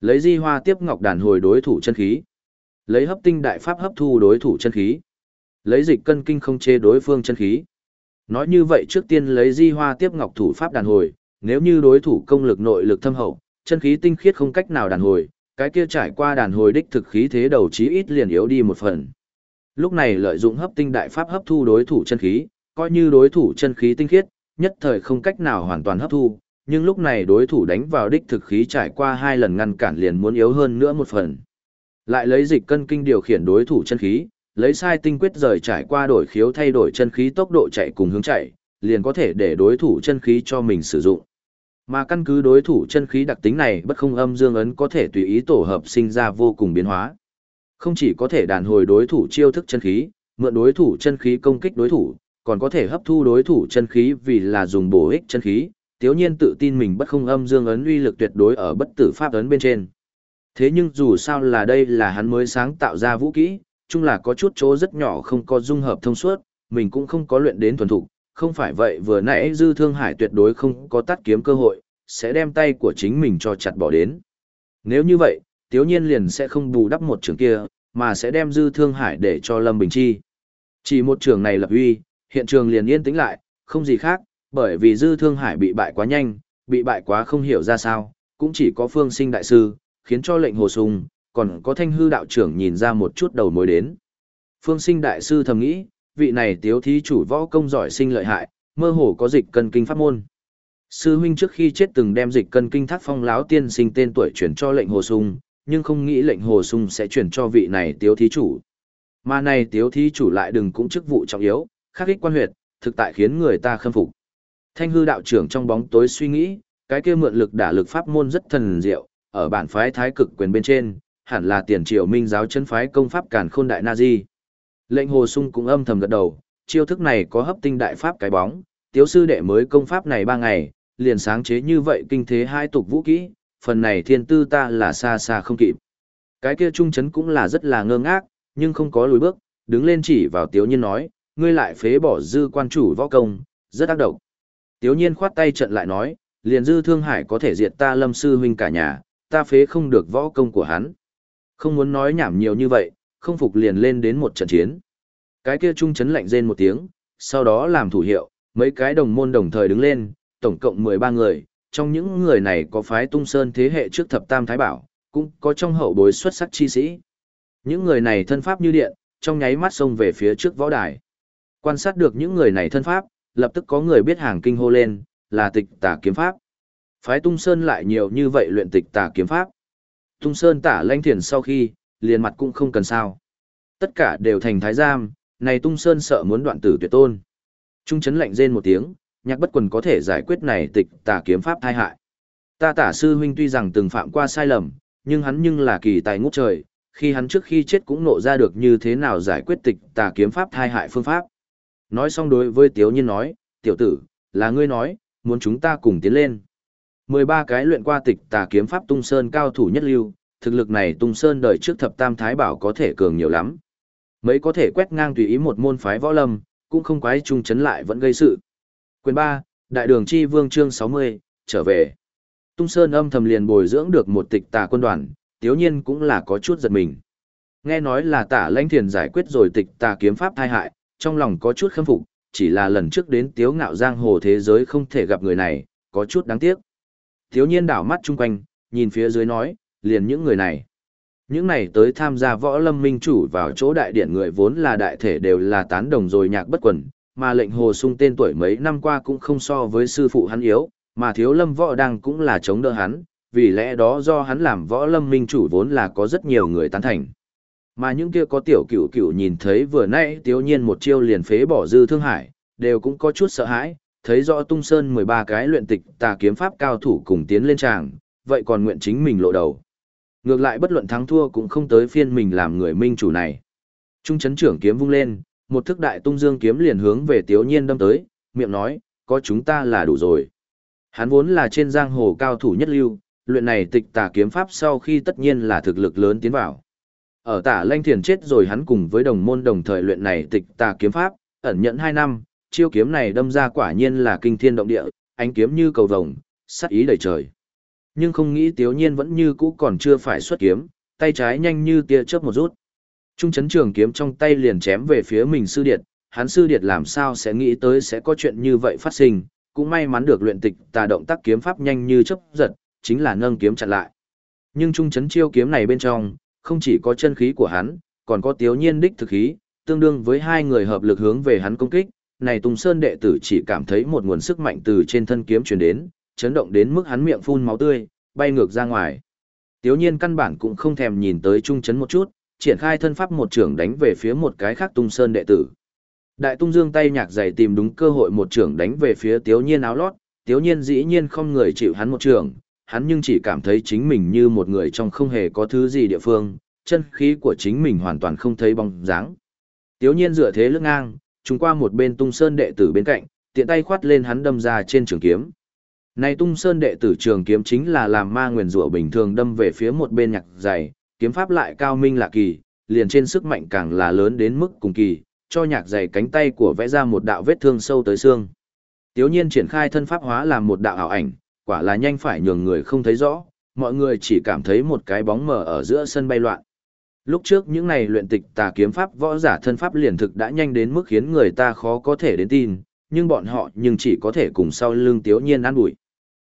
Lấy di hoa tiếp ngọc đàn hồi đối thủ chân khí. Lấy hấp tinh đại pháp hấp thu đối thủ chân khí. Lấy dịch cân kinh không chế đối phương chân khí. Nói như vậy trước tiên lấy di hoa tiếp ngọc thủ pháp đàn hồi, nếu như đối thủ công lực nội lực thâm hậu, chân khí tinh khiết không cách nào đàn hồi, cái kia trải qua đàn hồi đích thực khí thế đầu chí ít liền yếu đi một phần. Lúc này lợi dụng hấp tinh đại pháp hấp thu đối thủ chân khí, coi như đối thủ chân khí tinh khiết, nhất thời không cách nào hoàn toàn hấp thu, nhưng lúc này đối thủ đánh vào đích thực khí trải qua hai lần ngăn cản liền muốn yếu hơn nữa một phần. Lại lấy dịch cân kinh điều khiển đối thủ chân khí, lấy sai tinh quyết rời trải qua đổi khiếu thay đổi chân khí tốc độ chạy cùng hướng chạy, liền có thể để đối thủ chân khí cho mình sử dụng. Mà căn cứ đối thủ chân khí đặc tính này bất không âm dương ấn có thể tùy ý tổ hợp sinh ra vô cùng biến hóa. Không chỉ có thể đàn hồi đối thủ chiêu thức chân khí, mượn đối thủ chân khí công kích đối thủ, còn có thể hấp thu đối thủ chân khí vì là dùng bổ ích chân khí, tiếu nhiên tự tin mình bất không âm dương ấn uy lực tuyệt đối ở bất tử pháp ấn bên trên. Thế nhưng dù sao là đây là hắn mới sáng tạo ra vũ kỹ, chung là có chút chỗ rất nhỏ không có dung hợp thông suốt, mình cũng không có luyện đến thuần thục, không phải vậy vừa nãy dư thương hải tuyệt đối không có tắt kiếm cơ hội, sẽ đem tay của chính mình cho chặt bỏ đến. Nếu như vậy, tiếu nhiên liền sẽ không bù đắp một trường kia, mà sẽ đem dư thương hải để cho Lâm Bình Chi. Chỉ một trường này lập uy, hiện trường liền yên tĩnh lại, không gì khác, bởi vì dư thương hải bị bại quá nhanh, bị bại quá không hiểu ra sao, cũng chỉ có phương sinh đại sư, khiến cho lệnh hồ sung, còn có thanh hư đạo trưởng nhìn ra một chút đầu mối đến. Phương sinh đại sư thầm nghĩ, vị này tiếu thí chủ võ công giỏi sinh lợi hại, mơ hồ có dịch cân kinh pháp môn. Sư huynh trước khi chết từng đem dịch cân kinh thác phong láo tiên sinh tên tuổi chuyển cho lệnh hồ sung, nhưng không nghĩ lệnh hồ sung sẽ chuyển cho vị này tiếu thí chủ. Mà này tiếu thí chủ lại đừng cũng chức vụ trọng yếu, khắc ích quan huyệt, thực tại khiến người ta khâm phục. Thanh hư đạo trưởng trong bóng tối suy nghĩ, cái kia mượn lực đả lực pháp môn rất thần diệu, ở bản phái thái cực quyền bên trên, hẳn là tiền triều minh giáo chân phái công pháp càn khôn đại na di. Lệnh hồ sung cũng âm thầm gật đầu, chiêu thức này có hấp tinh đại pháp cái bóng, tiếu sư đệ mới công pháp này ba ngày, liền sáng chế như vậy kinh thế hai tục vũ kỹ, phần này thiên tư ta là xa xa không kịp. Cái kia trung chấn cũng là rất là ngơ ngác, nhưng không có lùi bước, đứng lên chỉ vào tiếu nhiên nói, ngươi lại phế bỏ dư quan chủ võ công, rất ác độc. Tiếu nhiên khoát tay trận lại nói, liền dư thương hải có thể diệt ta lâm sư huynh cả nhà, ta phế không được võ công của hắn. Không muốn nói nhảm nhiều như vậy, không phục liền lên đến một trận chiến. Cái kia trung chấn lạnh rên một tiếng, sau đó làm thủ hiệu, mấy cái đồng môn đồng thời đứng lên, tổng cộng 13 người, trong những người này có phái tung sơn thế hệ trước thập tam thái bảo, cũng có trong hậu bối xuất sắc chi sĩ. Những người này thân pháp như điện, trong nháy mắt xông về phía trước võ đài. Quan sát được những người này thân pháp, lập tức có người biết hàng kinh hô lên, là tịch tà kiếm pháp. Phái tung sơn lại nhiều như vậy luyện tịch tà kiếm pháp. Tung sơn tả lãnh thiền sau khi, liền mặt cũng không cần sao. Tất cả đều thành thái giam, này tung sơn sợ muốn đoạn tử tuyệt tôn. Trung chấn lạnh rên một tiếng, nhạc bất quần có thể giải quyết này tịch tà kiếm pháp thai hại. Ta tả sư huynh tuy rằng từng phạm qua sai lầm, nhưng hắn nhưng là kỳ tài ngút trời, khi hắn trước khi chết cũng nộ ra được như thế nào giải quyết tịch tà kiếm pháp thai hại phương pháp. Nói xong đối với Tiếu Nhiên nói, tiểu tử, là ngươi nói, muốn chúng ta cùng tiến lên. 13 cái luyện qua tịch tà kiếm pháp tung sơn cao thủ nhất lưu, thực lực này tung sơn đời trước thập tam thái bảo có thể cường nhiều lắm. Mấy có thể quét ngang tùy ý một môn phái võ lâm, cũng không quái trung chấn lại vẫn gây sự. Quyền 3, Đại đường chi vương chương 60, trở về. Tung Sơn âm thầm liền bồi dưỡng được một tịch tà quân đoàn, tiếu nhiên cũng là có chút giật mình. Nghe nói là tả lãnh thiền giải quyết rồi tịch tà kiếm pháp thai hại, trong lòng có chút khâm phục, chỉ là lần trước đến tiếu ngạo giang hồ thế giới không thể gặp người này, có chút đáng tiếc. Tiếu nhiên đảo mắt chung quanh, nhìn phía dưới nói, liền những người này. Những này tới tham gia võ lâm minh chủ vào chỗ đại điện người vốn là đại thể đều là tán đồng rồi nhạc bất quần, mà lệnh hồ sung tên tuổi mấy năm qua cũng không so với sư phụ hắn yếu, mà thiếu lâm võ đang cũng là chống đỡ hắn, vì lẽ đó do hắn làm võ lâm minh chủ vốn là có rất nhiều người tán thành. Mà những kia có tiểu cửu cửu nhìn thấy vừa nãy tiếu nhiên một chiêu liền phế bỏ dư thương hải, đều cũng có chút sợ hãi, thấy rõ tung sơn 13 cái luyện tịch tà kiếm pháp cao thủ cùng tiến lên tràng, vậy còn nguyện chính mình lộ đầu. Ngược lại bất luận thắng thua cũng không tới phiên mình làm người minh chủ này. Trung chấn trưởng kiếm vung lên, một thức đại tung dương kiếm liền hướng về tiếu nhiên đâm tới, miệng nói, có chúng ta là đủ rồi. Hắn vốn là trên giang hồ cao thủ nhất lưu, luyện này tịch tà kiếm pháp sau khi tất nhiên là thực lực lớn tiến vào. Ở tả lanh thiền chết rồi hắn cùng với đồng môn đồng thời luyện này tịch tà kiếm pháp, ẩn nhận 2 năm, chiêu kiếm này đâm ra quả nhiên là kinh thiên động địa, ánh kiếm như cầu vồng, sát ý đầy trời. nhưng không nghĩ Tiếu Nhiên vẫn như cũ còn chưa phải xuất kiếm, tay trái nhanh như tia chớp một rút. Trung chấn trường kiếm trong tay liền chém về phía mình sư điệt, hắn sư điệt làm sao sẽ nghĩ tới sẽ có chuyện như vậy phát sinh, cũng may mắn được luyện tịch tà động tác kiếm pháp nhanh như chớp giật, chính là nâng kiếm chặn lại. Nhưng trung chấn chiêu kiếm này bên trong, không chỉ có chân khí của hắn, còn có tiếu nhiên đích thực khí, tương đương với hai người hợp lực hướng về hắn công kích, này Tùng Sơn đệ tử chỉ cảm thấy một nguồn sức mạnh từ trên thân kiếm truyền đến, chấn động đến mức hắn miệng phun máu tươi, bay ngược ra ngoài. Tiếu nhiên căn bản cũng không thèm nhìn tới trung chấn một chút, triển khai thân pháp một trưởng đánh về phía một cái khác Tung Sơn đệ tử. Đại Tung Dương tay nhạc dày tìm đúng cơ hội một trưởng đánh về phía Tiếu Nhiên áo lót, Tiếu Nhiên dĩ nhiên không người chịu hắn một trưởng, hắn nhưng chỉ cảm thấy chính mình như một người trong không hề có thứ gì địa phương, chân khí của chính mình hoàn toàn không thấy bóng dáng. Tiếu Nhiên dựa thế lưng ngang, trùng qua một bên Tung Sơn đệ tử bên cạnh, tiện tay khoát lên hắn đâm ra trên trường kiếm. Này Tung Sơn đệ tử trường kiếm chính là làm ma nguyền rủa bình thường đâm về phía một bên nhạc dày, kiếm pháp lại cao minh lạ kỳ, liền trên sức mạnh càng là lớn đến mức cùng kỳ, cho nhạc dày cánh tay của vẽ ra một đạo vết thương sâu tới xương. Tiếu nhiên triển khai thân pháp hóa làm một đạo ảo ảnh, quả là nhanh phải nhường người không thấy rõ, mọi người chỉ cảm thấy một cái bóng mờ ở giữa sân bay loạn. Lúc trước những này luyện tịch tà kiếm pháp võ giả thân pháp liền thực đã nhanh đến mức khiến người ta khó có thể đến tin, nhưng bọn họ nhưng chỉ có thể cùng sau lưng tiếu nhiên ăn bụi.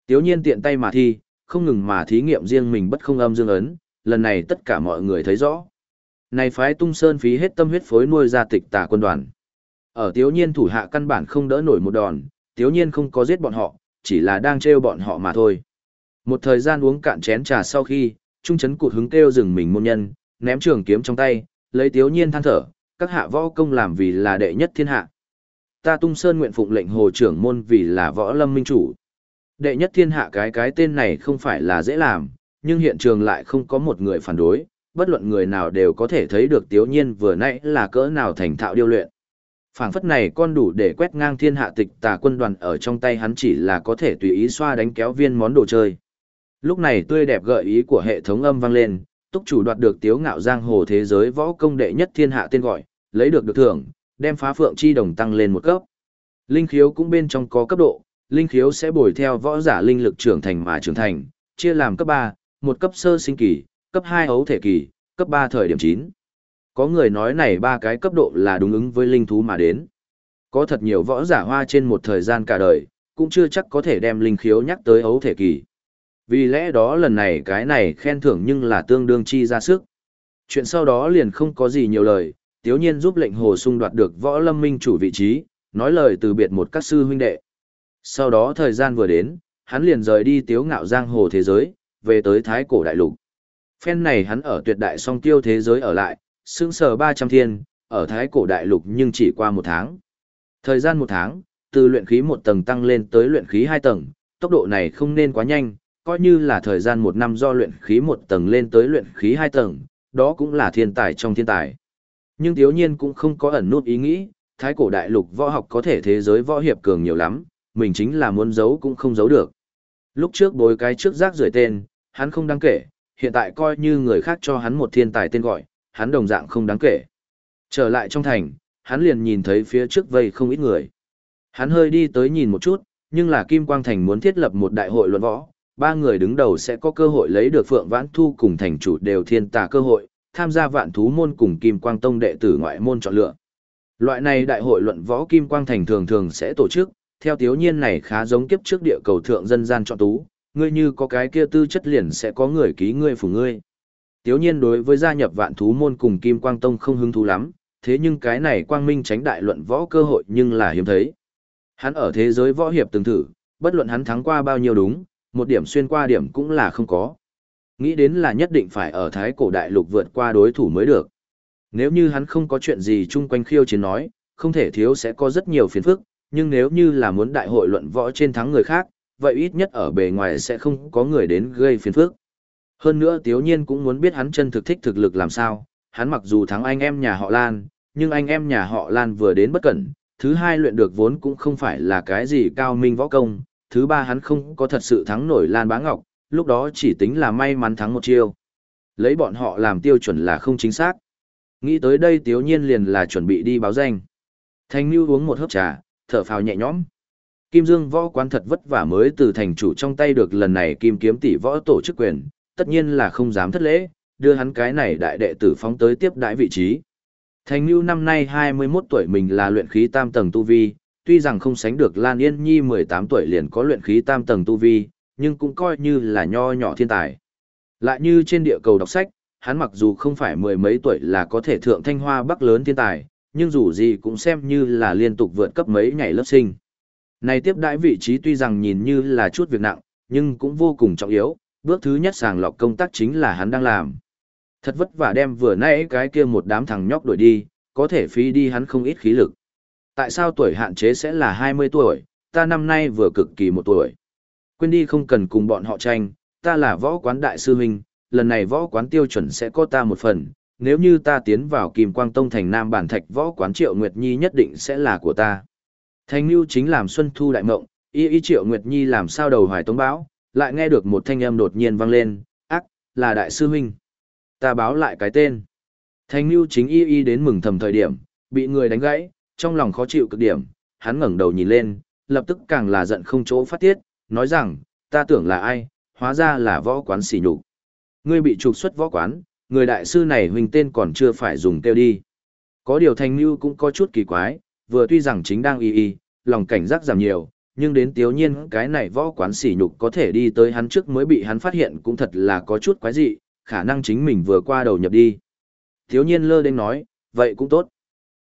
Tiếu nhiên tiện tay mà thi, không ngừng mà thí nghiệm riêng mình bất không âm dương ấn, lần này tất cả mọi người thấy rõ. Này phái tung sơn phí hết tâm huyết phối nuôi ra tịch tà quân đoàn. Ở tiếu nhiên thủ hạ căn bản không đỡ nổi một đòn, tiếu nhiên không có giết bọn họ, chỉ là đang trêu bọn họ mà thôi. Một thời gian uống cạn chén trà sau khi, trung chấn cụt hứng kêu dừng mình môn nhân, ném trường kiếm trong tay, lấy tiếu nhiên than thở, các hạ võ công làm vì là đệ nhất thiên hạ. Ta tung sơn nguyện phụng lệnh hồ trưởng môn vì là võ lâm minh chủ. Đệ nhất thiên hạ cái cái tên này không phải là dễ làm, nhưng hiện trường lại không có một người phản đối, bất luận người nào đều có thể thấy được Tiếu Nhiên vừa nãy là cỡ nào thành thạo điêu luyện. Phảng phất này con đủ để quét ngang thiên hạ tịch tà quân đoàn ở trong tay hắn chỉ là có thể tùy ý xoa đánh kéo viên món đồ chơi. Lúc này tươi đẹp gợi ý của hệ thống âm vang lên, túc chủ đoạt được tiếu ngạo giang hồ thế giới võ công đệ nhất thiên hạ tên gọi, lấy được được thưởng, đem phá phượng chi đồng tăng lên một cấp. Linh khiếu cũng bên trong có cấp độ, linh khiếu sẽ bồi theo võ giả linh lực trưởng thành mà trưởng thành, chia làm cấp 3, một cấp sơ sinh kỳ, cấp 2 ấu thể kỳ, cấp 3 thời điểm 9. Có người nói này ba cái cấp độ là đúng ứng với linh thú mà đến. Có thật nhiều võ giả hoa trên một thời gian cả đời, cũng chưa chắc có thể đem linh khiếu nhắc tới ấu thể kỳ. Vì lẽ đó lần này cái này khen thưởng nhưng là tương đương chi ra sức. Chuyện sau đó liền không có gì nhiều lời, tiếu nhiên giúp lệnh hồ sung đoạt được võ lâm minh chủ vị trí, nói lời từ biệt một các sư huynh đệ. Sau đó thời gian vừa đến, hắn liền rời đi tiếu ngạo giang hồ thế giới, về tới thái cổ đại lục. Phen này hắn ở tuyệt đại song tiêu thế giới ở lại, sững sờ 300 thiên, ở thái cổ đại lục nhưng chỉ qua một tháng. Thời gian một tháng, từ luyện khí một tầng tăng lên tới luyện khí hai tầng, tốc độ này không nên quá nhanh, coi như là thời gian một năm do luyện khí một tầng lên tới luyện khí hai tầng, đó cũng là thiên tài trong thiên tài. Nhưng thiếu nhiên cũng không có ẩn nút ý nghĩ, thái cổ đại lục võ học có thể thế giới võ hiệp cường nhiều lắm, mình chính là muốn giấu cũng không giấu được. Lúc trước bối cái trước rác rưởi tên, hắn không đáng kể, hiện tại coi như người khác cho hắn một thiên tài tên gọi, hắn đồng dạng không đáng kể. Trở lại trong thành, hắn liền nhìn thấy phía trước vây không ít người. Hắn hơi đi tới nhìn một chút, nhưng là Kim Quang Thành muốn thiết lập một đại hội luận võ, ba người đứng đầu sẽ có cơ hội lấy được Phượng Vãn Thu cùng thành chủ đều thiên tà cơ hội, tham gia vạn thú môn cùng Kim Quang Tông đệ tử ngoại môn chọn lựa. Loại này đại hội luận võ Kim Quang Thành thường thường sẽ tổ chức, theo tiếu nhiên này khá giống kiếp trước địa cầu thượng dân gian chọn tú, ngươi như có cái kia tư chất liền sẽ có người ký ngươi phủ ngươi. Tiếu nhiên đối với gia nhập vạn thú môn cùng Kim Quang Tông không hứng thú lắm, thế nhưng cái này quang minh tránh đại luận võ cơ hội nhưng là hiếm thấy. Hắn ở thế giới võ hiệp từng thử, bất luận hắn thắng qua bao nhiêu đúng, một điểm xuyên qua điểm cũng là không có. Nghĩ đến là nhất định phải ở thái cổ đại lục vượt qua đối thủ mới được. Nếu như hắn không có chuyện gì chung quanh khiêu chiến nói, không thể thiếu sẽ có rất nhiều phiền phức, nhưng nếu như là muốn đại hội luận võ trên thắng người khác, vậy ít nhất ở bề ngoài sẽ không có người đến gây phiền phức. Hơn nữa Tiếu Nhiên cũng muốn biết hắn chân thực thích thực lực làm sao, hắn mặc dù thắng anh em nhà họ Lan, nhưng anh em nhà họ Lan vừa đến bất cẩn, thứ hai luyện được vốn cũng không phải là cái gì cao minh võ công, thứ ba hắn không có thật sự thắng nổi Lan Bá Ngọc, lúc đó chỉ tính là may mắn thắng một chiêu. Lấy bọn họ làm tiêu chuẩn là không chính xác. Nghĩ tới đây Tiếu Nhiên liền là chuẩn bị đi báo danh. Thanh Nhu uống một hớp trà, thở phào nhẹ nhõm. Kim Dương võ quán thật vất vả mới từ thành chủ trong tay được lần này kim kiếm tỷ võ tổ chức quyền, tất nhiên là không dám thất lễ, đưa hắn cái này đại đệ tử phóng tới tiếp đại vị trí. Thành Nưu năm nay 21 tuổi mình là luyện khí tam tầng tu vi, tuy rằng không sánh được Lan Yên Nhi 18 tuổi liền có luyện khí tam tầng tu vi, nhưng cũng coi như là nho nhỏ thiên tài. Lại như trên địa cầu đọc sách, hắn mặc dù không phải mười mấy tuổi là có thể thượng thanh hoa bắc lớn thiên tài, nhưng dù gì cũng xem như là liên tục vượt cấp mấy ngày lớp sinh. Này tiếp đãi vị trí tuy rằng nhìn như là chút việc nặng, nhưng cũng vô cùng trọng yếu, bước thứ nhất sàng lọc công tác chính là hắn đang làm. Thật vất vả đem vừa nãy cái kia một đám thằng nhóc đuổi đi, có thể phí đi hắn không ít khí lực. Tại sao tuổi hạn chế sẽ là 20 tuổi, ta năm nay vừa cực kỳ một tuổi. Quên đi không cần cùng bọn họ tranh, ta là võ quán đại sư huynh, lần này võ quán tiêu chuẩn sẽ có ta một phần, nếu như ta tiến vào Kim Quang Tông thành Nam Bản Thạch võ quán Triệu Nguyệt Nhi nhất định sẽ là của ta. Thành Nưu chính làm Xuân Thu đại mộng, y y Triệu Nguyệt Nhi làm sao đầu hoài tống báo, lại nghe được một thanh âm đột nhiên vang lên, ác, là đại sư huynh. Ta báo lại cái tên. Thanh Nhu chính y y đến mừng thầm thời điểm, bị người đánh gãy, trong lòng khó chịu cực điểm, hắn ngẩng đầu nhìn lên, lập tức càng là giận không chỗ phát tiết, nói rằng, ta tưởng là ai, hóa ra là võ quán xỉ nhục. Ngươi bị trục xuất võ quán, người đại sư này huynh tên còn chưa phải dùng tiêu đi. Có điều Thanh Nhu cũng có chút kỳ quái, vừa tuy rằng chính đang y y, lòng cảnh giác giảm nhiều, nhưng đến tiếu nhiên cái này võ quán sỉ nhục có thể đi tới hắn trước mới bị hắn phát hiện cũng thật là có chút quái dị, khả năng chính mình vừa qua đầu nhập đi. Tiếu nhiên lơ đến nói, vậy cũng tốt.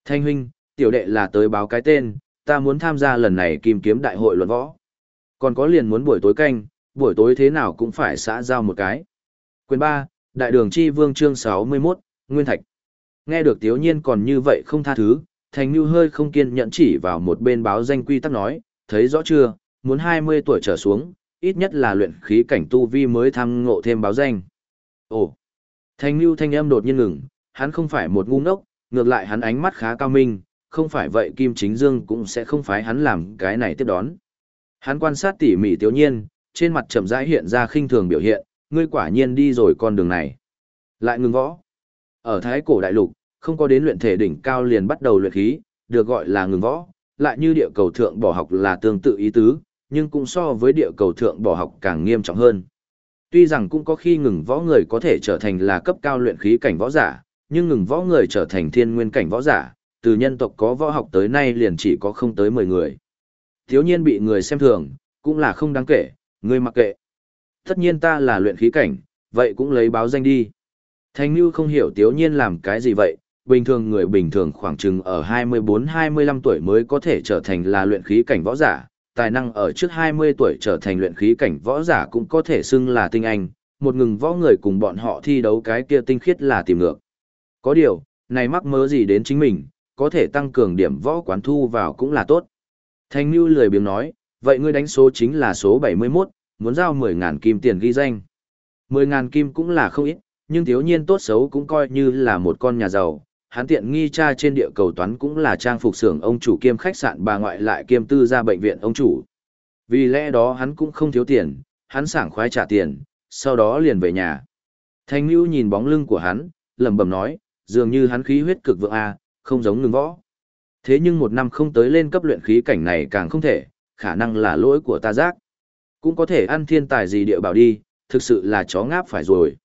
Thanh huynh, tiểu đệ là tới báo cái tên, ta muốn tham gia lần này kim kiếm đại hội luận võ. Còn có liền muốn buổi tối canh, buổi tối thế nào cũng phải xã giao một cái. Quyền 3, Đại đường chi vương chương 61, Nguyên Thạch. Nghe được tiếu nhiên còn như vậy không tha thứ, Thành Nhu hơi không kiên nhẫn chỉ vào một bên báo danh quy tắc nói, thấy rõ chưa, muốn 20 tuổi trở xuống, ít nhất là luyện khí cảnh tu vi mới tham ngộ thêm báo danh. Ồ! thanh Nhu thanh âm đột nhiên ngừng, hắn không phải một ngu ngốc, ngược lại hắn ánh mắt khá cao minh, không phải vậy Kim Chính Dương cũng sẽ không phải hắn làm cái này tiếp đón. Hắn quan sát tỉ mỉ tiểu nhiên, trên mặt chậm rãi hiện ra khinh thường biểu hiện, ngươi quả nhiên đi rồi con đường này. Lại ngừng võ. Ở Thái Cổ Đại Lục, không có đến luyện thể đỉnh cao liền bắt đầu luyện khí, được gọi là ngừng võ, lại như địa cầu thượng bỏ học là tương tự ý tứ, nhưng cũng so với địa cầu thượng bỏ học càng nghiêm trọng hơn. Tuy rằng cũng có khi ngừng võ người có thể trở thành là cấp cao luyện khí cảnh võ giả, nhưng ngừng võ người trở thành thiên nguyên cảnh võ giả, từ nhân tộc có võ học tới nay liền chỉ có không tới 10 người. Thiếu nhiên bị người xem thường, cũng là không đáng kể, người mặc kệ. Tất nhiên ta là luyện khí cảnh, vậy cũng lấy báo danh đi. Thanh Nhu không hiểu Tiếu Nhiên làm cái gì vậy, bình thường người bình thường khoảng chừng ở 24-25 tuổi mới có thể trở thành là luyện khí cảnh võ giả, tài năng ở trước 20 tuổi trở thành luyện khí cảnh võ giả cũng có thể xưng là tinh anh, một ngừng võ người cùng bọn họ thi đấu cái kia tinh khiết là tìm ngược. Có điều, này mắc mớ gì đến chính mình, có thể tăng cường điểm võ quán thu vào cũng là tốt. Thanh Nhu lười biếng nói, vậy ngươi đánh số chính là số 71, muốn giao 10.000 kim tiền ghi danh. 10.000 kim cũng là không ít, nhưng thiếu nhiên tốt xấu cũng coi như là một con nhà giàu. Hắn tiện nghi cha trên địa cầu toán cũng là trang phục xưởng ông chủ kiêm khách sạn bà ngoại lại kiêm tư ra bệnh viện ông chủ. Vì lẽ đó hắn cũng không thiếu tiền, hắn sảng khoái trả tiền, sau đó liền về nhà. Thanh Nhu nhìn bóng lưng của hắn, lẩm bẩm nói, dường như hắn khí huyết cực vượng a, không giống ngừng võ. Thế nhưng một năm không tới lên cấp luyện khí cảnh này càng không thể, khả năng là lỗi của ta giác. Cũng có thể ăn thiên tài gì địa bảo đi, thực sự là chó ngáp phải rồi.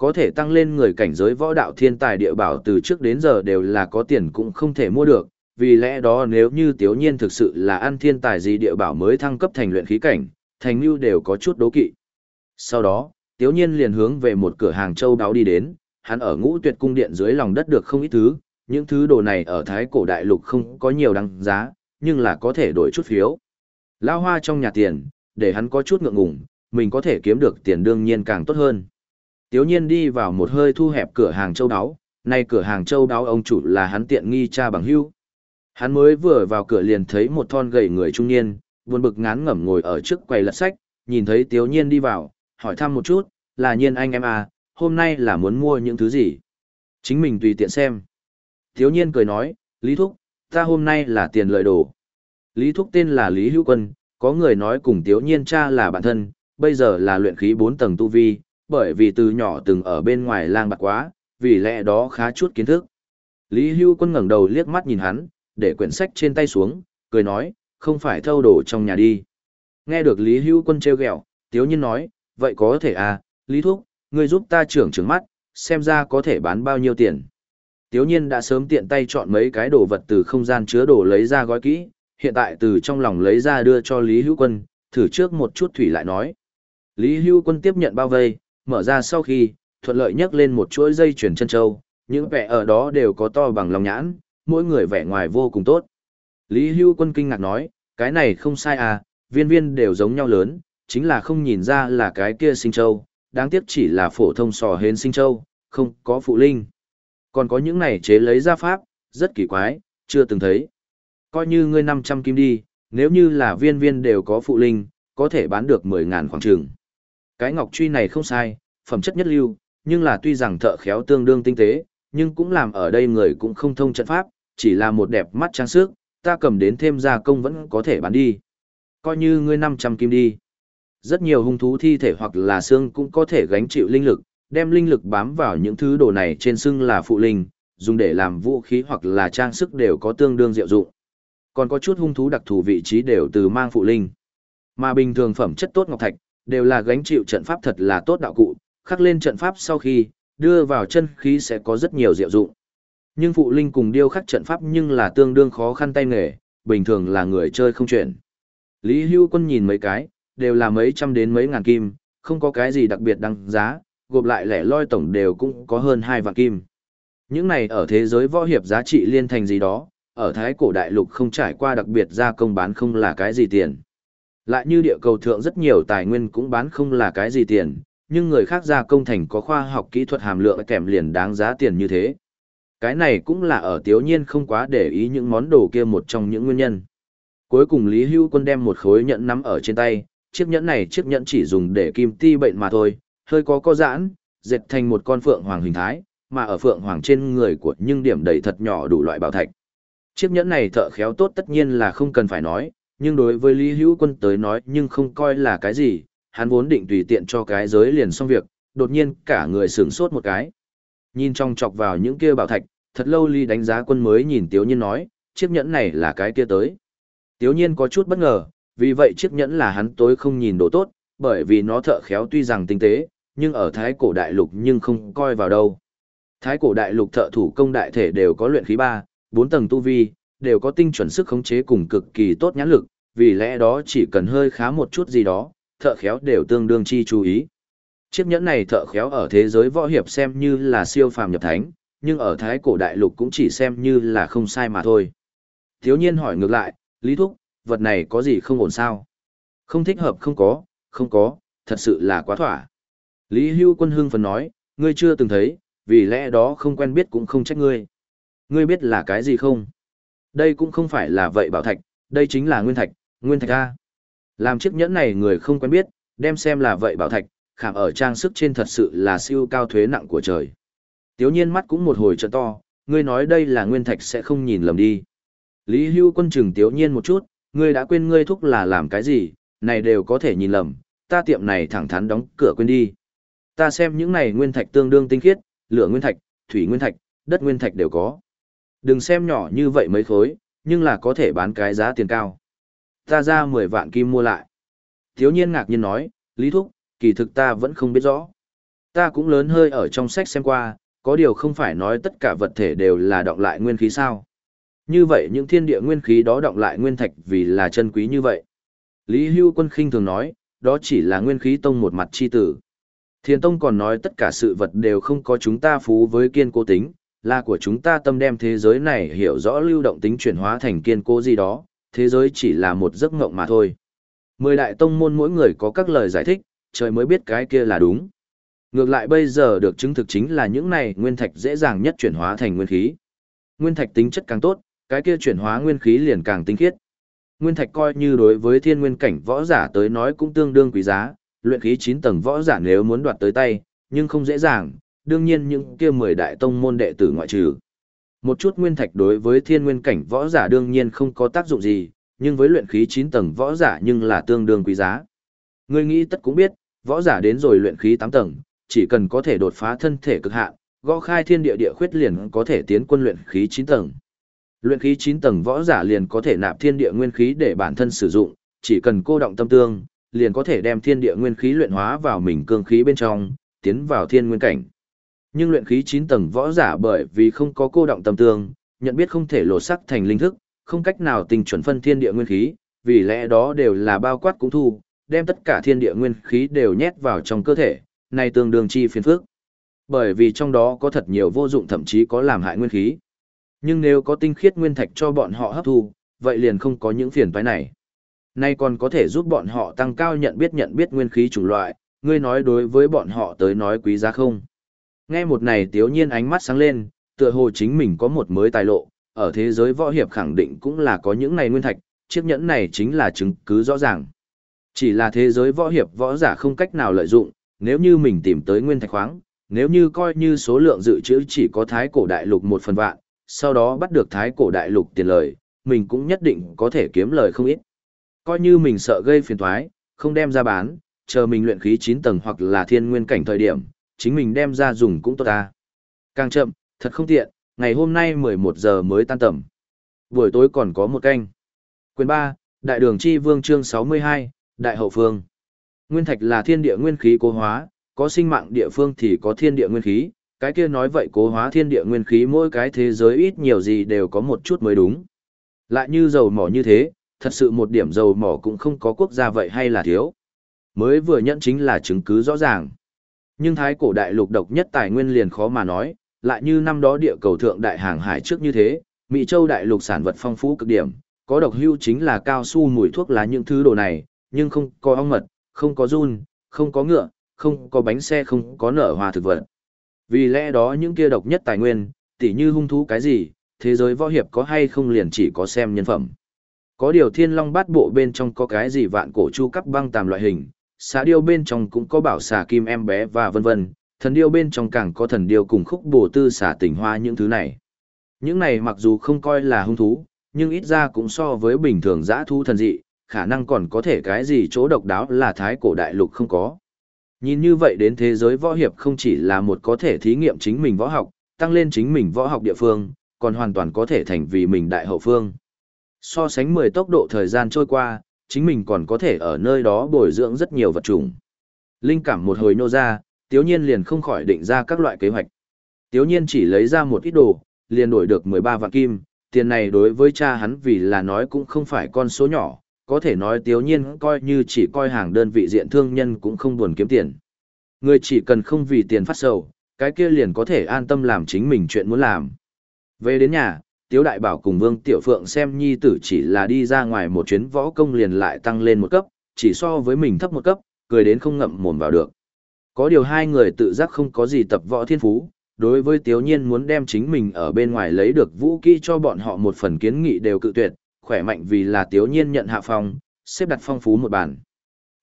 Có thể tăng lên người cảnh giới võ đạo thiên tài địa bảo từ trước đến giờ đều là có tiền cũng không thể mua được, vì lẽ đó nếu như Tiếu Nhiên thực sự là ăn thiên tài gì địa bảo mới thăng cấp thành luyện khí cảnh, thành lưu đều có chút đố kỵ. Sau đó, Tiếu Nhiên liền hướng về một cửa hàng châu đáo đi đến, hắn ở ngũ tuyệt cung điện dưới lòng đất được không ít thứ, những thứ đồ này ở Thái cổ đại lục không có nhiều đăng giá, nhưng là có thể đổi chút phiếu. Lao hoa trong nhà tiền, để hắn có chút ngượng ngùng, mình có thể kiếm được tiền đương nhiên càng tốt hơn. Tiếu nhiên đi vào một hơi thu hẹp cửa hàng châu đáo, nay cửa hàng châu đáo ông chủ là hắn tiện nghi cha bằng hưu. Hắn mới vừa vào cửa liền thấy một thon gầy người trung niên, buồn bực ngán ngẩm ngồi ở trước quầy lật sách, nhìn thấy Tiếu nhiên đi vào, hỏi thăm một chút, là nhiên anh em à, hôm nay là muốn mua những thứ gì? Chính mình tùy tiện xem. Tiếu nhiên cười nói, Lý Thúc, ta hôm nay là tiền lợi đồ. Lý Thúc tên là Lý Hữu Quân, có người nói cùng Tiếu nhiên cha là bạn thân, bây giờ là luyện khí 4 tầng tu vi, bởi vì từ nhỏ từng ở bên ngoài lang bạc quá, vì lẽ đó khá chút kiến thức. Lý Hưu Quân ngẩng đầu liếc mắt nhìn hắn, để quyển sách trên tay xuống, cười nói, không phải thâu đồ trong nhà đi. Nghe được Lý Hưu Quân trêu ghẹo, Tiếu Nhiên nói, vậy có thể à, Lý Thúc, ngươi giúp ta trưởng trưởng mắt, xem ra có thể bán bao nhiêu tiền. Tiếu Nhiên đã sớm tiện tay chọn mấy cái đồ vật từ không gian chứa đồ lấy ra gói kỹ, hiện tại từ trong lòng lấy ra đưa cho Lý Hữu Quân, thử trước một chút thủy lại nói. Lý Hữu Quân tiếp nhận bao vây, mở ra sau khi, thuận lợi nhấc lên một chuỗi dây chuyển chân châu, những vẻ ở đó đều có to bằng lòng nhãn, mỗi người vẻ ngoài vô cùng tốt. Lý Hưu Quân kinh ngạc nói, cái này không sai à, viên viên đều giống nhau lớn, chính là không nhìn ra là cái kia sinh châu, đáng tiếc chỉ là phổ thông sò hến sinh châu, không có phụ linh. Còn có những này chế lấy ra pháp, rất kỳ quái, chưa từng thấy. Coi như ngươi 500 kim đi, nếu như là viên viên đều có phụ linh, có thể bán được 10.000 khoảng trường. Cái ngọc truy này không sai, phẩm chất nhất lưu, nhưng là tuy rằng thợ khéo tương đương tinh tế, nhưng cũng làm ở đây người cũng không thông trận pháp, chỉ là một đẹp mắt trang sức, ta cầm đến thêm gia công vẫn có thể bán đi. Coi như ngươi 500 kim đi. Rất nhiều hung thú thi thể hoặc là xương cũng có thể gánh chịu linh lực, đem linh lực bám vào những thứ đồ này trên xương là phụ linh, dùng để làm vũ khí hoặc là trang sức đều có tương đương diệu dụng. Còn có chút hung thú đặc thù vị trí đều từ mang phụ linh. Mà bình thường phẩm chất tốt ngọc thạch, đều là gánh chịu trận pháp thật là tốt đạo cụ, khắc lên trận pháp sau khi, đưa vào chân khí sẽ có rất nhiều diệu dụng. Nhưng phụ linh cùng điêu khắc trận pháp nhưng là tương đương khó khăn tay nghề, bình thường là người chơi không chuyển. Lý Hưu Quân nhìn mấy cái, đều là mấy trăm đến mấy ngàn kim, không có cái gì đặc biệt đăng giá, gộp lại lẻ loi tổng đều cũng có hơn hai vạn kim. Những này ở thế giới võ hiệp giá trị liên thành gì đó, ở Thái cổ đại lục không trải qua đặc biệt gia công bán không là cái gì tiền. Lại như địa cầu thượng rất nhiều tài nguyên cũng bán không là cái gì tiền, nhưng người khác gia công thành có khoa học kỹ thuật hàm lượng kèm liền đáng giá tiền như thế. Cái này cũng là ở tiếu nhiên không quá để ý những món đồ kia một trong những nguyên nhân. Cuối cùng Lý Hưu Quân đem một khối nhẫn nắm ở trên tay, chiếc nhẫn này chiếc nhẫn chỉ dùng để kim ti bệnh mà thôi, hơi có co giãn, dệt thành một con phượng hoàng hình thái, mà ở phượng hoàng trên người của nhưng điểm đầy thật nhỏ đủ loại bảo thạch. Chiếc nhẫn này thợ khéo tốt tất nhiên là không cần phải nói, nhưng đối với Lý Hữu Quân tới nói nhưng không coi là cái gì, hắn vốn định tùy tiện cho cái giới liền xong việc, đột nhiên cả người sửng sốt một cái. Nhìn trong chọc vào những kia bảo thạch, thật lâu Lý đánh giá quân mới nhìn Tiếu Nhiên nói, chiếc nhẫn này là cái kia tới. Tiếu Nhiên có chút bất ngờ, vì vậy chiếc nhẫn là hắn tối không nhìn đồ tốt, bởi vì nó thợ khéo tuy rằng tinh tế, nhưng ở Thái cổ đại lục nhưng không coi vào đâu. Thái cổ đại lục thợ thủ công đại thể đều có luyện khí 3, 4 tầng tu vi, đều có tinh chuẩn sức khống chế cùng cực kỳ tốt nhãn lực, vì lẽ đó chỉ cần hơi khá một chút gì đó, thợ khéo đều tương đương chi chú ý. Chiếc nhẫn này thợ khéo ở thế giới võ hiệp xem như là siêu phàm nhập thánh, nhưng ở thái cổ đại lục cũng chỉ xem như là không sai mà thôi. Thiếu nhiên hỏi ngược lại, Lý Thúc, vật này có gì không ổn sao? Không thích hợp không có, không có, thật sự là quá thỏa. Lý Hưu Quân hưng phần nói, ngươi chưa từng thấy, vì lẽ đó không quen biết cũng không trách ngươi. Ngươi biết là cái gì không? Đây cũng không phải là vậy bảo thạch, đây chính là nguyên thạch, nguyên thạch A. Làm chiếc nhẫn này người không quen biết, đem xem là vậy bảo thạch, khảm ở trang sức trên thật sự là siêu cao thuế nặng của trời. Tiếu nhiên mắt cũng một hồi trợ to, ngươi nói đây là nguyên thạch sẽ không nhìn lầm đi. Lý hưu quân chừng tiếu nhiên một chút, ngươi đã quên ngươi thúc là làm cái gì, này đều có thể nhìn lầm, ta tiệm này thẳng thắn đóng cửa quên đi. Ta xem những này nguyên thạch tương đương tinh khiết, lửa nguyên thạch, thủy nguyên thạch, đất nguyên thạch đều có. Đừng xem nhỏ như vậy mấy khối, nhưng là có thể bán cái giá tiền cao. Ta ra 10 vạn kim mua lại. Thiếu nhiên ngạc nhiên nói, Lý Thúc, kỳ thực ta vẫn không biết rõ. Ta cũng lớn hơi ở trong sách xem qua, có điều không phải nói tất cả vật thể đều là động lại nguyên khí sao. Như vậy những thiên địa nguyên khí đó động lại nguyên thạch vì là chân quý như vậy. Lý Hưu Quân khinh thường nói, đó chỉ là nguyên khí tông một mặt chi tử. Thiên tông còn nói tất cả sự vật đều không có chúng ta phú với kiên cố tính, là của chúng ta tâm đem thế giới này hiểu rõ lưu động tính chuyển hóa thành kiên cố gì đó, thế giới chỉ là một giấc ngộng mà thôi. Mười đại tông môn mỗi người có các lời giải thích, trời mới biết cái kia là đúng. Ngược lại bây giờ được chứng thực chính là những này nguyên thạch dễ dàng nhất chuyển hóa thành nguyên khí. Nguyên thạch tính chất càng tốt, cái kia chuyển hóa nguyên khí liền càng tinh khiết. Nguyên thạch coi như đối với thiên nguyên cảnh võ giả tới nói cũng tương đương quý giá, luyện khí 9 tầng võ giả nếu muốn đoạt tới tay, nhưng không dễ dàng, đương nhiên những kia 10 đại tông môn đệ tử ngoại trừ. Một chút nguyên thạch đối với thiên nguyên cảnh võ giả đương nhiên không có tác dụng gì, nhưng với luyện khí 9 tầng võ giả nhưng là tương đương quý giá. Người nghĩ tất cũng biết, võ giả đến rồi luyện khí 8 tầng, chỉ cần có thể đột phá thân thể cực hạn, gõ khai thiên địa địa khuyết liền có thể tiến quân luyện khí 9 tầng. Luyện khí 9 tầng võ giả liền có thể nạp thiên địa nguyên khí để bản thân sử dụng, chỉ cần cô động tâm tương, liền có thể đem thiên địa nguyên khí luyện hóa vào mình cương khí bên trong, tiến vào thiên nguyên cảnh. Nhưng luyện khí 9 tầng võ giả bởi vì không có cô động tâm tương, nhận biết không thể lột sắc thành linh thức, không cách nào tình chuẩn phân thiên địa nguyên khí, vì lẽ đó đều là bao quát cũng thu, đem tất cả thiên địa nguyên khí đều nhét vào trong cơ thể, này tương đương chi phiền phức. Bởi vì trong đó có thật nhiều vô dụng thậm chí có làm hại nguyên khí. Nhưng nếu có tinh khiết nguyên thạch cho bọn họ hấp thu, vậy liền không có những phiền toái này. Nay còn có thể giúp bọn họ tăng cao nhận biết nhận biết nguyên khí chủng loại, ngươi nói đối với bọn họ tới nói quý giá không. Nghe một này tiếu nhiên ánh mắt sáng lên, tựa hồ chính mình có một mới tài lộ, ở thế giới võ hiệp khẳng định cũng là có những này nguyên thạch, chiếc nhẫn này chính là chứng cứ rõ ràng. Chỉ là thế giới võ hiệp võ giả không cách nào lợi dụng, nếu như mình tìm tới nguyên thạch khoáng, nếu như coi như số lượng dự trữ chỉ có thái cổ đại lục một phần vạn, sau đó bắt được thái cổ đại lục tiền lời, mình cũng nhất định có thể kiếm lời không ít. Coi như mình sợ gây phiền toái, không đem ra bán, chờ mình luyện khí 9 tầng hoặc là thiên nguyên cảnh thời điểm, chính mình đem ra dùng cũng tốt ta. Càng chậm, thật không tiện, ngày hôm nay 11 giờ mới tan tầm. Buổi tối còn có một canh. Quyền 3, Đại đường chi vương chương 62, Đại hậu phương. Nguyên thạch là thiên địa nguyên khí cố hóa, có sinh mạng địa phương thì có thiên địa nguyên khí, cái kia nói vậy cố hóa thiên địa nguyên khí mỗi cái thế giới ít nhiều gì đều có một chút mới đúng. Lại như dầu mỏ như thế, thật sự một điểm dầu mỏ cũng không có quốc gia vậy hay là thiếu. Mới vừa nhận chính là chứng cứ rõ ràng. Nhưng thái cổ đại lục độc nhất tài nguyên liền khó mà nói, lại như năm đó địa cầu thượng đại hàng hải trước như thế, Mỹ châu đại lục sản vật phong phú cực điểm, có độc hưu chính là cao su mùi thuốc lá những thứ đồ này, nhưng không có ong mật, không có run, không có ngựa, không có bánh xe không có nở hoa thực vật. Vì lẽ đó những kia độc nhất tài nguyên, tỉ như hung thú cái gì, thế giới võ hiệp có hay không liền chỉ có xem nhân phẩm. Có điều thiên long bát bộ bên trong có cái gì vạn cổ chu cấp băng tàm loại hình, xà điêu bên trong cũng có bảo xà kim em bé và vân vân, thần điêu bên trong càng có thần điêu cùng khúc bổ tư xà tỉnh hoa những thứ này. Những này mặc dù không coi là hung thú, nhưng ít ra cũng so với bình thường giã thu thần dị, khả năng còn có thể cái gì chỗ độc đáo là thái cổ đại lục không có. Nhìn như vậy đến thế giới võ hiệp không chỉ là một có thể thí nghiệm chính mình võ học, tăng lên chính mình võ học địa phương, còn hoàn toàn có thể thành vì mình đại hậu phương. So sánh 10 tốc độ thời gian trôi qua, chính mình còn có thể ở nơi đó bồi dưỡng rất nhiều vật chủng. Linh cảm một hồi nô ra, Tiếu Nhiên liền không khỏi định ra các loại kế hoạch. Tiếu Nhiên chỉ lấy ra một ít đồ, liền đổi được 13 vạn kim, tiền này đối với cha hắn vì là nói cũng không phải con số nhỏ, có thể nói Tiếu Nhiên coi như chỉ coi hàng đơn vị diện thương nhân cũng không buồn kiếm tiền. Người chỉ cần không vì tiền phát sầu, cái kia liền có thể an tâm làm chính mình chuyện muốn làm. Về đến nhà, Tiếu Đại Bảo cùng Vương Tiểu Phượng xem nhi tử chỉ là đi ra ngoài một chuyến võ công liền lại tăng lên một cấp, chỉ so với mình thấp một cấp, cười đến không ngậm mồm vào được. Có điều hai người tự giác không có gì tập võ thiên phú, đối với Tiếu Nhiên muốn đem chính mình ở bên ngoài lấy được vũ kỹ cho bọn họ một phần kiến nghị đều cự tuyệt, khỏe mạnh vì là Tiếu Nhiên nhận hạ phòng, xếp đặt phong phú một bàn.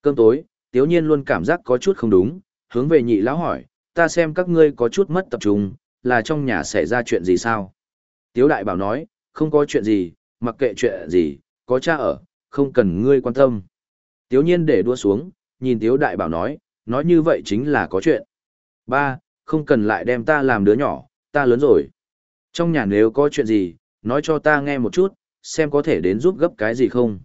Cơm tối, Tiếu Nhiên luôn cảm giác có chút không đúng, hướng về nhị lão hỏi, ta xem các ngươi có chút mất tập trung, là trong nhà xảy ra chuyện gì sao? Tiếu đại bảo nói, không có chuyện gì, mặc kệ chuyện gì, có cha ở, không cần ngươi quan tâm. Tiếu nhiên để đua xuống, nhìn tiếu đại bảo nói, nói như vậy chính là có chuyện. Ba, không cần lại đem ta làm đứa nhỏ, ta lớn rồi. Trong nhà nếu có chuyện gì, nói cho ta nghe một chút, xem có thể đến giúp gấp cái gì không.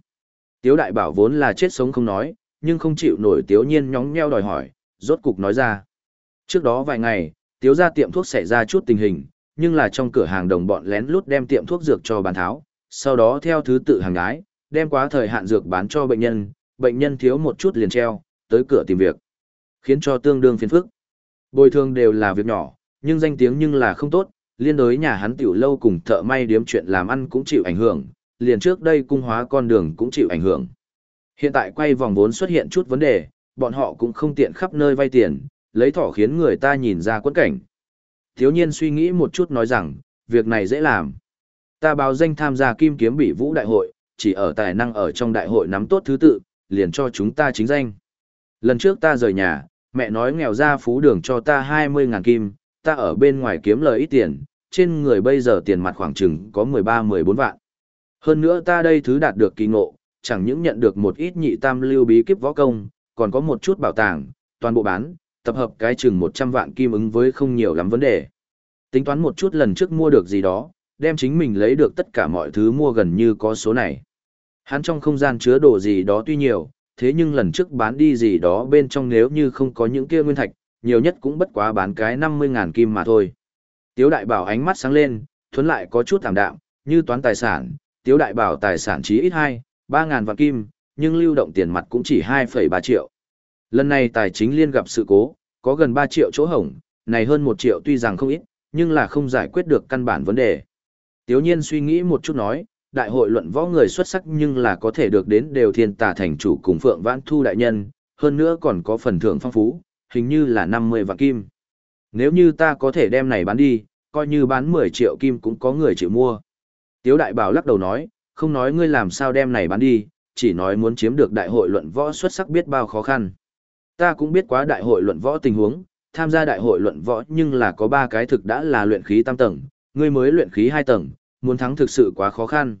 Tiếu đại bảo vốn là chết sống không nói, nhưng không chịu nổi tiếu nhiên nhóng nheo đòi hỏi, rốt cục nói ra. Trước đó vài ngày, tiếu ra tiệm thuốc xảy ra chút tình hình, nhưng là trong cửa hàng đồng bọn lén lút đem tiệm thuốc dược cho bán tháo, sau đó theo thứ tự hàng gái, đem quá thời hạn dược bán cho bệnh nhân, bệnh nhân thiếu một chút liền treo, tới cửa tìm việc, khiến cho tương đương phiền phức. Bồi thường đều là việc nhỏ, nhưng danh tiếng nhưng là không tốt, liên đối nhà hắn tiểu lâu cùng thợ may điếm chuyện làm ăn cũng chịu ảnh hưởng, liền trước đây cung hóa con đường cũng chịu ảnh hưởng. Hiện tại quay vòng vốn xuất hiện chút vấn đề, bọn họ cũng không tiện khắp nơi vay tiền, lấy thỏ khiến người ta nhìn ra quẫn cảnh. Thiếu nhiên suy nghĩ một chút nói rằng, việc này dễ làm. Ta báo danh tham gia kim kiếm bị vũ đại hội, chỉ ở tài năng ở trong đại hội nắm tốt thứ tự, liền cho chúng ta chính danh. Lần trước ta rời nhà, mẹ nói nghèo ra phú đường cho ta 20.000 kim, ta ở bên ngoài kiếm lời ít tiền, trên người bây giờ tiền mặt khoảng chừng có 13-14 vạn. Hơn nữa ta đây thứ đạt được kỳ ngộ, chẳng những nhận được một ít nhị tam lưu bí kíp võ công, còn có một chút bảo tàng, toàn bộ bán, tập hợp cái chừng 100 vạn kim ứng với không nhiều lắm vấn đề. Tính toán một chút lần trước mua được gì đó, đem chính mình lấy được tất cả mọi thứ mua gần như có số này. Hắn trong không gian chứa đồ gì đó tuy nhiều, thế nhưng lần trước bán đi gì đó bên trong nếu như không có những kia nguyên thạch, nhiều nhất cũng bất quá bán cái 50.000 kim mà thôi. Tiếu đại bảo ánh mắt sáng lên, thuấn lại có chút thảm đạm, như toán tài sản, tiếu đại bảo tài sản chí ít 2, 3.000 vạn kim, nhưng lưu động tiền mặt cũng chỉ 2,3 triệu. Lần này tài chính liên gặp sự cố, có gần 3 triệu chỗ hổng, này hơn 1 triệu tuy rằng không ít, nhưng là không giải quyết được căn bản vấn đề. Tiếu nhiên suy nghĩ một chút nói, đại hội luận võ người xuất sắc nhưng là có thể được đến đều thiên tà thành chủ cùng Phượng Vãn Thu đại nhân, hơn nữa còn có phần thưởng phong phú, hình như là 50 vạn kim. Nếu như ta có thể đem này bán đi, coi như bán 10 triệu kim cũng có người chịu mua. Tiếu đại bảo lắc đầu nói, không nói ngươi làm sao đem này bán đi, chỉ nói muốn chiếm được đại hội luận võ xuất sắc biết bao khó khăn. Ta cũng biết quá đại hội luận võ tình huống, tham gia đại hội luận võ nhưng là có ba cái thực đã là luyện khí tam tầng, ngươi mới luyện khí hai tầng, muốn thắng thực sự quá khó khăn.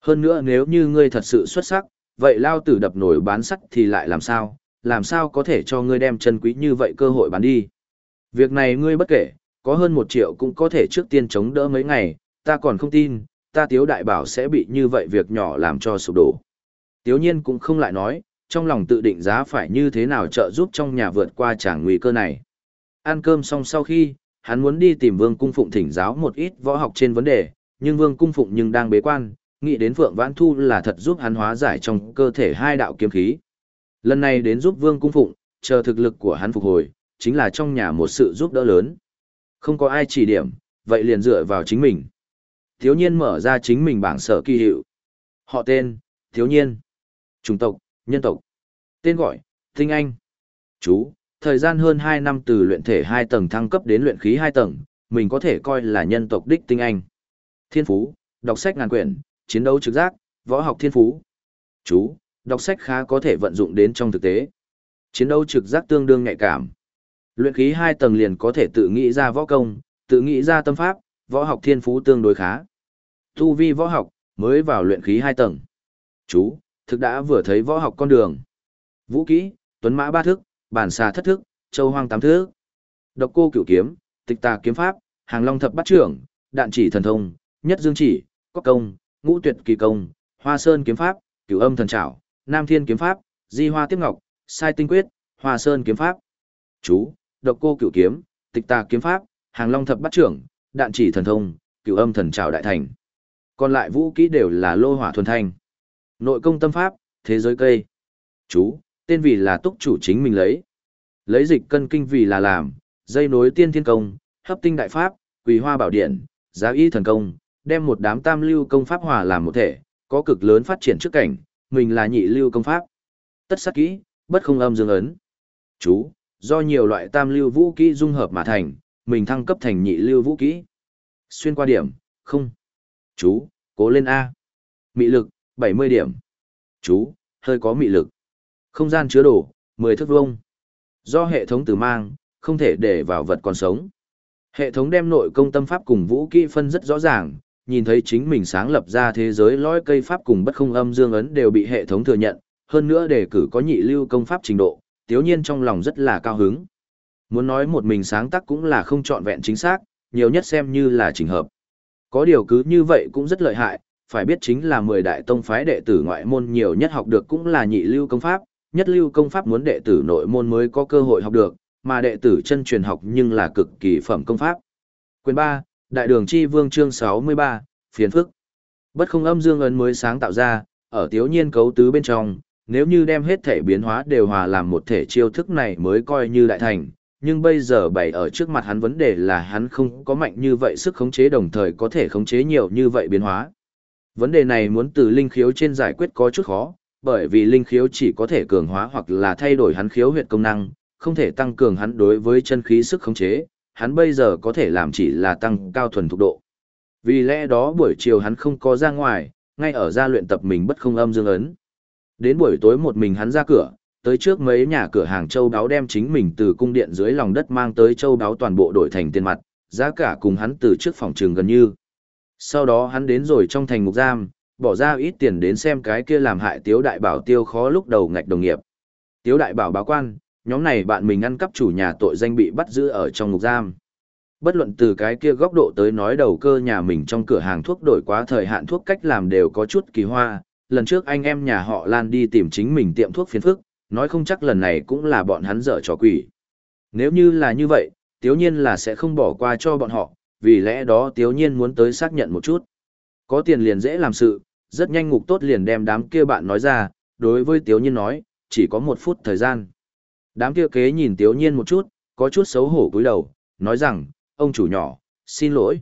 Hơn nữa nếu như ngươi thật sự xuất sắc, vậy lao tử đập nổi bán sắt thì lại làm sao, làm sao có thể cho ngươi đem chân quý như vậy cơ hội bán đi. Việc này ngươi bất kể, có hơn một triệu cũng có thể trước tiên chống đỡ mấy ngày, ta còn không tin, ta tiếu đại bảo sẽ bị như vậy việc nhỏ làm cho sụp đổ. Tiếu nhiên cũng không lại nói, trong lòng tự định giá phải như thế nào trợ giúp trong nhà vượt qua tràng nguy cơ này. Ăn cơm xong sau khi, hắn muốn đi tìm vương cung phụng thỉnh giáo một ít võ học trên vấn đề, nhưng vương cung phụng nhưng đang bế quan, nghĩ đến Phượng Vãn Thu là thật giúp hắn hóa giải trong cơ thể hai đạo kiếm khí. Lần này đến giúp vương cung phụng, chờ thực lực của hắn phục hồi, chính là trong nhà một sự giúp đỡ lớn. Không có ai chỉ điểm, vậy liền dựa vào chính mình. Thiếu nhiên mở ra chính mình bảng sở kỳ hiệu. Họ tên, thiếu nhiên. Chủng tộc, nhân tộc. Tên gọi, tinh anh. Chú, thời gian hơn 2 năm từ luyện thể 2 tầng thăng cấp đến luyện khí 2 tầng, mình có thể coi là nhân tộc đích tinh anh. Thiên phú, đọc sách ngàn quyển, chiến đấu trực giác, võ học thiên phú. Chú, đọc sách khá có thể vận dụng đến trong thực tế. Chiến đấu trực giác tương đương nhạy cảm. Luyện khí 2 tầng liền có thể tự nghĩ ra võ công, tự nghĩ ra tâm pháp, võ học thiên phú tương đối khá. Tu vi võ học, mới vào luyện khí 2 tầng. Chú, thực đã vừa thấy võ học con đường. Vũ kỹ, tuấn mã ba thức, bản xà thất thức, châu hoang tám thức. Độc cô cửu kiếm, tịch tà kiếm pháp, hàng long thập bát trưởng, đạn chỉ thần thông, nhất dương chỉ, cóc công, ngũ tuyệt kỳ công, hoa sơn kiếm pháp, cửu âm thần trảo, nam thiên kiếm pháp, di hoa tiếp ngọc, sai tinh quyết, hoa sơn kiếm pháp. Chú, độc cô cửu kiếm, tịch tà kiếm pháp, hàng long thập bát trưởng, đạn chỉ thần thông, cửu âm thần trảo đại thành. Còn lại vũ kỹ đều là lô hỏa thuần thanh. Nội công tâm pháp, thế giới cây. Chú, tên vì là túc chủ chính mình lấy. Lấy dịch cân kinh vì là làm, dây nối tiên thiên công, hấp tinh đại pháp, quỳ hoa bảo điện, giá y thần công, đem một đám tam lưu công pháp hòa làm một thể, có cực lớn phát triển trước cảnh, mình là nhị lưu công pháp. Tất sát kỹ, bất không âm dương ấn. Chú, do nhiều loại tam lưu vũ kỹ dung hợp mà thành, mình thăng cấp thành nhị lưu vũ kỹ. Xuyên qua điểm, không. Chú, cố lên A. Mị lực, 70 điểm. Chú, hơi có mị lực. Không gian chứa đồ, 10 thước vuông. Do hệ thống tử mang, không thể để vào vật còn sống. Hệ thống đem nội công tâm pháp cùng vũ kỹ phân rất rõ ràng, nhìn thấy chính mình sáng lập ra thế giới lõi cây pháp cùng bất không âm dương ấn đều bị hệ thống thừa nhận, hơn nữa đề cử có nhị lưu công pháp trình độ, tiếu nhiên trong lòng rất là cao hứng. Muốn nói một mình sáng tác cũng là không trọn vẹn chính xác, nhiều nhất xem như là trình hợp. Có điều cứ như vậy cũng rất lợi hại, phải biết chính là 10 đại tông phái đệ tử ngoại môn nhiều nhất học được cũng là nhị lưu công pháp, nhất lưu công pháp muốn đệ tử nội môn mới có cơ hội học được, mà đệ tử chân truyền học nhưng là cực kỳ phẩm công pháp. Quyền 3, Đại đường chi vương chương 63, phiền phức. Bất không âm dương ấn mới sáng tạo ra, ở tiếu nhiên cấu tứ bên trong, nếu như đem hết thể biến hóa đều hòa làm một thể chiêu thức này mới coi như đại thành, nhưng bây giờ bày ở trước mặt hắn vấn đề là hắn không có mạnh như vậy sức khống chế đồng thời có thể khống chế nhiều như vậy biến hóa. Vấn đề này muốn từ linh khiếu trên giải quyết có chút khó, bởi vì linh khiếu chỉ có thể cường hóa hoặc là thay đổi hắn khiếu huyệt công năng, không thể tăng cường hắn đối với chân khí sức khống chế, hắn bây giờ có thể làm chỉ là tăng cao thuần thục độ. Vì lẽ đó buổi chiều hắn không có ra ngoài, ngay ở gia luyện tập mình bất không âm dương ấn. Đến buổi tối một mình hắn ra cửa, tới trước mấy nhà cửa hàng châu đáo đem chính mình từ cung điện dưới lòng đất mang tới châu đáo toàn bộ đổi thành tiền mặt, giá cả cùng hắn từ trước phòng trường gần như. Sau đó hắn đến rồi trong thành ngục giam, bỏ ra ít tiền đến xem cái kia làm hại tiếu đại bảo tiêu khó lúc đầu ngạch đồng nghiệp. Tiếu đại bảo báo quan, nhóm này bạn mình ăn cắp chủ nhà tội danh bị bắt giữ ở trong ngục giam. Bất luận từ cái kia góc độ tới nói đầu cơ nhà mình trong cửa hàng thuốc đổi quá thời hạn thuốc cách làm đều có chút kỳ hoa. Lần trước anh em nhà họ Lan đi tìm chính mình tiệm thuốc phiền phức, nói không chắc lần này cũng là bọn hắn dở trò quỷ. Nếu như là như vậy, tiếu nhiên là sẽ không bỏ qua cho bọn họ, vì lẽ đó tiếu nhiên muốn tới xác nhận một chút. Có tiền liền dễ làm sự, rất nhanh ngục tốt liền đem đám kia bạn nói ra, đối với tiếu nhiên nói, chỉ có một phút thời gian. Đám kia kế nhìn tiếu nhiên một chút, có chút xấu hổ cúi đầu, nói rằng, ông chủ nhỏ, xin lỗi.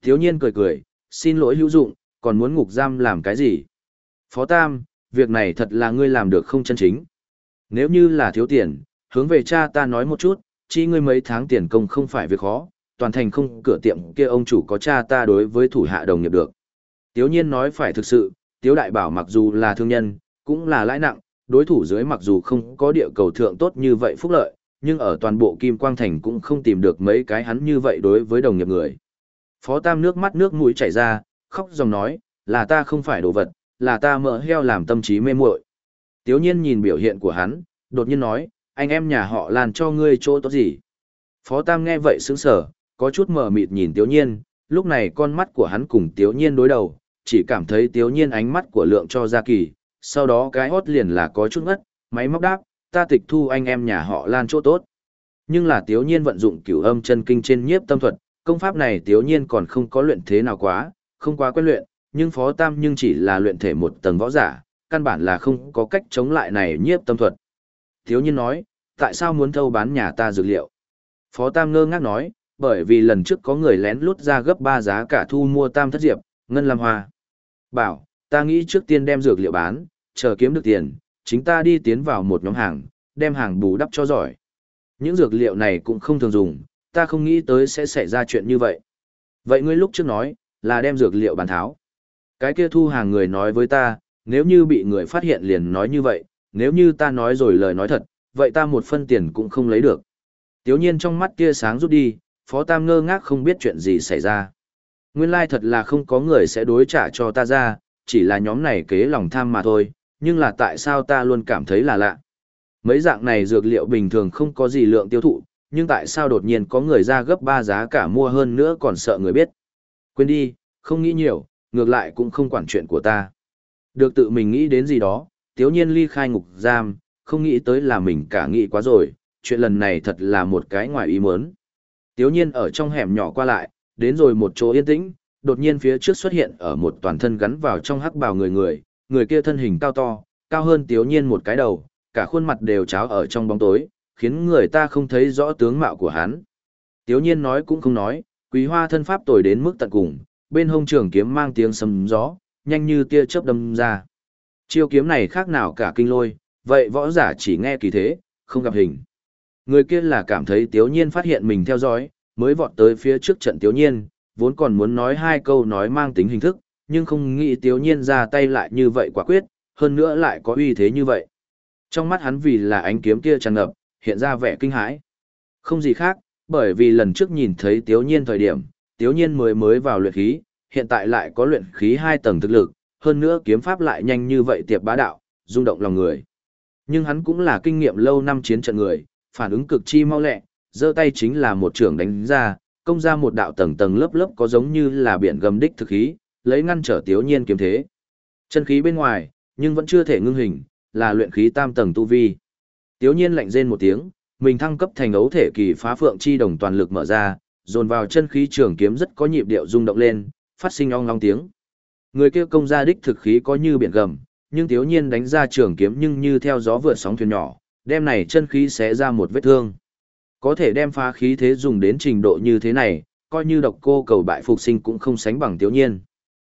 Tiếu nhiên cười cười, xin lỗi hữu dụng, còn muốn ngục giam làm cái gì? Phó Tam, việc này thật là ngươi làm được không chân chính. Nếu như là thiếu tiền, hướng về cha ta nói một chút, chi ngươi mấy tháng tiền công không phải việc khó, toàn thành không cửa tiệm kia ông chủ có cha ta đối với thủ hạ đồng nghiệp được. Tiếu nhiên nói phải thực sự, Tiếu đại bảo mặc dù là thương nhân, cũng là lãi nặng, đối thủ dưới mặc dù không có địa cầu thượng tốt như vậy phúc lợi, nhưng ở toàn bộ Kim Quang Thành cũng không tìm được mấy cái hắn như vậy đối với đồng nghiệp người. Phó Tam nước mắt nước mũi chảy ra, khóc dòng nói, là ta không phải đồ vật, là ta mỡ heo làm tâm trí mê muội. Tiếu nhiên nhìn biểu hiện của hắn, đột nhiên nói, anh em nhà họ làn cho ngươi chỗ tốt gì. Phó Tam nghe vậy sững sờ, có chút mờ mịt nhìn Tiếu nhiên, lúc này con mắt của hắn cùng Tiếu nhiên đối đầu, chỉ cảm thấy Tiếu nhiên ánh mắt của lượng cho ra kỳ, sau đó cái hót liền là có chút ngất, máy móc đáp, ta tịch thu anh em nhà họ lan chỗ tốt. Nhưng là Tiếu nhiên vận dụng cửu âm chân kinh trên nhiếp tâm thuật, công pháp này Tiếu nhiên còn không có luyện thế nào quá, không quá quen luyện, nhưng Phó Tam nhưng chỉ là luyện thể một tầng võ giả, căn bản là không có cách chống lại này nhiếp tâm thuật. Tiếu nhiên nói, tại sao muốn thâu bán nhà ta dược liệu? Phó Tam ngơ ngác nói, bởi vì lần trước có người lén lút ra gấp 3 giá cả thu mua Tam thất diệp, ngân lam hoa. Bảo, ta nghĩ trước tiên đem dược liệu bán, chờ kiếm được tiền, chính ta đi tiến vào một nhóm hàng, đem hàng bù đắp cho giỏi. Những dược liệu này cũng không thường dùng, ta không nghĩ tới sẽ xảy ra chuyện như vậy. Vậy ngươi lúc trước nói, là đem dược liệu bán tháo. Cái kia thu hàng người nói với ta, nếu như bị người phát hiện liền nói như vậy, nếu như ta nói rồi lời nói thật, vậy ta một phân tiền cũng không lấy được. Tiếu nhiên trong mắt kia sáng rút đi, Phó Tam ngơ ngác không biết chuyện gì xảy ra. Nguyên lai thật là không có người sẽ đối trả cho ta ra, chỉ là nhóm này kế lòng tham mà thôi, nhưng là tại sao ta luôn cảm thấy là lạ. Mấy dạng này dược liệu bình thường không có gì lượng tiêu thụ, nhưng tại sao đột nhiên có người ra gấp 3 giá cả mua hơn nữa còn sợ người biết. Quên đi, không nghĩ nhiều, ngược lại cũng không quản chuyện của ta. Được tự mình nghĩ đến gì đó, tiếu nhiên ly khai ngục giam, không nghĩ tới là mình cả nghĩ quá rồi, chuyện lần này thật là một cái ngoài ý muốn. Tiếu nhiên ở trong hẻm nhỏ qua lại, đến rồi một chỗ yên tĩnh, đột nhiên phía trước xuất hiện ở một toàn thân gắn vào trong hắc bào người người, người kia thân hình cao to, cao hơn tiếu nhiên một cái đầu, cả khuôn mặt đều cháo ở trong bóng tối, khiến người ta không thấy rõ tướng mạo của hắn. Tiếu nhiên nói cũng không nói, quý hoa thân pháp tồi đến mức tận cùng, bên hông trường kiếm mang tiếng sầm gió, nhanh như tia chớp đâm ra. Chiêu kiếm này khác nào cả kinh lôi, vậy võ giả chỉ nghe kỳ thế, không gặp hình. Người kia là cảm thấy tiếu nhiên phát hiện mình theo dõi, mới vọt tới phía trước trận tiếu nhiên, vốn còn muốn nói hai câu nói mang tính hình thức, nhưng không nghĩ tiếu nhiên ra tay lại như vậy quả quyết, hơn nữa lại có uy thế như vậy. Trong mắt hắn vì là ánh kiếm kia tràn ngập, hiện ra vẻ kinh hãi. Không gì khác, bởi vì lần trước nhìn thấy tiếu nhiên thời điểm, tiếu nhiên mới mới vào luyện khí, hiện tại lại có luyện khí hai tầng thực lực, hơn nữa kiếm pháp lại nhanh như vậy tiệp bá đạo, rung động lòng người. Nhưng hắn cũng là kinh nghiệm lâu năm chiến trận người, phản ứng cực chi mau lẹ, giơ tay chính là một trường đánh ra, công ra một đạo tầng tầng lớp lớp có giống như là biển gầm đích thực khí, lấy ngăn trở Tiếu Nhiên kiếm thế. Chân khí bên ngoài, nhưng vẫn chưa thể ngưng hình, là luyện khí tam tầng tu vi. Tiếu Nhiên lạnh rên một tiếng, mình thăng cấp thành ấu thể kỳ phá phượng chi đồng toàn lực mở ra, dồn vào chân khí trường kiếm rất có nhịp điệu rung động lên, phát sinh ong long tiếng. Người kia công ra đích thực khí có như biển gầm, nhưng Tiếu Nhiên đánh ra trường kiếm nhưng như theo gió vượt sóng thuyền nhỏ, đem này chân khí xé ra một vết thương. Có thể đem phá khí thế dùng đến trình độ như thế này, coi như độc cô cầu bại phục sinh cũng không sánh bằng Tiếu Nhiên.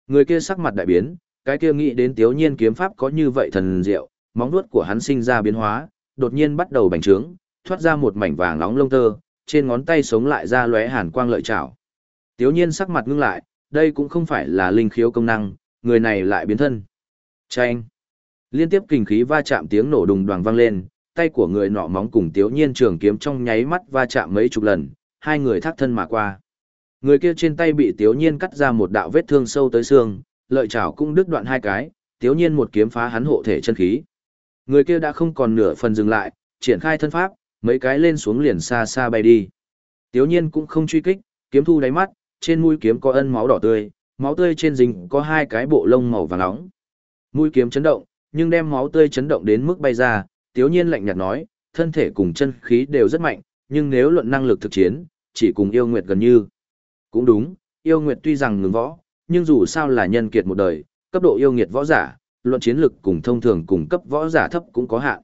Người kia sắc mặt đại biến, cái kia nghĩ đến Tiếu Nhiên kiếm pháp có như vậy thần diệu, móng vuốt của hắn sinh ra biến hóa, đột nhiên bắt đầu bành trướng, thoát ra một mảnh vàng nóng lông tơ, trên ngón tay sống lại ra lóe hàn quang lợi chảo. Tiếu Nhiên sắc mặt ngưng lại, đây cũng không phải là linh khiếu công năng, người này lại biến thân. Chanh! Liên tiếp kinh khí va chạm tiếng nổ đùng đoàng vang lên, tay của người nọ móng cùng Tiếu Nhiên trường kiếm trong nháy mắt va chạm mấy chục lần, hai người thác thân mà qua. Người kia trên tay bị Tiếu Nhiên cắt ra một đạo vết thương sâu tới xương, lợi chảo cũng đứt đoạn hai cái, Tiếu Nhiên một kiếm phá hắn hộ thể chân khí. Người kia đã không còn nửa phần dừng lại, triển khai thân pháp, mấy cái lên xuống liền xa xa bay đi. Tiếu nhiên cũng không truy kích, kiếm thu đáy mắt, trên mũi kiếm có ân máu đỏ tươi, máu tươi trên dính có hai cái bộ lông màu vàng nóng. Mũi kiếm chấn động, nhưng đem máu tươi chấn động đến mức bay ra, Tiếu nhiên lạnh nhạt nói, thân thể cùng chân khí đều rất mạnh, nhưng nếu luận năng lực thực chiến, chỉ cùng yêu nguyệt gần như. Cũng đúng, yêu nguyệt tuy rằng ngừng võ, nhưng dù sao là nhân kiệt một đời, cấp độ yêu nghiệt võ giả, luận chiến lực cùng thông thường cùng cấp võ giả thấp cũng có hạn.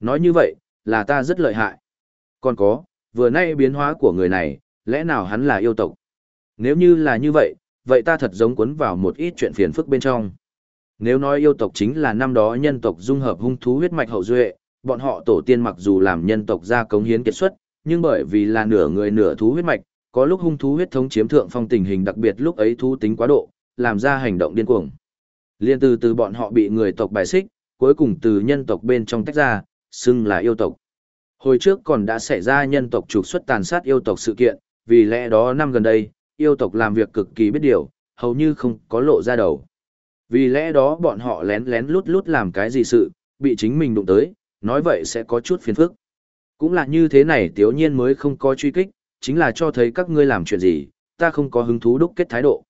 Nói như vậy, là ta rất lợi hại. Còn có, vừa nay biến hóa của người này, lẽ nào hắn là yêu tộc? Nếu như là như vậy, vậy ta thật giống cuốn vào một ít chuyện phiền phức bên trong. Nếu nói yêu tộc chính là năm đó nhân tộc dung hợp hung thú huyết mạch hậu duệ, bọn họ tổ tiên mặc dù làm nhân tộc ra cống hiến kết xuất, nhưng bởi vì là nửa người nửa thú huyết mạch, có lúc hung thú huyết thống chiếm thượng phong tình hình đặc biệt lúc ấy thú tính quá độ, làm ra hành động điên cuồng. Liên từ từ bọn họ bị người tộc bài xích, cuối cùng từ nhân tộc bên trong tách ra, xưng là yêu tộc. Hồi trước còn đã xảy ra nhân tộc trục xuất tàn sát yêu tộc sự kiện, vì lẽ đó năm gần đây, yêu tộc làm việc cực kỳ biết điều, hầu như không có lộ ra đầu. Vì lẽ đó bọn họ lén lén lút lút làm cái gì sự, bị chính mình đụng tới, nói vậy sẽ có chút phiền phức. Cũng là như thế này tiếu nhiên mới không có truy kích, chính là cho thấy các ngươi làm chuyện gì, ta không có hứng thú đúc kết thái độ.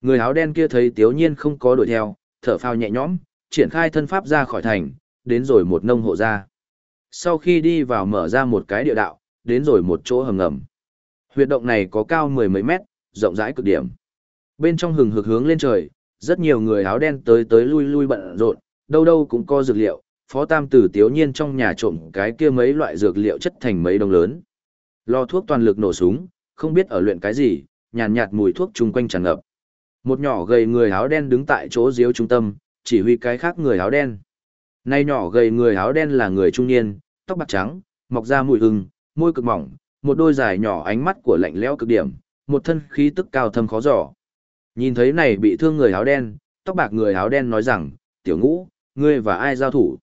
Người áo đen kia thấy tiếu nhiên không có đuổi theo, thở phào nhẹ nhõm, triển khai thân pháp ra khỏi thành, đến rồi một nông hộ ra. Sau khi đi vào mở ra một cái địa đạo, đến rồi một chỗ hầm ngầm. Huyệt động này có cao mười mấy mét, rộng rãi cực điểm. Bên trong hừng hực hướng lên trời, rất nhiều người áo đen tới tới lui lui bận rộn, đâu đâu cũng có dược liệu, phó tam tử tiếu nhiên trong nhà trộm cái kia mấy loại dược liệu chất thành mấy đồng lớn. Lò thuốc toàn lực nổ súng, không biết ở luyện cái gì, nhàn nhạt, mùi thuốc chung quanh tràn ngập. Một nhỏ gầy người áo đen đứng tại chỗ giếu trung tâm, chỉ huy cái khác người áo đen. Nay nhỏ gầy người áo đen là người trung niên, tóc bạc trắng, mọc ra mùi hừng, môi cực mỏng, một đôi dài nhỏ ánh mắt của lạnh lẽo cực điểm, một thân khí tức cao thâm khó dò. Nhìn thấy này bị thương người áo đen, tóc bạc người áo đen nói rằng, tiểu ngũ, ngươi và ai giao thủ?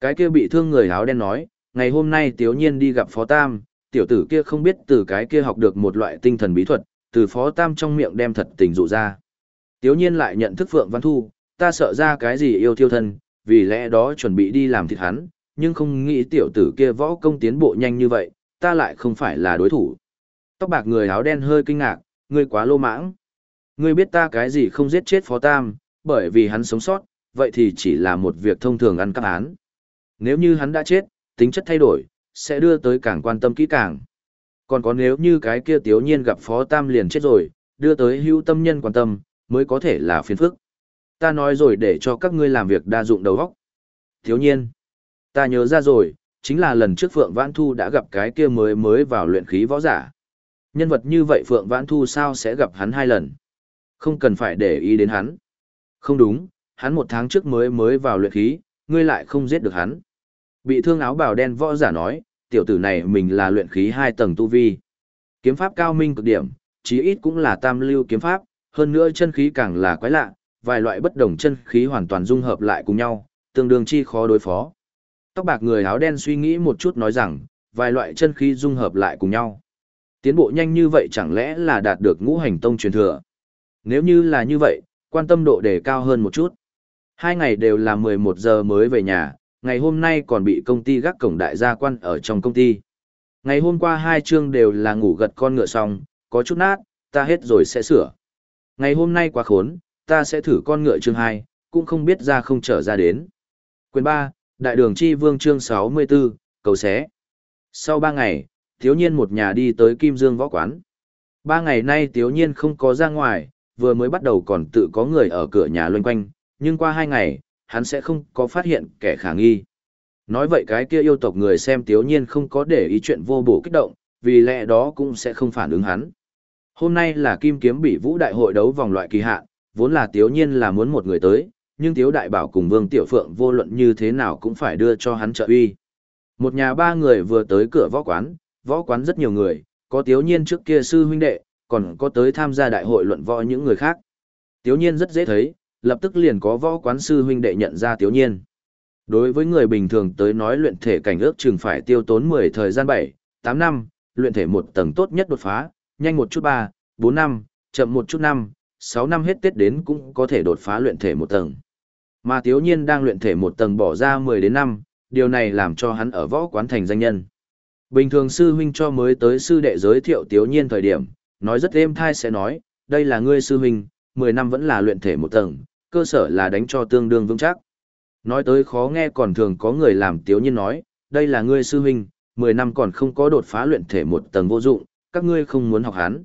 Cái kia bị thương người áo đen nói, ngày hôm nay tiểu Nhiên đi gặp Phó Tam, tiểu tử kia không biết từ cái kia học được một loại tinh thần bí thuật, từ Phó Tam trong miệng đem thật tình dụ ra. tiểu Nhiên lại nhận thức Phượng Văn Thu, ta sợ ra cái gì yêu thiêu thân, vì lẽ đó chuẩn bị đi làm thịt hắn, nhưng không nghĩ tiểu tử kia võ công tiến bộ nhanh như vậy, ta lại không phải là đối thủ. Tóc bạc người áo đen hơi kinh ngạc, ngươi quá lô mãng. Ngươi biết ta cái gì không giết chết Phó Tam, bởi vì hắn sống sót, vậy thì chỉ là một việc thông thường ăn cắp án. Nếu như hắn đã chết, tính chất thay đổi, sẽ đưa tới càng quan tâm kỹ càng. Còn có nếu như cái kia tiểu nhiên gặp Phó Tam liền chết rồi, đưa tới hữu tâm nhân quan tâm, mới có thể là phiền phức. Ta nói rồi để cho các ngươi làm việc đa dụng đầu óc. Thiếu nhiên, ta nhớ ra rồi, chính là lần trước Phượng Vãn Thu đã gặp cái kia mới mới vào luyện khí võ giả. Nhân vật như vậy Phượng Vãn Thu sao sẽ gặp hắn hai lần? Không cần phải để ý đến hắn. Không đúng, hắn một tháng trước mới mới vào luyện khí, ngươi lại không giết được hắn. Bị thương áo bào đen võ giả nói, tiểu tử này mình là luyện khí hai tầng tu vi. Kiếm pháp cao minh cực điểm, chí ít cũng là tam lưu kiếm pháp, hơn nữa chân khí càng là quái lạ, vài loại bất đồng chân khí hoàn toàn dung hợp lại cùng nhau, tương đương chi khó đối phó. Tóc bạc người áo đen suy nghĩ một chút nói rằng, vài loại chân khí dung hợp lại cùng nhau. Tiến bộ nhanh như vậy chẳng lẽ là đạt được ngũ hành tông truyền thừa? Nếu như là như vậy, quan tâm độ đề cao hơn một chút. Hai ngày đều là 11 giờ mới về nhà, ngày hôm nay còn bị công ty gác cổng đại gia quan ở trong công ty. Ngày hôm qua hai chương đều là ngủ gật con ngựa xong, có chút nát, ta hết rồi sẽ sửa. Ngày hôm nay quá khốn, ta sẽ thử con ngựa chương 2, cũng không biết ra không trở ra đến. Quyền 3, Đại đường Chi Vương chương 64, cầu xé. Sau 3 ngày, Thiếu Nhiên một nhà đi tới Kim Dương Võ Quán. Ba ngày nay Thiếu Nhiên không có ra ngoài, vừa mới bắt đầu còn tự có người ở cửa nhà loanh quanh, nhưng qua hai ngày, hắn sẽ không có phát hiện kẻ khả nghi. Nói vậy cái kia yêu tộc người xem Tiếu Nhiên không có để ý chuyện vô bổ kích động, vì lẽ đó cũng sẽ không phản ứng hắn. Hôm nay là Kim Kiếm Bị Vũ Đại hội đấu vòng loại kỳ hạn, vốn là Tiếu Nhiên là muốn một người tới, nhưng Tiếu Đại Bảo cùng Vương Tiểu Phượng vô luận như thế nào cũng phải đưa cho hắn trợ uy. Một nhà ba người vừa tới cửa võ quán, võ quán rất nhiều người, có Tiếu Nhiên trước kia sư huynh đệ, còn có tới tham gia đại hội luận võ những người khác. Tiếu Nhiên rất dễ thấy, lập tức liền có võ quán sư huynh đệ nhận ra Tiếu Nhiên. Đối với người bình thường tới nói luyện thể cảnh ước chừng phải tiêu tốn 10 thời gian 7, 8 năm, luyện thể một tầng tốt nhất đột phá, nhanh một chút 3, 4 năm, chậm một chút năm, 6 năm hết Tết đến cũng có thể đột phá luyện thể một tầng. Mà Tiếu Nhiên đang luyện thể một tầng bỏ ra 10 đến năm, điều này làm cho hắn ở võ quán thành danh nhân. Bình thường sư huynh cho mới tới sư đệ giới thiệu Tiếu Nhiên thời điểm, nói rất êm thai sẽ nói, đây là ngươi sư huynh, 10 năm vẫn là luyện thể một tầng, cơ sở là đánh cho tương đương vững chắc. Nói tới khó nghe còn thường có người làm Tiếu Nhiên nói, đây là ngươi sư huynh, 10 năm còn không có đột phá luyện thể một tầng vô dụng, các ngươi không muốn học hắn.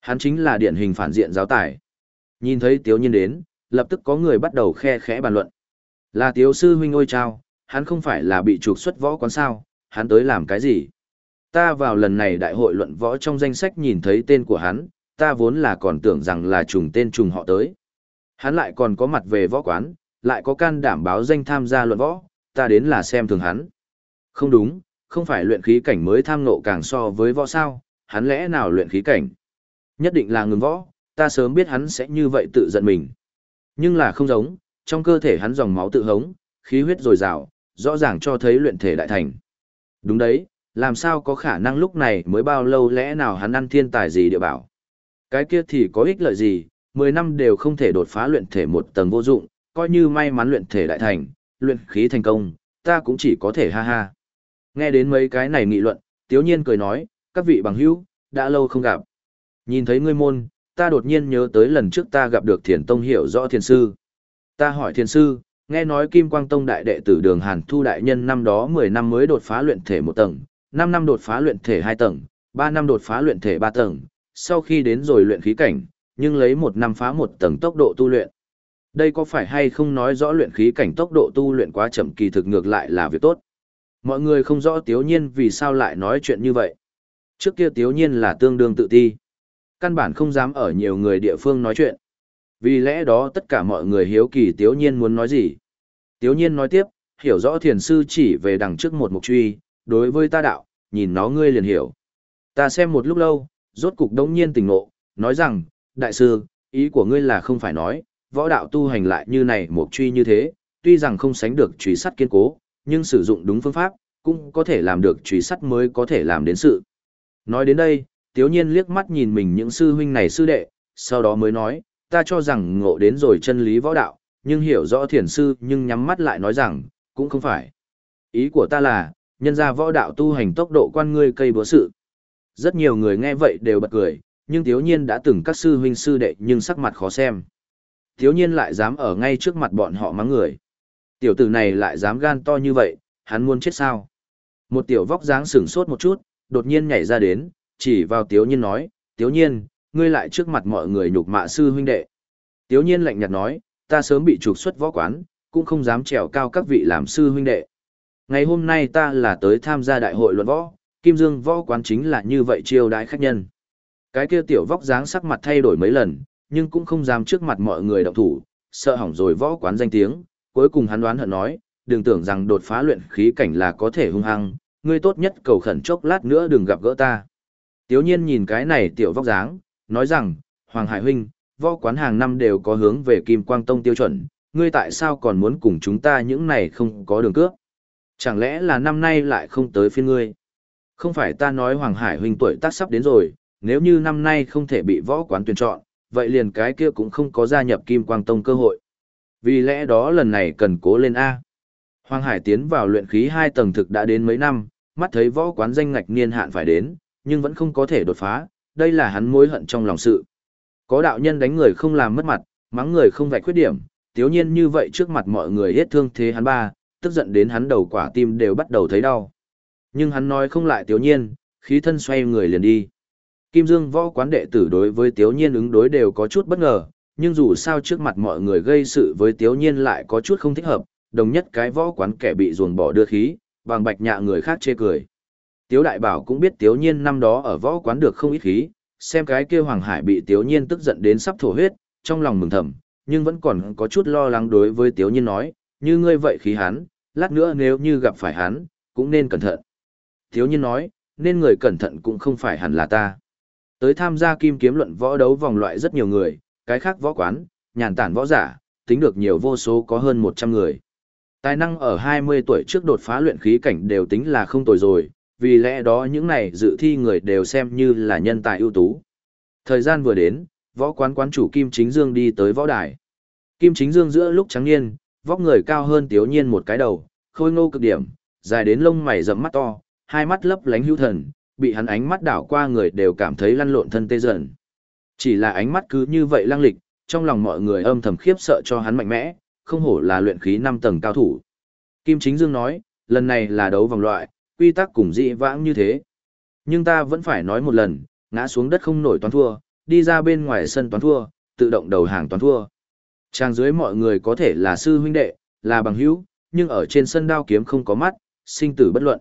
Hắn chính là điển hình phản diện giáo tài. Nhìn thấy Tiếu Nhiên đến, lập tức có người bắt đầu khe khẽ bàn luận. Là Tiếu sư huynh ôi trao, hắn không phải là bị trục xuất võ quán sao, hắn tới làm cái gì? Ta vào lần này đại hội luận võ trong danh sách nhìn thấy tên của hắn, ta vốn là còn tưởng rằng là trùng tên trùng họ tới. Hắn lại còn có mặt về võ quán, lại có can đảm báo danh tham gia luận võ, ta đến là xem thường hắn. Không đúng, không phải luyện khí cảnh mới tham nộ càng so với võ sao, hắn lẽ nào luyện khí cảnh? Nhất định là ngừng võ, ta sớm biết hắn sẽ như vậy tự giận mình. Nhưng là không giống, trong cơ thể hắn dòng máu tự hống, khí huyết dồi dào, rõ ràng cho thấy luyện thể đại thành. Đúng đấy, làm sao có khả năng lúc này mới bao lâu lẽ nào hắn ăn thiên tài gì địa bảo. Cái kia thì có ích lợi gì, 10 năm đều không thể đột phá luyện thể một tầng vô dụng, coi như may mắn luyện thể đại thành, luyện khí thành công, ta cũng chỉ có thể ha ha. Nghe đến mấy cái này nghị luận, Tiếu Nhiên cười nói, các vị bằng hữu, đã lâu không gặp. Nhìn thấy ngươi môn, ta đột nhiên nhớ tới lần trước ta gặp được thiền tông hiểu rõ thiền sư. Ta hỏi thiền sư, nghe nói Kim Quang Tông đại đệ tử Đường Hàn Thu đại nhân năm đó 10 năm mới đột phá luyện thể một tầng, 5 năm đột phá luyện thể 2 tầng, 3 năm đột phá luyện thể 3 tầng, sau khi đến rồi luyện khí cảnh, nhưng lấy một năm phá một tầng tốc độ tu luyện. Đây có phải hay không nói rõ luyện khí cảnh tốc độ tu luyện quá chậm kỳ thực ngược lại là việc tốt. Mọi người không rõ Tiếu Nhiên vì sao lại nói chuyện như vậy. Trước kia Tiếu Nhiên là tương đương tự ti. Căn bản không dám ở nhiều người địa phương nói chuyện. Vì lẽ đó tất cả mọi người hiếu kỳ Tiếu Nhiên muốn nói gì. Tiếu Nhiên nói tiếp, hiểu rõ thiền sư chỉ về đằng trước một mục truy, đối với ta đạo, nhìn nó ngươi liền hiểu. Ta xem một lúc lâu, rốt cục đống nhiên tỉnh ngộ, nói rằng, đại sư, ý của ngươi là không phải nói, võ đạo tu hành lại như này một truy như thế, tuy rằng không sánh được truy sắt kiên cố, nhưng sử dụng đúng phương pháp, cũng có thể làm được truy sắt mới có thể làm đến sự. Nói đến đây, tiếu nhiên liếc mắt nhìn mình những sư huynh này sư đệ, sau đó mới nói, ta cho rằng ngộ đến rồi chân lý võ đạo, nhưng hiểu rõ thiền sư nhưng nhắm mắt lại nói rằng, cũng không phải. Ý của ta là, nhân ra võ đạo tu hành tốc độ quan ngươi cây bữa sự. Rất nhiều người nghe vậy đều bật cười, nhưng thiếu nhiên đã từng các sư huynh sư đệ nhưng sắc mặt khó xem. Thiếu nhiên lại dám ở ngay trước mặt bọn họ mắng người. Tiểu tử này lại dám gan to như vậy, hắn muốn chết sao? Một tiểu vóc dáng sửng sốt một chút, đột nhiên nhảy ra đến, chỉ vào thiếu Nhiên nói, thiếu Nhiên, ngươi lại trước mặt mọi người nhục mạ sư huynh đệ. Tiếu Nhiên lạnh nhạt nói, ta sớm bị trục xuất võ quán, cũng không dám trèo cao các vị làm sư huynh đệ. Ngày hôm nay ta là tới tham gia đại hội luận võ, Kim Dương võ quán chính là như vậy chiêu đãi khách nhân. Cái kia tiểu vóc dáng sắc mặt thay đổi mấy lần, nhưng cũng không dám trước mặt mọi người động thủ, sợ hỏng rồi võ quán danh tiếng, cuối cùng hắn đoán hận nói, đừng tưởng rằng đột phá luyện khí cảnh là có thể hung hăng, ngươi tốt nhất cầu khẩn chốc lát nữa đừng gặp gỡ ta. Tiếu nhiên nhìn cái này tiểu vóc dáng, nói rằng, Hoàng Hải Huynh, võ quán hàng năm đều có hướng về Kim Quang Tông tiêu chuẩn, ngươi tại sao còn muốn cùng chúng ta những này không có đường cướp? Chẳng lẽ là năm nay lại không tới phiên ngươi? Không phải ta nói Hoàng Hải huynh tuổi tác sắp đến rồi, nếu như năm nay không thể bị võ quán tuyển chọn, vậy liền cái kia cũng không có gia nhập Kim Quang Tông cơ hội. Vì lẽ đó lần này cần cố lên A. Hoàng Hải tiến vào luyện khí hai tầng thực đã đến mấy năm, mắt thấy võ quán danh ngạch niên hạn phải đến, nhưng vẫn không có thể đột phá, đây là hắn mối hận trong lòng sự. Có đạo nhân đánh người không làm mất mặt, mắng người không vạch khuyết điểm, tiếu nhiên như vậy trước mặt mọi người hết thương thế hắn ba, tức giận đến hắn đầu quả tim đều bắt đầu thấy đau. Nhưng hắn nói không lại tiếu nhiên, khí thân xoay người liền đi. Kim Dương võ quán đệ tử đối với tiếu nhiên ứng đối đều có chút bất ngờ, nhưng dù sao trước mặt mọi người gây sự với tiếu nhiên lại có chút không thích hợp, đồng nhất cái võ quán kẻ bị ruồng bỏ đưa khí, bằng bạch nhạ người khác chê cười. Tiếu đại bảo cũng biết tiếu nhiên năm đó ở võ quán được không ít khí, xem cái kia Hoàng Hải bị tiếu nhiên tức giận đến sắp thổ huyết, trong lòng mừng thầm, nhưng vẫn còn có chút lo lắng đối với tiếu nhiên nói, như ngươi vậy khí hắn, lát nữa nếu như gặp phải hắn, cũng nên cẩn thận. Thiếu nhiên nói, nên người cẩn thận cũng không phải hẳn là ta. Tới tham gia kim kiếm luận võ đấu vòng loại rất nhiều người, cái khác võ quán, nhàn tản võ giả, tính được nhiều vô số có hơn 100 người. Tài năng ở 20 tuổi trước đột phá luyện khí cảnh đều tính là không tồi rồi, vì lẽ đó những này dự thi người đều xem như là nhân tài ưu tú. Thời gian vừa đến, võ quán quán chủ Kim Chính Dương đi tới võ đài. Kim Chính Dương giữa lúc trắng niên, vóc người cao hơn Tiếu Nhiên một cái đầu, khôi ngô cực điểm, dài đến lông mày rậm mắt to, hai mắt lấp lánh hữu thần, bị hắn ánh mắt đảo qua người đều cảm thấy lăn lộn thân tê dần. Chỉ là ánh mắt cứ như vậy lăng lịch, trong lòng mọi người âm thầm khiếp sợ cho hắn mạnh mẽ, không hổ là luyện khí 5 tầng cao thủ. Kim Chính Dương nói, lần này là đấu vòng loại, quy tắc cùng dị vãng như thế. Nhưng ta vẫn phải nói một lần, ngã xuống đất không nổi toán thua, đi ra bên ngoài sân toán thua, tự động đầu hàng toán thua. Trang dưới mọi người có thể là sư huynh đệ, là bằng hữu, nhưng ở trên sân đao kiếm không có mắt, sinh tử bất luận.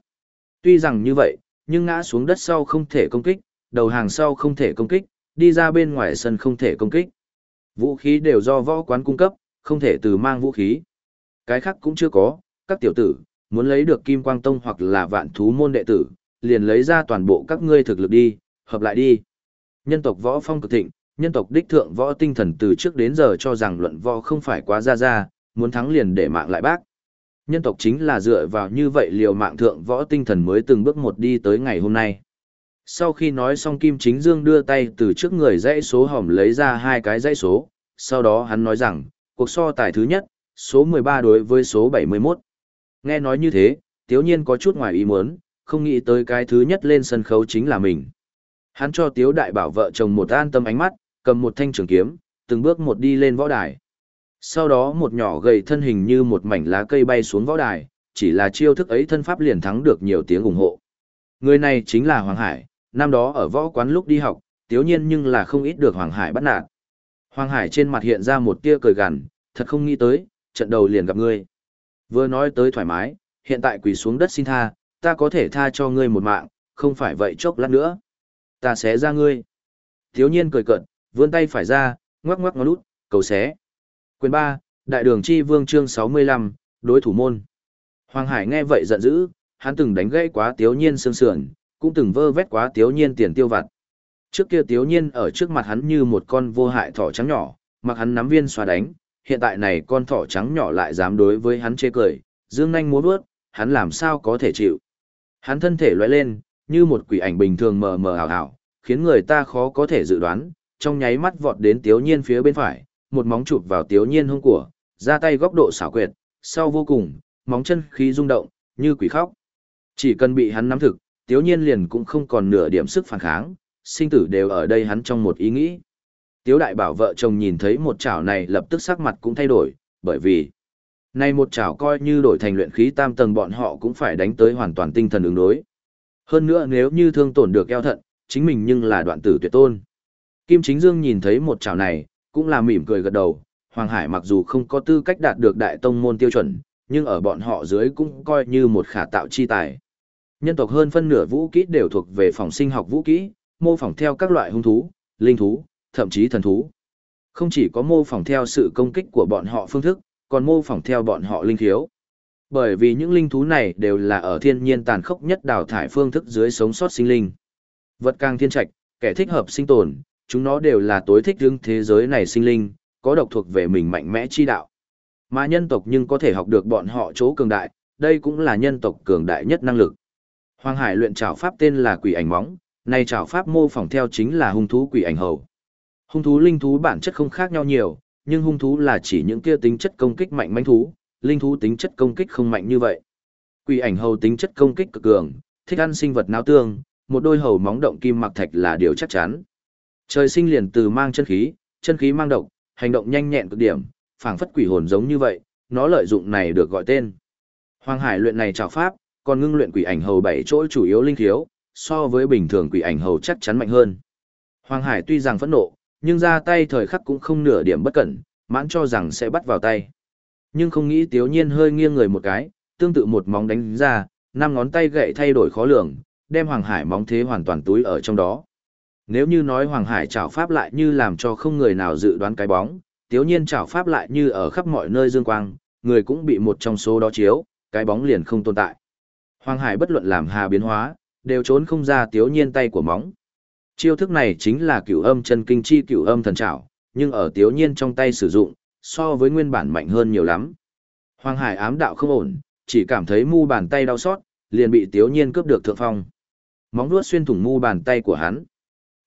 Tuy rằng như vậy, nhưng ngã xuống đất sau không thể công kích, đầu hàng sau không thể công kích, đi ra bên ngoài sân không thể công kích. Vũ khí đều do võ quán cung cấp, không thể từ mang vũ khí. Cái khác cũng chưa có, các tiểu tử, muốn lấy được Kim Quang Tông hoặc là vạn thú môn đệ tử, liền lấy ra toàn bộ các ngươi thực lực đi, hợp lại đi. Nhân tộc võ phong cực thịnh, nhân tộc đích thượng võ tinh thần từ trước đến giờ cho rằng luận võ không phải quá ra ra, muốn thắng liền để mạng lại bác. Nhân tộc chính là dựa vào như vậy liều mạng thượng võ tinh thần mới từng bước một đi tới ngày hôm nay. Sau khi nói xong Kim Chính Dương đưa tay từ trước người dãy số hòm lấy ra hai cái dãy số, sau đó hắn nói rằng, cuộc so tài thứ nhất, số 13 đối với số 71. Nghe nói như thế, Tiếu Nhiên có chút ngoài ý muốn, không nghĩ tới cái thứ nhất lên sân khấu chính là mình. Hắn cho Tiếu Đại Bảo vợ chồng một an tâm ánh mắt, cầm một thanh trường kiếm, từng bước một đi lên võ đài. Sau đó một nhỏ gầy thân hình như một mảnh lá cây bay xuống võ đài, chỉ là chiêu thức ấy thân pháp liền thắng được nhiều tiếng ủng hộ. Người này chính là Hoàng Hải, năm đó ở võ quán lúc đi học, tiếu nhiên nhưng là không ít được Hoàng Hải bắt nạt. Hoàng Hải trên mặt hiện ra một tia cười gằn, thật không nghĩ tới, trận đầu liền gặp ngươi. Vừa nói tới thoải mái, hiện tại quỳ xuống đất xin tha, ta có thể tha cho ngươi một mạng, không phải vậy chốc lát nữa. Ta sẽ ra ngươi. Tiếu nhiên cười cợt vươn tay phải ra, ngoắc ngoắc ngó lút, cầu xé. Quyền 3, Đại đường chi vương chương 65, đối thủ môn. Hoàng Hải nghe vậy giận dữ, hắn từng đánh gãy quá tiếu nhiên sương sườn, cũng từng vơ vét quá tiếu nhiên tiền tiêu vặt. Trước kia tiếu nhiên ở trước mặt hắn như một con vô hại thỏ trắng nhỏ, mặc hắn nắm viên xoa đánh, hiện tại này con thỏ trắng nhỏ lại dám đối với hắn chê cười, dương nanh múa bước, hắn làm sao có thể chịu. Hắn thân thể lóe lên, như một quỷ ảnh bình thường mờ mờ ảo ảo, khiến người ta khó có thể dự đoán, trong nháy mắt vọt đến tiếu nhiên phía bên phải, một móng chụp vào tiếu nhiên hông của, ra tay góc độ xảo quyệt, sau vô cùng, móng chân khí rung động, như quỷ khóc. Chỉ cần bị hắn nắm thực, tiếu nhiên liền cũng không còn nửa điểm sức phản kháng, sinh tử đều ở đây hắn trong một ý nghĩ. Tiếu đại bảo vợ chồng nhìn thấy một chảo này lập tức sắc mặt cũng thay đổi, bởi vì này một chảo coi như đổi thành luyện khí tam tầng bọn họ cũng phải đánh tới hoàn toàn tinh thần ứng đối. Hơn nữa nếu như thương tổn được eo thận, chính mình nhưng là đoạn tử tuyệt tôn. Kim Chính Dương nhìn thấy một chảo này, cũng là mỉm cười gật đầu. Hoàng Hải mặc dù không có tư cách đạt được đại tông môn tiêu chuẩn, nhưng ở bọn họ dưới cũng coi như một khả tạo chi tài. Nhân tộc hơn phân nửa vũ kỹ đều thuộc về phòng sinh học vũ kỹ, mô phỏng theo các loại hung thú, linh thú, thậm chí thần thú. Không chỉ có mô phỏng theo sự công kích của bọn họ phương thức, còn mô phỏng theo bọn họ linh thiếu. Bởi vì những linh thú này đều là ở thiên nhiên tàn khốc nhất đào thải phương thức dưới sống sót sinh linh. Vật càng thiên trạch, kẻ thích hợp sinh tồn, chúng nó đều là tối thích hướng thế giới này sinh linh, có độc thuộc về mình mạnh mẽ chi đạo. Mà nhân tộc nhưng có thể học được bọn họ chỗ cường đại, đây cũng là nhân tộc cường đại nhất năng lực. Hoàng Hải luyện trảo pháp tên là quỷ ảnh móng, này trảo pháp mô phỏng theo chính là hung thú quỷ ảnh hầu. Hung thú linh thú bản chất không khác nhau nhiều, nhưng hung thú là chỉ những kia tính chất công kích mạnh mãnh thú, linh thú tính chất công kích không mạnh như vậy. Quỷ ảnh hầu tính chất công kích cực cường, thích ăn sinh vật náo tương, một đôi hầu móng động kim mặc thạch là điều chắc chắn. Trời sinh liền từ mang chân khí, chân khí mang độc, hành động nhanh nhẹn cực điểm, phảng phất quỷ hồn giống như vậy, nó lợi dụng này được gọi tên. Hoàng Hải luyện này trào pháp, còn ngưng luyện quỷ ảnh hầu bảy chỗ chủ yếu linh thiếu, so với bình thường quỷ ảnh hầu chắc chắn mạnh hơn. Hoàng Hải tuy rằng phẫn nộ, nhưng ra tay thời khắc cũng không nửa điểm bất cẩn, mãn cho rằng sẽ bắt vào tay. Nhưng không nghĩ Tiếu Nhiên hơi nghiêng người một cái, tương tự một móng đánh ra, năm ngón tay gậy thay đổi khó lường, đem Hoàng Hải móng thế hoàn toàn túi ở trong đó. Nếu như nói Hoàng Hải trảo pháp lại như làm cho không người nào dự đoán cái bóng, tiếu nhiên trảo pháp lại như ở khắp mọi nơi dương quang, người cũng bị một trong số đó chiếu, cái bóng liền không tồn tại. Hoàng Hải bất luận làm hà biến hóa, đều trốn không ra tiếu nhiên tay của móng. Chiêu thức này chính là cửu âm chân kinh chi cửu âm thần trảo, nhưng ở tiếu nhiên trong tay sử dụng, so với nguyên bản mạnh hơn nhiều lắm. Hoàng Hải ám đạo không ổn, chỉ cảm thấy mu bàn tay đau xót, liền bị tiếu nhiên cướp được thượng phong. Móng vuốt xuyên thủng mu bàn tay của hắn.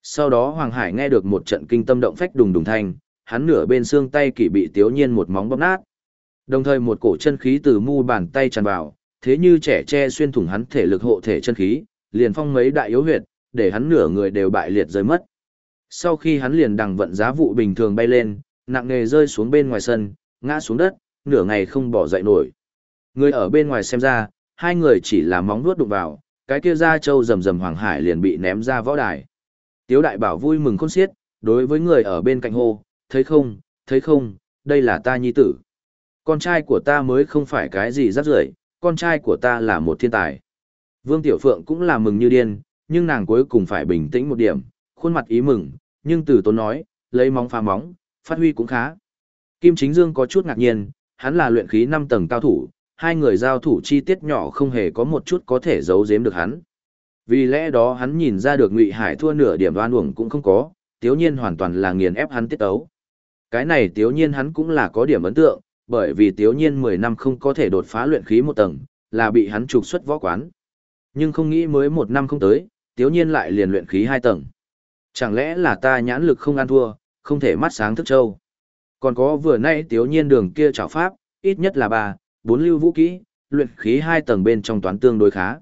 Sau đó Hoàng Hải nghe được một trận kinh tâm động phách đùng đùng thanh, hắn nửa bên xương tay kỷ bị tiếu nhiên một móng bóp nát. Đồng thời một cổ chân khí từ mu bàn tay tràn vào, thế như trẻ tre xuyên thủng hắn thể lực hộ thể chân khí, liền phong mấy đại yếu huyệt, để hắn nửa người đều bại liệt rơi mất. Sau khi hắn liền đằng vận giá vụ bình thường bay lên, nặng nề rơi xuống bên ngoài sân, ngã xuống đất, nửa ngày không bỏ dậy nổi. Người ở bên ngoài xem ra, hai người chỉ là móng nuốt đụng vào, cái kia ra châu rầm rầm hoàng hải liền bị ném ra võ đài. Tiếu đại bảo vui mừng khôn xiết, đối với người ở bên cạnh hồ, thấy không, thấy không, đây là ta nhi tử. Con trai của ta mới không phải cái gì rắc rưởi, con trai của ta là một thiên tài. Vương Tiểu Phượng cũng là mừng như điên, nhưng nàng cuối cùng phải bình tĩnh một điểm, khuôn mặt ý mừng, nhưng từ tốn nói, lấy móng phá móng, phát huy cũng khá. Kim Chính Dương có chút ngạc nhiên, hắn là luyện khí 5 tầng cao thủ, hai người giao thủ chi tiết nhỏ không hề có một chút có thể giấu giếm được hắn. Vì lẽ đó hắn nhìn ra được Ngụy Hải thua nửa điểm đoan uổng cũng không có, tiếu nhiên hoàn toàn là nghiền ép hắn tiết tấu. Cái này tiếu nhiên hắn cũng là có điểm ấn tượng, bởi vì tiếu nhiên 10 năm không có thể đột phá luyện khí một tầng, là bị hắn trục xuất võ quán. Nhưng không nghĩ mới một năm không tới, tiếu nhiên lại liền luyện khí hai tầng. Chẳng lẽ là ta nhãn lực không ăn thua, không thể mắt sáng thức châu. Còn có vừa nay tiếu nhiên đường kia trảo pháp, ít nhất là ba, bốn lưu vũ kỹ, luyện khí hai tầng bên trong toán tương đối khá.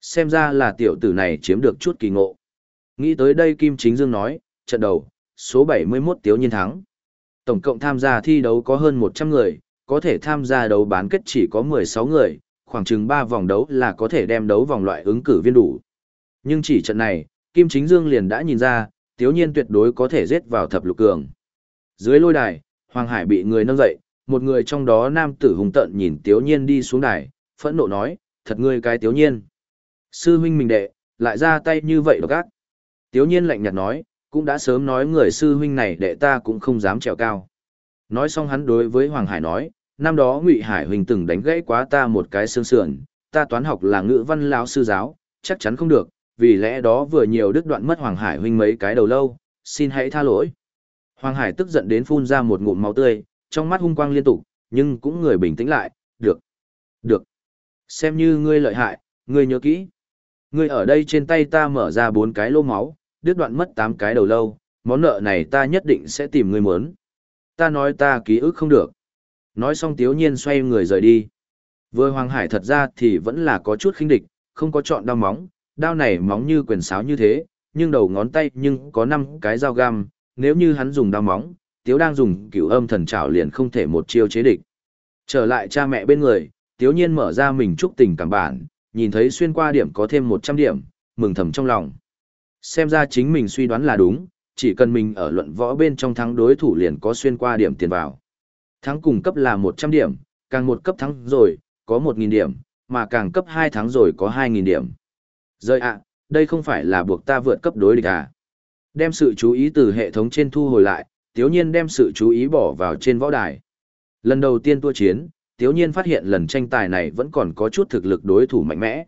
Xem ra là tiểu tử này chiếm được chút kỳ ngộ. Nghĩ tới đây Kim Chính Dương nói, trận đầu, số 71 tiếu nhiên thắng. Tổng cộng tham gia thi đấu có hơn 100 người, có thể tham gia đấu bán kết chỉ có 16 người, khoảng chừng 3 vòng đấu là có thể đem đấu vòng loại ứng cử viên đủ. Nhưng chỉ trận này, Kim Chính Dương liền đã nhìn ra, tiếu nhiên tuyệt đối có thể giết vào thập lục cường. Dưới lôi đài, Hoàng Hải bị người nâng dậy, một người trong đó nam tử hùng tận nhìn tiếu nhiên đi xuống đài, phẫn nộ nói, thật ngươi cái tiếu nhiên. Sư huynh mình đệ, lại ra tay như vậy độc ác. Tiếu nhiên lạnh nhạt nói, cũng đã sớm nói người sư huynh này đệ ta cũng không dám trèo cao. Nói xong hắn đối với Hoàng Hải nói, năm đó Ngụy Hải huynh từng đánh gãy quá ta một cái xương sườn, ta toán học là ngữ văn lão sư giáo, chắc chắn không được, vì lẽ đó vừa nhiều đứt đoạn mất Hoàng Hải huynh mấy cái đầu lâu, xin hãy tha lỗi. Hoàng Hải tức giận đến phun ra một ngụm máu tươi, trong mắt hung quang liên tục, nhưng cũng người bình tĩnh lại, được, được. Xem như ngươi lợi hại, ngươi nhớ kỹ. Ngươi ở đây trên tay ta mở ra bốn cái lô máu, đứt đoạn mất tám cái đầu lâu, món nợ này ta nhất định sẽ tìm ngươi muốn. Ta nói ta ký ức không được. Nói xong tiếu nhiên xoay người rời đi. Vừa Hoàng Hải thật ra thì vẫn là có chút khinh địch, không có chọn đao móng, đao này móng như quyền sáo như thế, nhưng đầu ngón tay nhưng có năm cái dao găm, nếu như hắn dùng đao móng, tiếu đang dùng cửu âm thần trảo liền không thể một chiêu chế địch. Trở lại cha mẹ bên người, tiếu nhiên mở ra mình chúc tình cảm bản, nhìn thấy xuyên qua điểm có thêm 100 điểm, mừng thầm trong lòng. Xem ra chính mình suy đoán là đúng, chỉ cần mình ở luận võ bên trong thắng đối thủ liền có xuyên qua điểm tiền vào. Thắng cùng cấp là 100 điểm, càng một cấp thắng rồi, có 1.000 điểm, mà càng cấp 2 thắng rồi có 2.000 điểm. Rơi ạ, đây không phải là buộc ta vượt cấp đối địch à. Đem sự chú ý từ hệ thống trên thu hồi lại, tiếu nhiên đem sự chú ý bỏ vào trên võ đài. Lần đầu tiên tua chiến, tiếu nhiên phát hiện lần tranh tài này vẫn còn có chút thực lực đối thủ mạnh mẽ.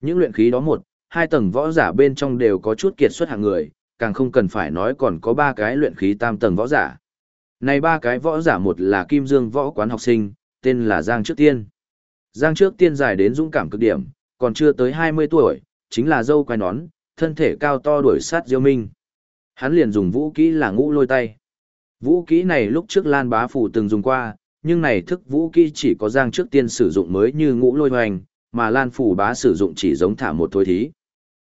Những luyện khí đó một, hai tầng võ giả bên trong đều có chút kiệt xuất hạng người, càng không cần phải nói còn có ba cái luyện khí tam tầng võ giả. Này ba cái võ giả một là Kim Dương võ quán học sinh, tên là Giang Trước Tiên. Giang Trước Tiên dài đến dũng cảm cực điểm, còn chưa tới 20 tuổi, chính là dâu quai nón, thân thể cao to đuổi sát Diêu Minh. Hắn liền dùng vũ kỹ là ngũ lôi tay. Vũ kỹ này lúc trước Lan Bá Phủ từng dùng qua, nhưng này thức vũ kỹ chỉ có Giang Trước Tiên sử dụng mới như ngũ lôi hoành, mà Lan Phủ Bá sử dụng chỉ giống thả một thôi thí.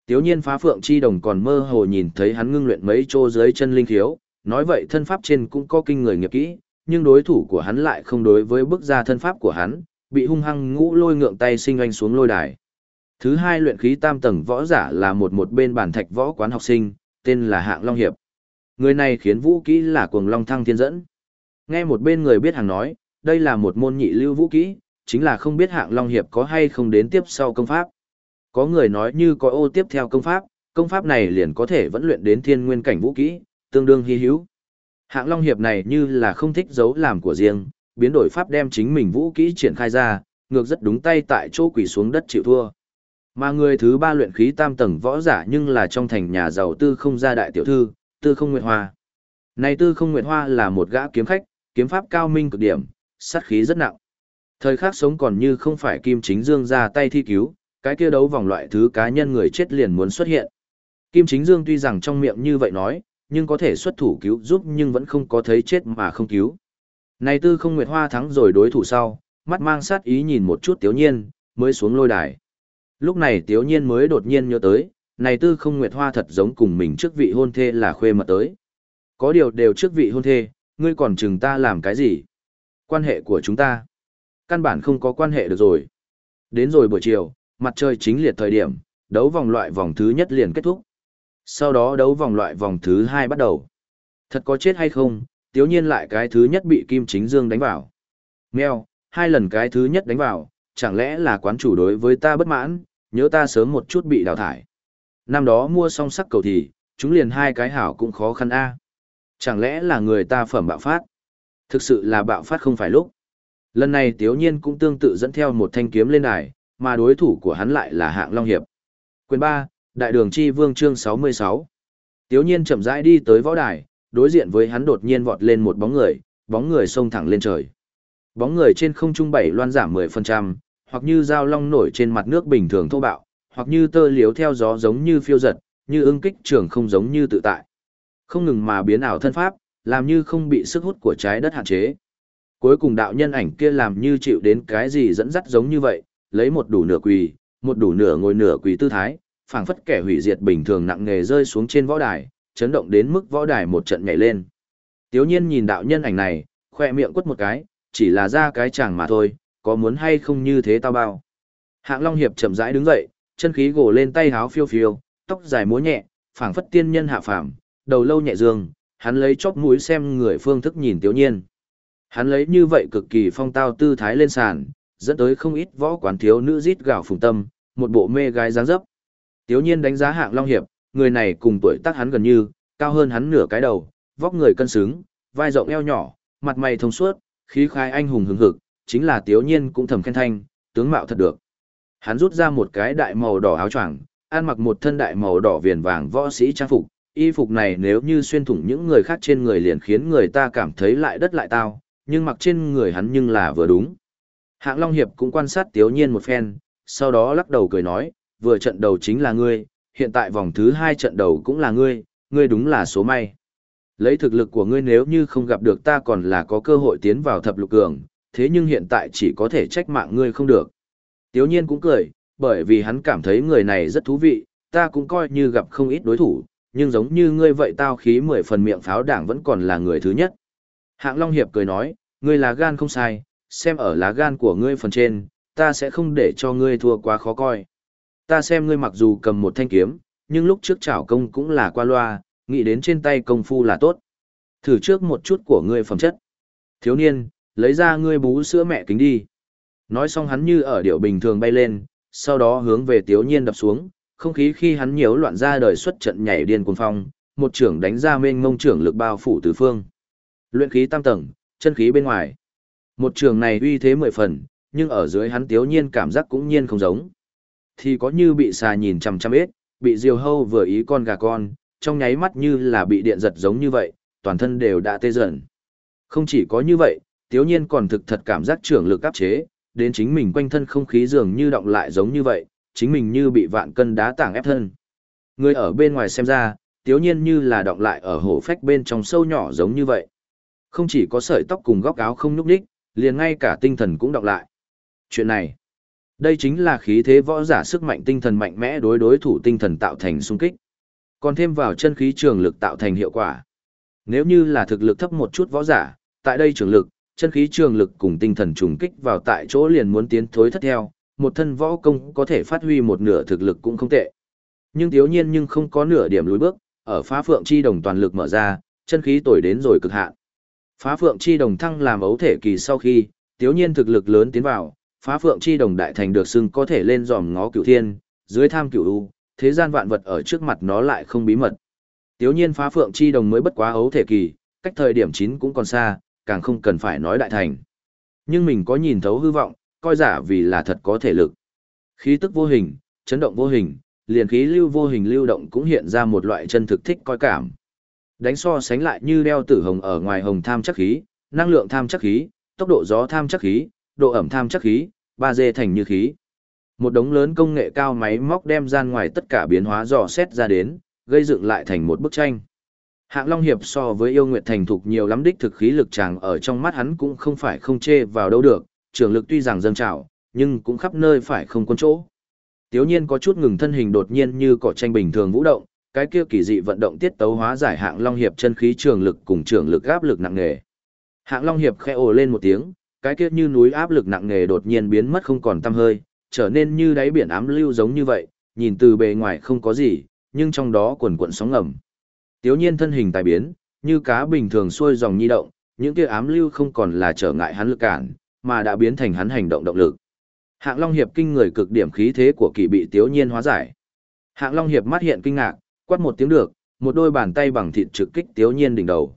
Tiếu nhiên phá phượng chi đồng còn mơ hồ nhìn thấy hắn ngưng luyện mấy chỗ dưới chân linh khiếu, nói vậy thân pháp trên cũng có kinh người nghiệp kỹ, nhưng đối thủ của hắn lại không đối với bước ra thân pháp của hắn, bị hung hăng ngũ lôi ngượng tay sinh oanh xuống lôi đài. Thứ hai luyện khí tam tầng võ giả là một một bên bản thạch võ quán học sinh, tên là Hạng Long Hiệp. Người này khiến vũ kỹ là cuồng long thăng thiên dẫn. Nghe một bên người biết hàng nói, đây là một môn nhị lưu vũ kỹ, chính là không biết Hạng Long Hiệp có hay không đến tiếp sau công pháp. Có người nói như có ô tiếp theo công pháp, công pháp này liền có thể vẫn luyện đến thiên nguyên cảnh vũ kỹ, tương đương hy hữu. Hạng Long Hiệp này như là không thích giấu làm của riêng, biến đổi pháp đem chính mình vũ kỹ triển khai ra, ngược rất đúng tay tại chỗ quỷ xuống đất chịu thua. Mà người thứ ba luyện khí tam tầng võ giả nhưng là trong thành nhà giàu tư không gia đại tiểu thư, tư không nguyệt hoa. Này tư không nguyệt hoa là một gã kiếm khách, kiếm pháp cao minh cực điểm, sát khí rất nặng. Thời khắc sống còn như không phải kim chính dương ra tay thi cứu, cái kia đấu vòng loại thứ cá nhân người chết liền muốn xuất hiện. Kim chính dương tuy rằng trong miệng như vậy nói, nhưng có thể xuất thủ cứu giúp nhưng vẫn không có thấy chết mà không cứu. Này tư không nguyệt hoa thắng rồi đối thủ sau, mắt mang sát ý nhìn một chút tiếu nhiên, mới xuống lôi đài. Lúc này Tiếu Nhiên mới đột nhiên nhớ tới, này tư không nguyệt hoa thật giống cùng mình trước vị hôn thê là khuê mật tới. Có điều đều trước vị hôn thê, ngươi còn chừng ta làm cái gì? Quan hệ của chúng ta, căn bản không có quan hệ được rồi. Đến rồi buổi chiều, mặt trời chính liệt thời điểm, đấu vòng loại vòng thứ nhất liền kết thúc. Sau đó đấu vòng loại vòng thứ hai bắt đầu. Thật có chết hay không, tiếu nhiên lại cái thứ nhất bị Kim Chính Dương đánh vào. Mèo, hai lần cái thứ nhất đánh vào, chẳng lẽ là quán chủ đối với ta bất mãn, nhớ ta sớm một chút bị đào thải. Năm đó mua song sắc cầu thì, chúng liền hai cái hảo cũng khó khăn a. Chẳng lẽ là người ta phẩm bạo phát? Thực sự là bạo phát không phải lúc. Lần này Tiếu Nhiên cũng tương tự dẫn theo một thanh kiếm lên đài, mà đối thủ của hắn lại là hạng Long Hiệp. Quyền 3, Đại đường Chi Vương chương 66. Tiếu Nhiên chậm rãi đi tới võ đài, đối diện với hắn đột nhiên vọt lên một bóng người, bóng người xông thẳng lên trời. Bóng người trên không trung bảy loan giảm 10%, hoặc như dao long nổi trên mặt nước bình thường thô bạo, hoặc như tơ liếu theo gió giống như phiêu giật, như ưng kích trường không giống như tự tại. Không ngừng mà biến ảo thân pháp, làm như không bị sức hút của trái đất hạn chế. Cuối cùng đạo nhân ảnh kia làm như chịu đến cái gì dẫn dắt giống như vậy, lấy một đủ nửa quỳ, một đủ nửa ngồi nửa quỳ tư thái, phảng phất kẻ hủy diệt bình thường nặng nghề rơi xuống trên võ đài, chấn động đến mức võ đài một trận nhảy lên. Tiếu nhiên nhìn đạo nhân ảnh này, khoe miệng quất một cái, chỉ là ra cái chàng mà thôi, có muốn hay không như thế tao bao. Hạng Long Hiệp chậm rãi đứng dậy, chân khí gồ lên tay háo phiêu phiêu, tóc dài múa nhẹ, phảng phất tiên nhân hạ phàm, đầu lâu nhẹ dương, hắn lấy chóp mũi xem người phương thức nhìn tiểu Nhiên. Hắn lấy như vậy cực kỳ phong tao tư thái lên sàn, dẫn tới không ít võ quán thiếu nữ rít gào phùng tâm, một bộ mê gái dáng dấp. Tiểu Nhiên đánh giá hạng Long Hiệp, người này cùng tuổi tác hắn gần như, cao hơn hắn nửa cái đầu, vóc người cân xứng, vai rộng eo nhỏ, mặt mày thông suốt, khí khai anh hùng hứng hực, chính là tiểu Nhiên cũng thầm khen thanh, tướng mạo thật được. Hắn rút ra một cái đại màu đỏ áo choàng, ăn mặc một thân đại màu đỏ viền vàng võ sĩ trang phục, y phục này nếu như xuyên thủng những người khác trên người liền khiến người ta cảm thấy lại đất lại tao, nhưng mặc trên người hắn nhưng là vừa đúng. Hạng Long Hiệp cũng quan sát Tiếu Nhiên một phen, sau đó lắc đầu cười nói, vừa trận đầu chính là ngươi, hiện tại vòng thứ hai trận đầu cũng là ngươi, ngươi đúng là số may. Lấy thực lực của ngươi nếu như không gặp được ta còn là có cơ hội tiến vào thập lục cường, thế nhưng hiện tại chỉ có thể trách mạng ngươi không được. Tiếu nhiên cũng cười, bởi vì hắn cảm thấy người này rất thú vị, ta cũng coi như gặp không ít đối thủ, nhưng giống như ngươi vậy tao khí mười phần miệng pháo đảng vẫn còn là người thứ nhất. Hạng Long Hiệp cười nói, ngươi là gan không sai, xem ở lá gan của ngươi phần trên, ta sẽ không để cho ngươi thua quá khó coi. Ta xem ngươi mặc dù cầm một thanh kiếm, nhưng lúc trước trảo công cũng là qua loa, nghĩ đến trên tay công phu là tốt. Thử trước một chút của ngươi phẩm chất. Thiếu niên, lấy ra ngươi bú sữa mẹ kính đi. Nói xong hắn như ở điệu bình thường bay lên, sau đó hướng về tiếu nhiên đập xuống, không khí khi hắn nhiễu loạn ra đời xuất trận nhảy điên cuồng phong, một trưởng đánh ra mênh ngông trưởng lực bao phủ tứ phương. Luyện khí tam tầng, chân khí bên ngoài. Một trường này uy thế mười phần, nhưng ở dưới hắn tiếu nhiên cảm giác cũng nhiên không giống. Thì có như bị xà nhìn chằm chằm ếch, bị diều hâu vừa ý con gà con, trong nháy mắt như là bị điện giật giống như vậy, toàn thân đều đã tê dần. Không chỉ có như vậy, tiếu nhiên còn thực thật cảm giác trưởng lực áp chế, đến chính mình quanh thân không khí dường như động lại giống như vậy, chính mình như bị vạn cân đá tảng ép thân. Người ở bên ngoài xem ra, tiếu nhiên như là đọng lại ở hổ phách bên trong sâu nhỏ giống như vậy. Không chỉ có sợi tóc cùng góc áo không nhúc đích, liền ngay cả tinh thần cũng đọng lại. Chuyện này, đây chính là khí thế võ giả sức mạnh tinh thần mạnh mẽ đối đối thủ tinh thần tạo thành xung kích. Còn thêm vào chân khí trường lực tạo thành hiệu quả. Nếu như là thực lực thấp một chút võ giả, tại đây trường lực, chân khí trường lực cùng tinh thần trùng kích vào tại chỗ liền muốn tiến thối thất theo, một thân võ công có thể phát huy một nửa thực lực cũng không tệ. Nhưng thiếu nhiên nhưng không có nửa điểm lùi bước, ở phá phượng chi đồng toàn lực mở ra, chân khí tồi đến rồi cực hạn. Phá phượng chi đồng thăng làm ấu thể kỳ sau khi, thiếu nhiên thực lực lớn tiến vào, phá phượng chi đồng đại thành được xưng có thể lên dòm ngó cửu thiên, dưới tham cửu u, thế gian vạn vật ở trước mặt nó lại không bí mật. Thiếu nhiên phá phượng chi đồng mới bất quá ấu thể kỳ, cách thời điểm 9 cũng còn xa, càng không cần phải nói đại thành. Nhưng mình có nhìn thấu hư vọng, coi giả vì là thật có thể lực. Khí tức vô hình, chấn động vô hình, liền khí lưu vô hình lưu động cũng hiện ra một loại chân thực thích coi cảm. Đánh so sánh lại như đeo tử hồng ở ngoài hồng tham chắc khí, năng lượng tham chắc khí, tốc độ gió tham chắc khí, độ ẩm tham chắc khí, ba dê thành như khí. Một đống lớn công nghệ cao máy móc đem gian ngoài tất cả biến hóa dò xét ra đến, gây dựng lại thành một bức tranh. Hạng Long Hiệp so với yêu nguyệt thành thục nhiều lắm đích thực khí lực chàng ở trong mắt hắn cũng không phải không chê vào đâu được, trường lực tuy rằng dâng trào, nhưng cũng khắp nơi phải không quân chỗ. Tiếu nhiên có chút ngừng thân hình đột nhiên như cỏ tranh bình thường vũ động, cái kia kỳ dị vận động tiết tấu hóa giải hạng long hiệp chân khí trường lực cùng trường lực áp lực nặng nề. Hạng long hiệp khẽ ồ lên một tiếng, cái kia như núi áp lực nặng nề đột nhiên biến mất không còn tăm hơi, trở nên như đáy biển ám lưu giống như vậy, nhìn từ bề ngoài không có gì, nhưng trong đó quần quần sóng ngầm. Tiếu nhiên thân hình tài biến, như cá bình thường xuôi dòng nhi động, những kia ám lưu không còn là trở ngại hắn lực cản, mà đã biến thành hắn hành động động lực. Hạng Long Hiệp kinh người cực điểm khí thế của kỳ bị Tiếu Nhiên hóa giải. Hạng Long Hiệp mắt hiện kinh ngạc, quát một tiếng được, một đôi bàn tay bằng thịt trực kích Tiếu Nhiên đỉnh đầu.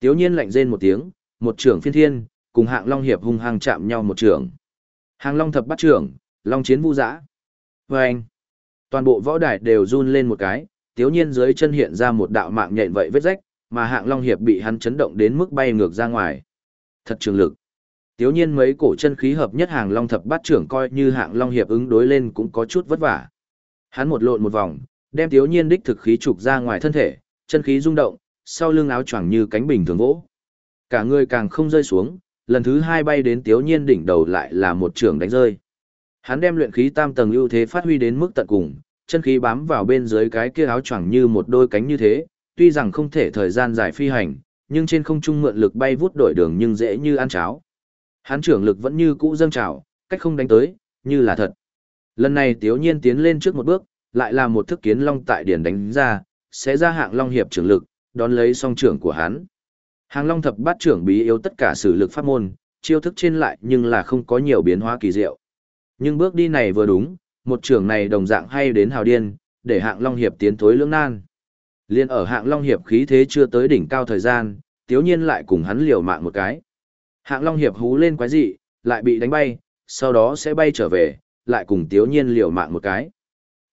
Tiếu Nhiên lạnh rên một tiếng, một trưởng phiên thiên, cùng Hạng Long Hiệp hung hăng chạm nhau một trưởng. Hàng Long thập bắt trưởng, Long chiến vu dã. Và anh, toàn bộ võ đài đều run lên một cái, Tiếu Nhiên dưới chân hiện ra một đạo mạng nhện vậy vết rách, mà Hạng Long Hiệp bị hắn chấn động đến mức bay ngược ra ngoài. Thật trường lực. Tiếu nhiên mấy cổ chân khí hợp nhất hàng long thập bát trưởng coi như hạng long hiệp ứng đối lên cũng có chút vất vả. Hắn một lộn một vòng, đem tiếu nhiên đích thực khí trục ra ngoài thân thể, chân khí rung động, sau lưng áo choàng như cánh bình thường vỗ. Cả người càng không rơi xuống, lần thứ hai bay đến tiếu nhiên đỉnh đầu lại là một trường đánh rơi. Hắn đem luyện khí tam tầng ưu thế phát huy đến mức tận cùng, chân khí bám vào bên dưới cái kia áo choàng như một đôi cánh như thế, tuy rằng không thể thời gian dài phi hành, nhưng trên không trung mượn lực bay vút đổi đường nhưng dễ như ăn cháo. Hắn trưởng lực vẫn như cũ dâng trào, cách không đánh tới, như là thật. Lần này Tiếu Nhiên tiến lên trước một bước, lại là một thức kiến long tại điển đánh ra, sẽ ra hạng long hiệp trưởng lực, đón lấy song trưởng của hắn. Hàng long thập bát trưởng bí yếu tất cả sử lực pháp môn, chiêu thức trên lại nhưng là không có nhiều biến hóa kỳ diệu. Nhưng bước đi này vừa đúng, một trưởng này đồng dạng hay đến hào điên, để hạng long hiệp tiến thối lưỡng nan. Liên ở hạng long hiệp khí thế chưa tới đỉnh cao thời gian, tiếu nhiên lại cùng hắn liều mạng một cái. Hạng Long Hiệp hú lên quái dị, lại bị đánh bay, sau đó sẽ bay trở về, lại cùng Tiếu Nhiên liều mạng một cái.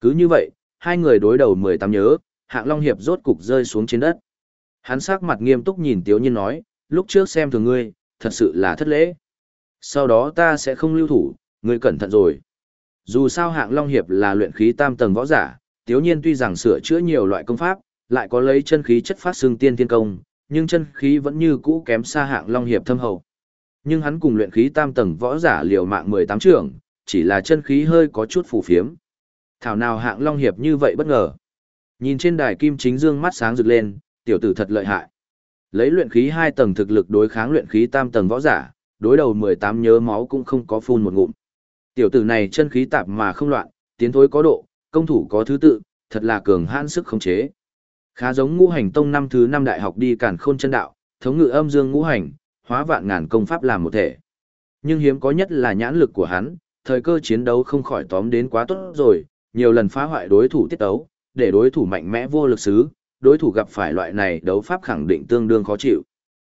Cứ như vậy, hai người đối đầu mười tám nhớ, Hạng Long Hiệp rốt cục rơi xuống trên đất. Hắn sắc mặt nghiêm túc nhìn Tiếu Nhiên nói, lúc trước xem thường ngươi, thật sự là thất lễ. Sau đó ta sẽ không lưu thủ, ngươi cẩn thận rồi. Dù sao Hạng Long Hiệp là luyện khí tam tầng võ giả, Tiếu Nhiên tuy rằng sửa chữa nhiều loại công pháp, lại có lấy chân khí chất phát xương tiên thiên công, nhưng chân khí vẫn như cũ kém xa Hạng Long Hiệp thâm hậu. Nhưng hắn cùng luyện khí tam tầng võ giả liều mạng 18 trưởng, chỉ là chân khí hơi có chút phù phiếm. Thảo nào hạng long hiệp như vậy bất ngờ. Nhìn trên đài kim chính dương mắt sáng rực lên, tiểu tử thật lợi hại. Lấy luyện khí 2 tầng thực lực đối kháng luyện khí tam tầng võ giả, đối đầu 18 nhớ máu cũng không có phun một ngụm. Tiểu tử này chân khí tạp mà không loạn, tiến thối có độ, công thủ có thứ tự, thật là cường hãn sức khống chế. Khá giống ngũ hành tông năm thứ năm đại học đi cản khôn chân đạo, thống ngự âm dương ngũ hành, hóa vạn ngàn công pháp làm một thể. Nhưng hiếm có nhất là nhãn lực của hắn, thời cơ chiến đấu không khỏi tóm đến quá tốt rồi, nhiều lần phá hoại đối thủ tiết đấu, để đối thủ mạnh mẽ vô lực xứ, đối thủ gặp phải loại này đấu pháp khẳng định tương đương khó chịu.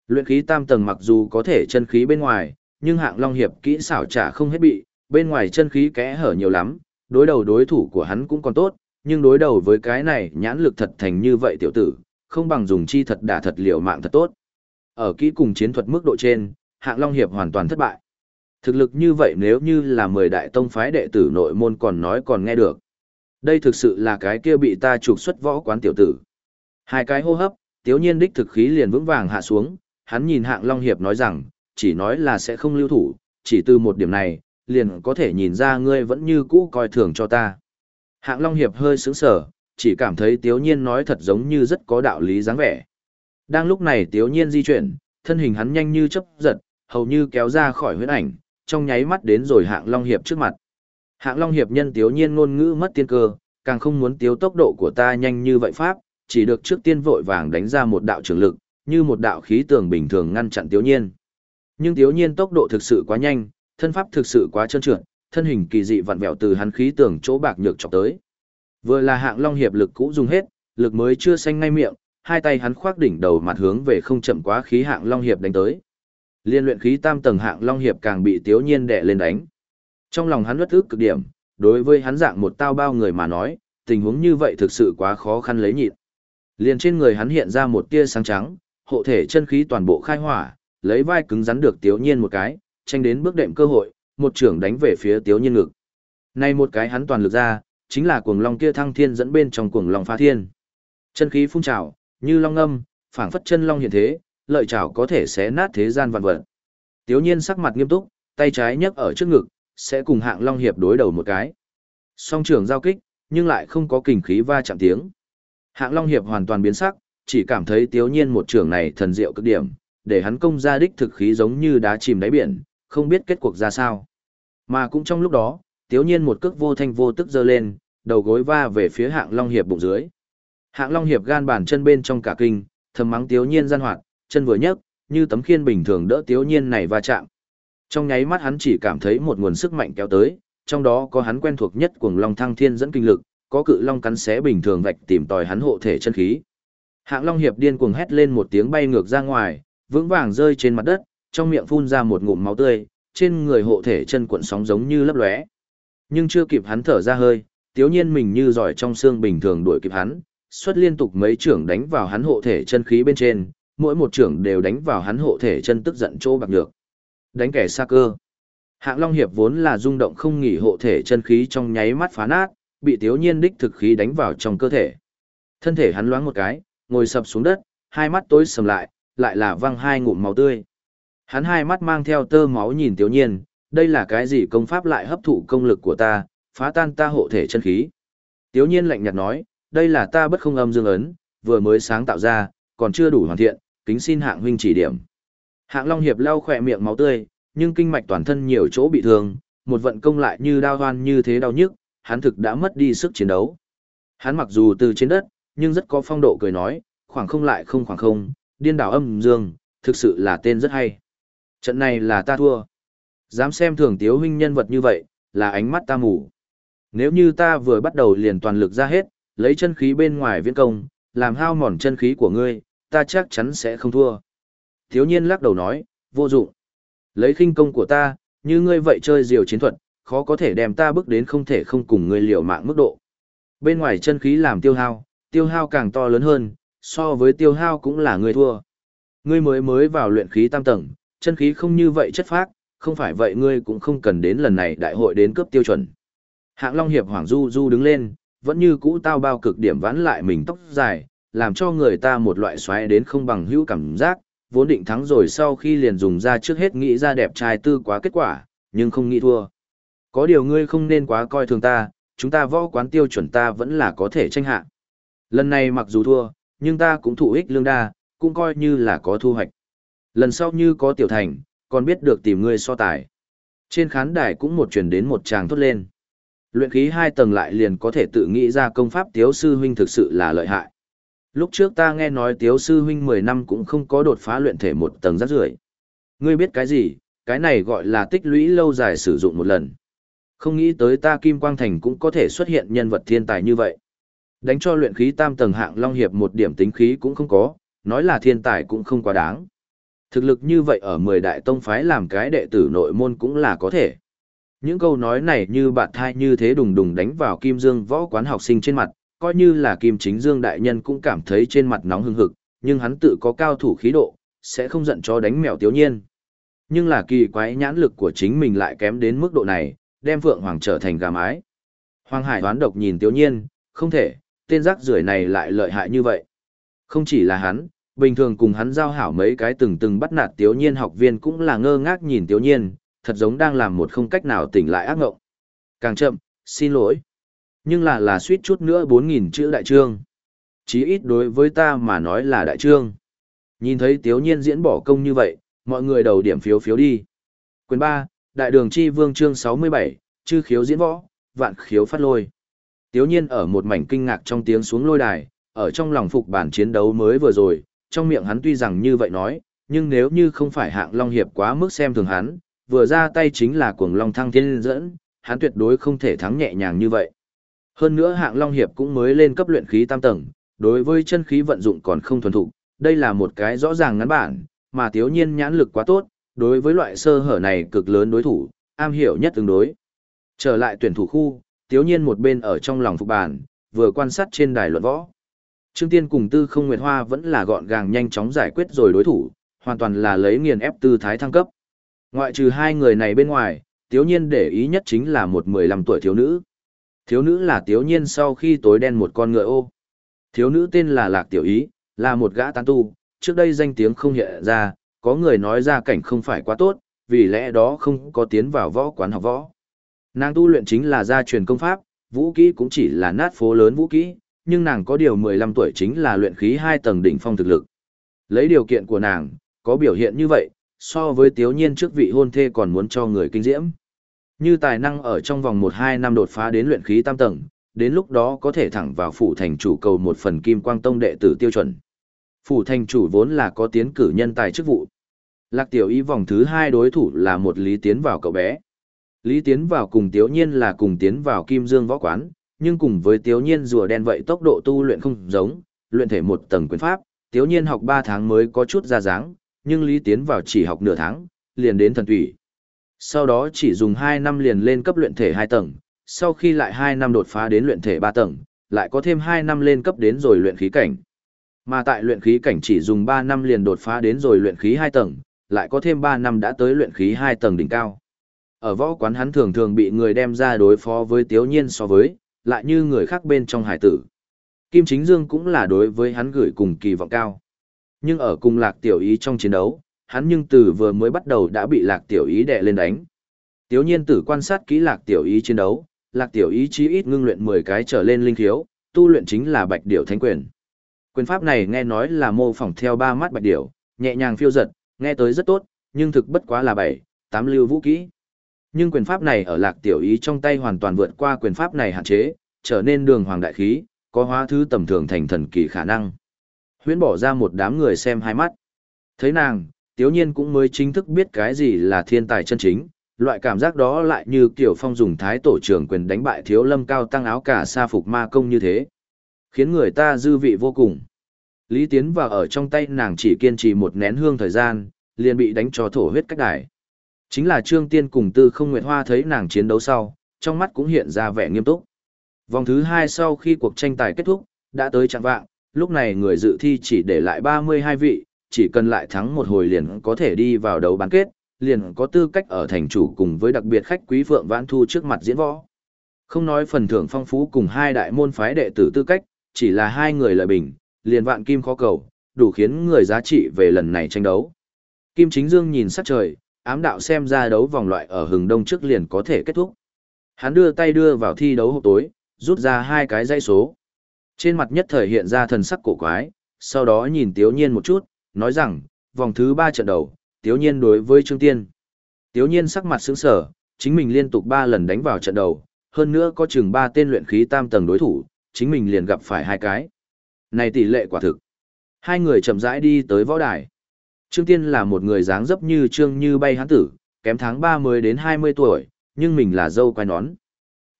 Luyện khí tam tầng mặc dù có thể chân khí bên ngoài, nhưng hạng long hiệp kỹ xảo trả không hết bị, bên ngoài chân khí kẽ hở nhiều lắm, đối đầu đối thủ của hắn cũng còn tốt, nhưng đối đầu với cái này nhãn lực thật thành như vậy tiểu tử, không bằng dùng chi thật đả thật liều mạng thật tốt. Ở kỹ cùng chiến thuật mức độ trên, hạng Long Hiệp hoàn toàn thất bại. Thực lực như vậy nếu như là 10 đại tông phái đệ tử nội môn còn nói còn nghe được. Đây thực sự là cái kia bị ta trục xuất võ quán tiểu tử. Hai cái hô hấp, tiếu nhiên đích thực khí liền vững vàng hạ xuống, hắn nhìn hạng Long Hiệp nói rằng, chỉ nói là sẽ không lưu thủ, chỉ từ một điểm này, liền có thể nhìn ra ngươi vẫn như cũ coi thường cho ta. Hạng Long Hiệp hơi sững sờ, chỉ cảm thấy tiếu nhiên nói thật giống như rất có đạo lý dáng vẻ. Đang lúc này tiếu nhiên di chuyển, thân hình hắn nhanh như chấp giật, hầu như kéo ra khỏi huyễn ảnh, trong nháy mắt đến rồi hạng Long Hiệp trước mặt. Hạng Long Hiệp nhân tiếu nhiên ngôn ngữ mất tiên cơ, càng không muốn tiếu tốc độ của ta nhanh như vậy pháp, chỉ được trước tiên vội vàng đánh ra một đạo trường lực, như một đạo khí tường bình thường ngăn chặn tiếu nhiên. Nhưng tiếu nhiên tốc độ thực sự quá nhanh, thân pháp thực sự quá trơn trượt, thân hình kỳ dị vặn vẹo từ hắn khí tường chỗ bạc nhược chọc tới. Vừa là hạng Long Hiệp lực cũ dùng hết, lực mới chưa xanh ngay miệng, hai tay hắn khoác đỉnh đầu mặt hướng về không chậm quá khí hạng long hiệp đánh tới. Liên luyện khí tam tầng hạng long hiệp càng bị Tiếu Nhiên đè lên đánh. Trong lòng hắn uất ức cực điểm, đối với hắn dạng một tao bao người mà nói, tình huống như vậy thực sự quá khó khăn lấy nhịn. liền trên người hắn hiện ra một tia sáng trắng, hộ thể chân khí toàn bộ khai hỏa, lấy vai cứng rắn được Tiếu Nhiên một cái, tranh đến bước đệm cơ hội, một trưởng đánh về phía Tiếu Nhiên ngực. nay một cái hắn toàn lực ra, chính là cuồng long kia thăng thiên dẫn bên trong cuồng long phá thiên. Chân khí phun trào, như long âm, phảng phất chân long hiện thế, lợi chảo có thể xé nát thế gian vạn vật. Tiếu nhiên sắc mặt nghiêm túc, tay trái nhấc ở trước ngực, sẽ cùng hạng long hiệp đối đầu một cái. Song trường giao kích, nhưng lại không có kình khí va chạm tiếng. Hạng long hiệp hoàn toàn biến sắc, chỉ cảm thấy tiếu nhiên một trường này thần diệu cực điểm, để hắn công ra đích thực khí giống như đá chìm đáy biển, không biết kết cuộc ra sao. Mà cũng trong lúc đó, tiếu nhiên một cước vô thanh vô tức giơ lên, đầu gối va về phía hạng long hiệp bụng dưới. Hạng long hiệp gan bàn chân bên trong cả kinh, thầm mắng tiếu nhiên gian hoạt, chân vừa nhấc, như tấm khiên bình thường đỡ tiếu nhiên này va chạm. Trong nháy mắt hắn chỉ cảm thấy một nguồn sức mạnh kéo tới, trong đó có hắn quen thuộc nhất cuồng long thăng thiên dẫn kinh lực, có cự long cắn xé bình thường vạch tìm tòi hắn hộ thể chân khí. Hạng Long hiệp điên cuồng hét lên một tiếng bay ngược ra ngoài, vững vàng rơi trên mặt đất, trong miệng phun ra một ngụm máu tươi, trên người hộ thể chân cuộn sóng giống như lấp lóe. Nhưng chưa kịp hắn thở ra hơi, tiếu nhiên mình như giỏi trong xương bình thường đuổi kịp hắn, xuất liên tục mấy trưởng đánh vào hắn hộ thể chân khí bên trên, mỗi một trưởng đều đánh vào hắn hộ thể chân tức giận chỗ bạc được. Đánh kẻ xa cơ. Hạng Long Hiệp vốn là rung động không nghỉ hộ thể chân khí trong nháy mắt phá nát, bị tiếu nhiên đích thực khí đánh vào trong cơ thể. Thân thể hắn loáng một cái, ngồi sập xuống đất, hai mắt tối sầm lại, lại là văng hai ngụm máu tươi. Hắn hai mắt mang theo tơ máu nhìn tiếu nhiên, đây là cái gì công pháp lại hấp thụ công lực của ta, phá tan ta hộ thể chân khí. Tiếu nhiên lạnh nhạt nói, đây là ta bất không âm dương ấn, vừa mới sáng tạo ra, còn chưa đủ hoàn thiện, kính xin hạng huynh chỉ điểm. Hạng Long Hiệp lau khỏe miệng máu tươi, nhưng kinh mạch toàn thân nhiều chỗ bị thương, một vận công lại như đau hoan như thế đau nhức, hắn thực đã mất đi sức chiến đấu. Hắn mặc dù từ trên đất, nhưng rất có phong độ cười nói, khoảng không lại không khoảng không, điên đảo âm dương, thực sự là tên rất hay. Trận này là ta thua. Dám xem thường tiếu huynh nhân vật như vậy, là ánh mắt ta mù. Nếu như ta vừa bắt đầu liền toàn lực ra hết, lấy chân khí bên ngoài viễn công, làm hao mòn chân khí của ngươi, ta chắc chắn sẽ không thua. Thiếu nhiên lắc đầu nói, vô dụng. Lấy khinh công của ta, như ngươi vậy chơi diều chiến thuật, khó có thể đem ta bước đến không thể không cùng ngươi liều mạng mức độ. Bên ngoài chân khí làm tiêu hao, tiêu hao càng to lớn hơn, so với tiêu hao cũng là ngươi thua. Ngươi mới mới vào luyện khí tam tầng, chân khí không như vậy chất phác, không phải vậy ngươi cũng không cần đến lần này đại hội đến cấp tiêu chuẩn. Hạng Long Hiệp Hoàng Du Du đứng lên, vẫn như cũ tao bao cực điểm vãn lại mình tóc dài, làm cho người ta một loại xoáy đến không bằng hữu cảm giác, vốn định thắng rồi sau khi liền dùng ra trước hết nghĩ ra đẹp trai tư quá kết quả, nhưng không nghĩ thua. Có điều ngươi không nên quá coi thường ta, chúng ta võ quán tiêu chuẩn ta vẫn là có thể tranh hạ. Lần này mặc dù thua, nhưng ta cũng thụ ích lương đa, cũng coi như là có thu hoạch. Lần sau như có tiểu thành, còn biết được tìm ngươi so tài. Trên khán đài cũng một truyền đến một tràng thốt lên. Luyện khí hai tầng lại liền có thể tự nghĩ ra công pháp tiếu sư huynh thực sự là lợi hại. Lúc trước ta nghe nói tiếu sư huynh 10 năm cũng không có đột phá luyện thể một tầng rất rưỡi. Ngươi biết cái gì, cái này gọi là tích lũy lâu dài sử dụng một lần. Không nghĩ tới ta Kim Quang Thành cũng có thể xuất hiện nhân vật thiên tài như vậy. Đánh cho luyện khí tam tầng hạng long hiệp một điểm tính khí cũng không có, nói là thiên tài cũng không quá đáng. Thực lực như vậy ở 10 đại tông phái làm cái đệ tử nội môn cũng là có thể. Những câu nói này như bạn thai như thế đùng đùng đánh vào Kim Dương võ quán học sinh trên mặt, coi như là Kim Chính Dương đại nhân cũng cảm thấy trên mặt nóng hừng hực, nhưng hắn tự có cao thủ khí độ, sẽ không giận cho đánh mèo tiểu nhiên. Nhưng là kỳ quái nhãn lực của chính mình lại kém đến mức độ này, đem Phượng Hoàng trở thành gà mái. Hoàng Hải đoán độc nhìn tiểu nhiên, không thể, tên rác rưởi này lại lợi hại như vậy. Không chỉ là hắn, bình thường cùng hắn giao hảo mấy cái từng từng bắt nạt tiểu nhiên học viên cũng là ngơ ngác nhìn tiểu nhiên, thật giống đang làm một không cách nào tỉnh lại ác ngộng. Càng chậm, xin lỗi. Nhưng là là suýt chút nữa 4.000 chữ đại trương. Chí ít đối với ta mà nói là đại trương. Nhìn thấy tiếu nhiên diễn bỏ công như vậy, mọi người đầu điểm phiếu phiếu đi. Quyền 3, Đại đường chi vương chương 67, chư khiếu diễn võ, vạn khiếu phát lôi. Tiếu nhiên ở một mảnh kinh ngạc trong tiếng xuống lôi đài, ở trong lòng phục bản chiến đấu mới vừa rồi, trong miệng hắn tuy rằng như vậy nói, nhưng nếu như không phải hạng long hiệp quá mức xem thường hắn, vừa ra tay chính là cuồng long thăng thiên dẫn, hắn tuyệt đối không thể thắng nhẹ nhàng như vậy. Hơn nữa hạng long hiệp cũng mới lên cấp luyện khí tam tầng, đối với chân khí vận dụng còn không thuần thục, đây là một cái rõ ràng ngắn bản, mà thiếu nhiên nhãn lực quá tốt, đối với loại sơ hở này cực lớn đối thủ, am hiểu nhất tương đối. Trở lại tuyển thủ khu, thiếu nhiên một bên ở trong lòng phục bàn, vừa quan sát trên đài luận võ. Trương Tiên cùng Tư Không Nguyệt Hoa vẫn là gọn gàng nhanh chóng giải quyết rồi đối thủ, hoàn toàn là lấy nghiền ép tư thái thăng cấp. Ngoại trừ hai người này bên ngoài, tiếu nhiên để ý nhất chính là một 15 tuổi thiếu nữ. Thiếu nữ là tiếu nhiên sau khi tối đen một con ngựa ô. Thiếu nữ tên là Lạc Tiểu Ý, là một gã tán tu, trước đây danh tiếng không hiện ra, có người nói ra cảnh không phải quá tốt, vì lẽ đó không có tiến vào võ quán học võ. Nàng tu luyện chính là gia truyền công pháp, vũ kỹ cũng chỉ là nát phố lớn vũ kỹ, nhưng nàng có điều 15 tuổi chính là luyện khí 2 tầng đỉnh phong thực lực. Lấy điều kiện của nàng, có biểu hiện như vậy, so với tiếu nhiên trước vị hôn thê còn muốn cho người kinh diễm. Như tài năng ở trong vòng 1-2 năm đột phá đến luyện khí tam tầng, đến lúc đó có thể thẳng vào phủ thành chủ cầu một phần kim quang tông đệ tử tiêu chuẩn. Phủ thành chủ vốn là có tiến cử nhân tài chức vụ. Lạc tiểu y vòng thứ hai đối thủ là một lý tiến vào cậu bé. Lý tiến vào cùng tiếu nhiên là cùng tiến vào kim dương võ quán, nhưng cùng với tiếu nhiên rùa đen vậy tốc độ tu luyện không giống, luyện thể một tầng quyền pháp, tiếu nhiên học 3 tháng mới có chút ra dáng, nhưng lý tiến vào chỉ học nửa tháng, liền đến thần tủy. Sau đó chỉ dùng 2 năm liền lên cấp luyện thể 2 tầng, sau khi lại 2 năm đột phá đến luyện thể 3 tầng, lại có thêm 2 năm lên cấp đến rồi luyện khí cảnh. Mà tại luyện khí cảnh chỉ dùng 3 năm liền đột phá đến rồi luyện khí 2 tầng, lại có thêm 3 năm đã tới luyện khí 2 tầng đỉnh cao. Ở võ quán hắn thường thường bị người đem ra đối phó với Tiếu Nhiên so với, lại như người khác bên trong hải tử. Kim Chính Dương cũng là đối với hắn gửi cùng kỳ vọng cao. Nhưng ở cùng Lạc Tiểu Ý trong chiến đấu, hắn nhưng từ vừa mới bắt đầu đã bị Lạc Tiểu Ý đè lên đánh. Tiếu Nhiên tử quan sát kỹ Lạc Tiểu Ý chiến đấu, Lạc Tiểu Ý chí ít ngưng luyện 10 cái trở lên linh khiếu, tu luyện chính là Bạch Điểu Thánh Quyền. Quyền pháp này nghe nói là mô phỏng theo ba mắt Bạch Điểu, nhẹ nhàng phiêu giật, nghe tới rất tốt, nhưng thực bất quá là bảy, tám lưu vũ kỹ. Nhưng quyền pháp này ở lạc tiểu ý trong tay hoàn toàn vượt qua quyền pháp này hạn chế, trở nên đường hoàng đại khí, có hóa thứ tầm thường thành thần kỳ khả năng. Huyễn bỏ ra một đám người xem hai mắt. Thấy nàng, tiếu nhiên cũng mới chính thức biết cái gì là thiên tài chân chính, loại cảm giác đó lại như kiểu phong dùng thái tổ trưởng quyền đánh bại thiếu lâm cao tăng áo cả sa phục ma công như thế. Khiến người ta dư vị vô cùng. Lý Tiến vào ở trong tay nàng chỉ kiên trì một nén hương thời gian, liền bị đánh cho thổ huyết cách đài. Chính là Trương Tiên cùng Tư Không Nguyệt Hoa thấy nàng chiến đấu sau, trong mắt cũng hiện ra vẻ nghiêm túc. Vòng thứ hai sau khi cuộc tranh tài kết thúc, đã tới trạng vạng, lúc này người dự thi chỉ để lại 32 vị, chỉ cần lại thắng một hồi liền có thể đi vào đấu bán kết, liền có tư cách ở thành chủ cùng với đặc biệt khách quý Phượng Vãn Thu trước mặt diễn võ. Không nói phần thưởng phong phú cùng hai đại môn phái đệ tử tư cách, chỉ là hai người lợi bình, liền vạn kim khó cầu, đủ khiến người giá trị về lần này tranh đấu. Kim Chính Dương nhìn sát trời, ám đạo xem ra đấu vòng loại ở hừng đông trước liền có thể kết thúc. Hắn đưa tay đưa vào thi đấu hộp tối, rút ra hai cái dây số. Trên mặt nhất thời hiện ra thần sắc cổ quái, sau đó nhìn Tiếu Nhiên một chút, nói rằng, vòng thứ ba trận đầu, Tiếu Nhiên đối với Trương Tiên. Tiếu Nhiên sắc mặt sững sờ, chính mình liên tục ba lần đánh vào trận đầu, hơn nữa có chừng ba tên luyện khí tam tầng đối thủ, chính mình liền gặp phải hai cái. Này tỷ lệ quả thực. Hai người chậm rãi đi tới võ đài. Trương Tiên là một người dáng dấp như trương như bay hán tử, kém tháng 30 đến 20 tuổi, nhưng mình là dâu quai nón.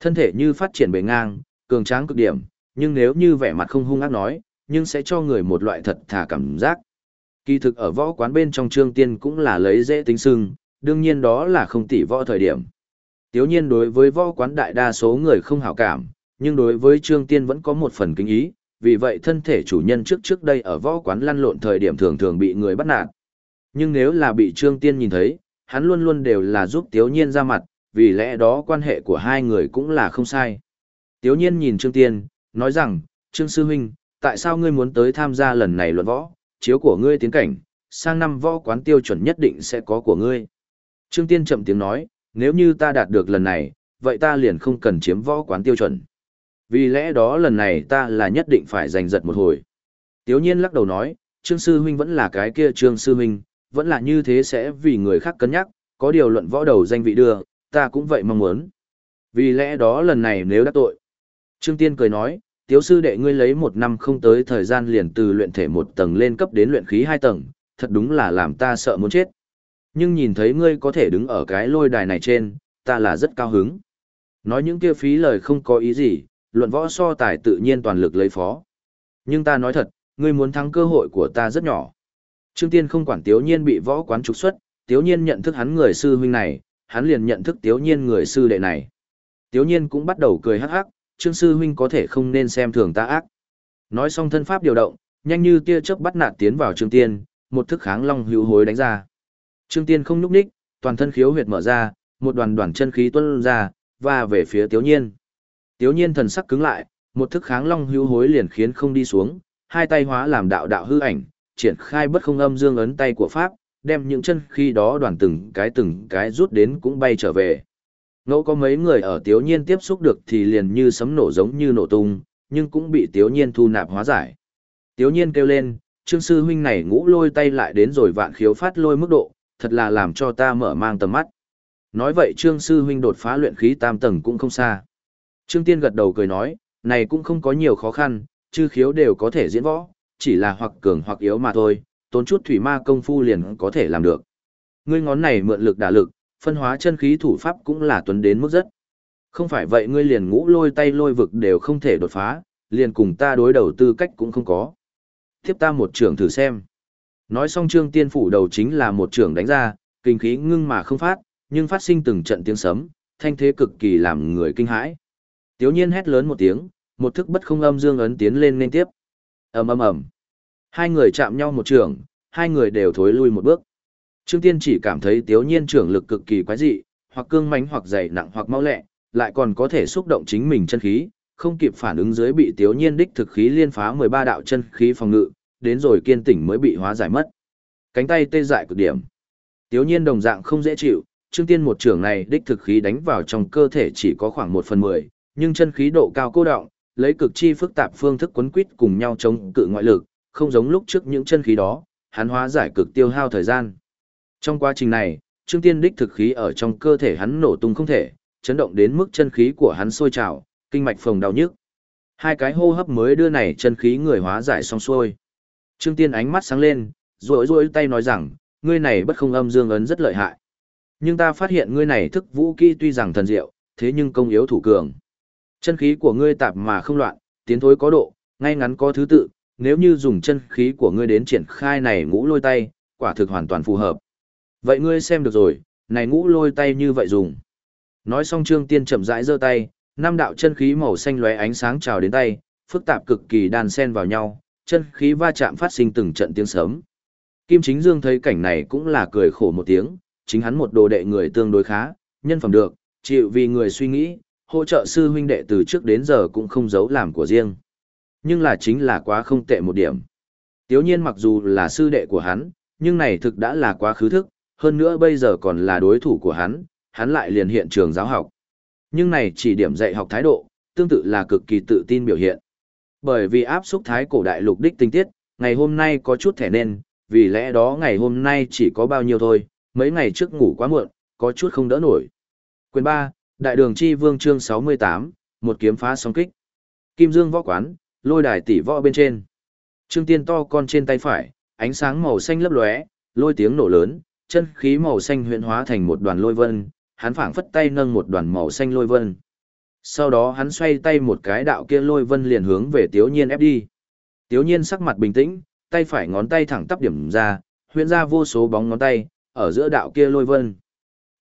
Thân thể như phát triển bề ngang, cường tráng cực điểm, nhưng nếu như vẻ mặt không hung ác nói, nhưng sẽ cho người một loại thật thà cảm giác. Kỳ thực ở võ quán bên trong Trương Tiên cũng là lấy dễ tính sưng, đương nhiên đó là không tỷ võ thời điểm. Tiếu nhiên đối với võ quán đại đa số người không hảo cảm, nhưng đối với Trương Tiên vẫn có một phần kính ý, vì vậy thân thể chủ nhân trước trước đây ở võ quán lăn lộn thời điểm thường thường bị người bắt nạt. Nhưng nếu là bị Trương Tiên nhìn thấy, hắn luôn luôn đều là giúp Tiếu Nhiên ra mặt, vì lẽ đó quan hệ của hai người cũng là không sai. Tiếu Nhiên nhìn Trương Tiên, nói rằng, Trương Sư Huynh, tại sao ngươi muốn tới tham gia lần này luận võ, chiếu của ngươi tiến cảnh, sang năm võ quán tiêu chuẩn nhất định sẽ có của ngươi. Trương Tiên chậm tiếng nói, nếu như ta đạt được lần này, vậy ta liền không cần chiếm võ quán tiêu chuẩn. Vì lẽ đó lần này ta là nhất định phải giành giật một hồi. Tiếu nhiên lắc đầu nói, Trương Sư Huynh vẫn là cái kia Trương Sư Huynh, vẫn là như thế sẽ vì người khác cân nhắc, có điều luận võ đầu danh vị đưa, ta cũng vậy mong muốn. Vì lẽ đó lần này nếu đã tội. Trương Tiên cười nói, tiếu sư đệ ngươi lấy một năm không tới thời gian liền từ luyện thể một tầng lên cấp đến luyện khí hai tầng, thật đúng là làm ta sợ muốn chết. Nhưng nhìn thấy ngươi có thể đứng ở cái lôi đài này trên, ta là rất cao hứng. Nói những kia phí lời không có ý gì, luận võ so tài tự nhiên toàn lực lấy phó. Nhưng ta nói thật, ngươi muốn thắng cơ hội của ta rất nhỏ. Trương Tiên không quản Tiếu Nhiên bị võ quán trục xuất, Tiếu Nhiên nhận thức hắn người sư huynh này, hắn liền nhận thức Tiếu Nhiên người sư đệ này. Tiếu Nhiên cũng bắt đầu cười hắc hắc, Trương sư huynh có thể không nên xem thường ta ác. Nói xong thân pháp điều động, nhanh như tia chớp bắt nạt tiến vào Trương Tiên, một thức kháng long hữu hối đánh ra. Trương Tiên không nhúc nhích, toàn thân khiếu huyệt mở ra, một đoàn đoàn chân khí tuôn ra, và về phía Tiếu Nhiên. Tiếu Nhiên thần sắc cứng lại, một thức kháng long hữu hối liền khiến không đi xuống, hai tay hóa làm đạo đạo hư ảnh, triển khai bất không âm dương ấn tay của Pháp, đem những chân khi đó đoàn từng cái từng cái rút đến cũng bay trở về. Ngẫu có mấy người ở Tiếu Nhiên tiếp xúc được thì liền như sấm nổ giống như nổ tung, nhưng cũng bị Tiếu Nhiên thu nạp hóa giải. Tiếu Nhiên kêu lên, Trương sư huynh này ngũ lôi tay lại đến rồi vạn khiếu phát lôi mức độ, thật là làm cho ta mở mang tầm mắt. Nói vậy Trương sư huynh đột phá luyện khí tam tầng cũng không xa. Trương Tiên gật đầu cười nói, này cũng không có nhiều khó khăn, chư khiếu đều có thể diễn võ, chỉ là hoặc cường hoặc yếu mà thôi, tốn chút thủy ma công phu liền có thể làm được. Ngươi ngón này mượn lực đả lực, phân hóa chân khí thủ pháp cũng là tuấn đến mức rất. Không phải vậy ngươi liền ngũ lôi tay lôi vực đều không thể đột phá, liền cùng ta đối đầu tư cách cũng không có. Tiếp ta một trưởng thử xem. Nói xong trương tiên phủ đầu chính là một trưởng đánh ra, kinh khí ngưng mà không phát, nhưng phát sinh từng trận tiếng sấm, thanh thế cực kỳ làm người kinh hãi. Tiếu nhiên hét lớn một tiếng, một thức bất không âm dương ấn tiến lên nên tiếp. ầm ầm ầm, Hai người chạm nhau một trường, hai người đều thối lui một bước. Trương Tiên chỉ cảm thấy tiếu nhiên trưởng lực cực kỳ quái dị, hoặc cương mãnh hoặc dày nặng hoặc mau lẹ, lại còn có thể xúc động chính mình chân khí, không kịp phản ứng dưới bị tiếu nhiên đích thực khí liên phá 13 đạo chân khí phòng ngự, đến rồi kiên tỉnh mới bị hóa giải mất. Cánh tay tê dại cực điểm. Tiếu nhiên đồng dạng không dễ chịu, Trương Tiên một trưởng này đích thực khí đánh vào trong cơ thể chỉ có khoảng 1 phần 10, nhưng chân khí độ cao cô động, lấy cực chi phức tạp phương thức quấn quýt cùng nhau chống cự ngoại lực, không giống lúc trước những chân khí đó, hắn hóa giải cực tiêu hao thời gian. Trong quá trình này, Trương Tiên đích thực khí ở trong cơ thể hắn nổ tung không thể, chấn động đến mức chân khí của hắn sôi trào, kinh mạch phồng đau nhức. Hai cái hô hấp mới đưa này chân khí người hóa giải xong xuôi. Trương Tiên ánh mắt sáng lên, rũi rũi tay nói rằng, ngươi này bất không âm dương ấn rất lợi hại. Nhưng ta phát hiện ngươi này thức vũ kỹ tuy rằng thần diệu, thế nhưng công yếu thủ cường. Chân khí của ngươi tạp mà không loạn, tiến thối có độ, ngay ngắn có thứ tự, nếu như dùng chân khí của ngươi đến triển khai này ngũ lôi tay, quả thực hoàn toàn phù hợp. Vậy ngươi xem được rồi, này ngũ lôi tay như vậy dùng. Nói xong Trương Tiên chậm rãi giơ tay, năm đạo chân khí màu xanh lóe ánh sáng trào đến tay, phức tạp cực kỳ đan xen vào nhau, chân khí va chạm phát sinh từng trận tiếng sớm. Kim Chính Dương thấy cảnh này cũng là cười khổ một tiếng, chính hắn một đồ đệ người tương đối khá, nhân phẩm được, chịu vì người suy nghĩ, hỗ trợ sư huynh đệ từ trước đến giờ cũng không giấu làm của riêng. Nhưng là chính là quá không tệ một điểm. Tiếu nhiên mặc dù là sư đệ của hắn, nhưng này thực đã là quá khứ thức, hơn nữa bây giờ còn là đối thủ của hắn, hắn lại liền hiện trường giáo học. Nhưng này chỉ điểm dạy học thái độ, tương tự là cực kỳ tự tin biểu hiện. Bởi vì áp xúc thái cổ đại lục đích tinh tiết, ngày hôm nay có chút thẻ nên, vì lẽ đó ngày hôm nay chỉ có bao nhiêu thôi, mấy ngày trước ngủ quá muộn, có chút không đỡ nổi. Quyền 3, Đại đường chi vương chương 68, một kiếm phá sóng kích. Kim Dương võ quán, lôi đài tỷ võ bên trên. Trương Tiên to con trên tay phải, ánh sáng màu xanh lấp lóe, lôi tiếng nổ lớn, chân khí màu xanh huyễn hóa thành một đoàn lôi vân, hắn phảng phất tay nâng một đoàn màu xanh lôi vân. Sau đó hắn xoay tay một cái đạo kia lôi vân liền hướng về Tiếu Nhiên ép đi. Tiếu Nhiên sắc mặt bình tĩnh, tay phải ngón tay thẳng tắp điểm ra, huyễn ra vô số bóng ngón tay, ở giữa đạo kia lôi vân.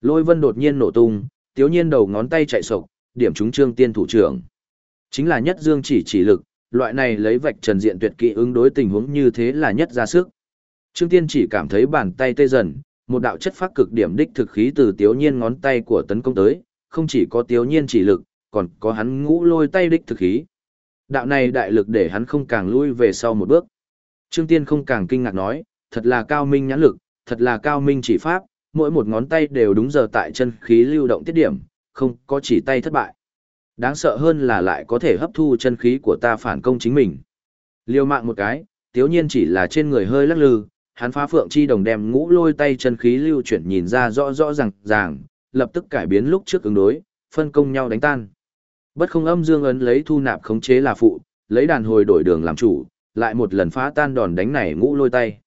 Lôi vân đột nhiên nổ tung, Tiếu Nhiên đầu ngón tay chạy sộc, điểm trúng Trương Tiên thủ trưởng. Chính là nhất dương chỉ chỉ lực, loại này lấy vạch trần diện tuyệt kỹ ứng đối tình huống như thế là nhất ra sức. Trương Tiên chỉ cảm thấy bàn tay tê dần, một đạo chất phát cực điểm đích thực khí từ Tiếu Nhiên ngón tay của tấn công tới, không chỉ có Tiếu Nhiên chỉ lực, còn có hắn ngũ lôi tay đích thực khí. Đạo này đại lực để hắn không càng lui về sau một bước. Trương Tiên không càng kinh ngạc nói, thật là cao minh nhãn lực, thật là cao minh chỉ pháp, mỗi một ngón tay đều đúng giờ tại chân khí lưu động tiết điểm, không có chỉ tay thất bại. Đáng sợ hơn là lại có thể hấp thu chân khí của ta phản công chính mình. Liêu mạng một cái, tiếu nhiên chỉ là trên người hơi lắc lư, hắn phá phượng chi đồng đem ngũ lôi tay chân khí lưu chuyển nhìn ra rõ rõ ràng ràng, lập tức cải biến lúc trước ứng đối, phân công nhau đánh tan. Bất không âm dương ấn lấy thu nạp khống chế là phụ, lấy đàn hồi đổi đường làm chủ, lại một lần phá tan đòn đánh này ngũ lôi tay.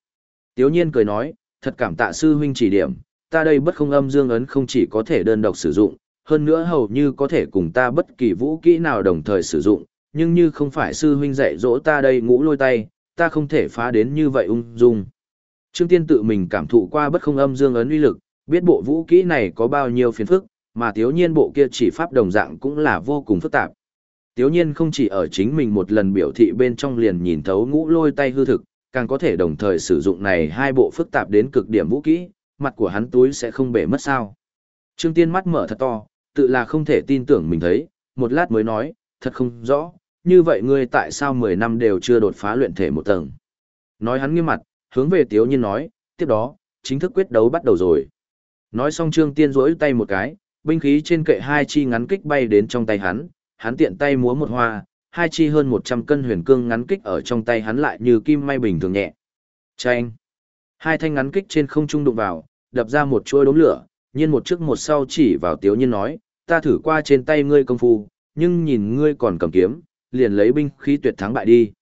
Tiếu nhiên cười nói, thật cảm tạ sư huynh chỉ điểm, ta đây bất không âm dương ấn không chỉ có thể đơn độc sử dụng, hơn nữa hầu như có thể cùng ta bất kỳ vũ kỹ nào đồng thời sử dụng, nhưng như không phải sư huynh dạy dỗ ta đây ngũ lôi tay, ta không thể phá đến như vậy ung dung. Trương Tiên tự mình cảm thụ qua bất không âm dương ấn uy lực, biết bộ vũ kỹ này có bao nhiêu phiền phức, mà thiếu nhiên bộ kia chỉ pháp đồng dạng cũng là vô cùng phức tạp. Tiếu nhiên không chỉ ở chính mình một lần biểu thị bên trong liền nhìn thấu ngũ lôi tay hư thực, càng có thể đồng thời sử dụng này hai bộ phức tạp đến cực điểm vũ kỹ, mặt của hắn túi sẽ không bể mất sao. Trương Tiên mắt mở thật to, tự là không thể tin tưởng mình thấy, một lát mới nói, thật không rõ, như vậy ngươi tại sao 10 năm đều chưa đột phá luyện thể một tầng. Nói hắn nghiêm mặt, hướng về Tiếu Nhiên nói, tiếp đó, chính thức quyết đấu bắt đầu rồi. Nói xong Trương Tiên rỗi tay một cái, binh khí trên kệ hai chi ngắn kích bay đến trong tay hắn, hắn tiện tay múa một hoa, hai chi hơn 100 cân huyền cương ngắn kích ở trong tay hắn lại như kim may bình thường nhẹ. Chanh! Hai thanh ngắn kích trên không trung đụng vào, đập ra một chuôi đốm lửa, nhiên một trước một sau chỉ vào tiếu nhiên nói, ta thử qua trên tay ngươi công phu, nhưng nhìn ngươi còn cầm kiếm, liền lấy binh khí tuyệt thắng bại đi.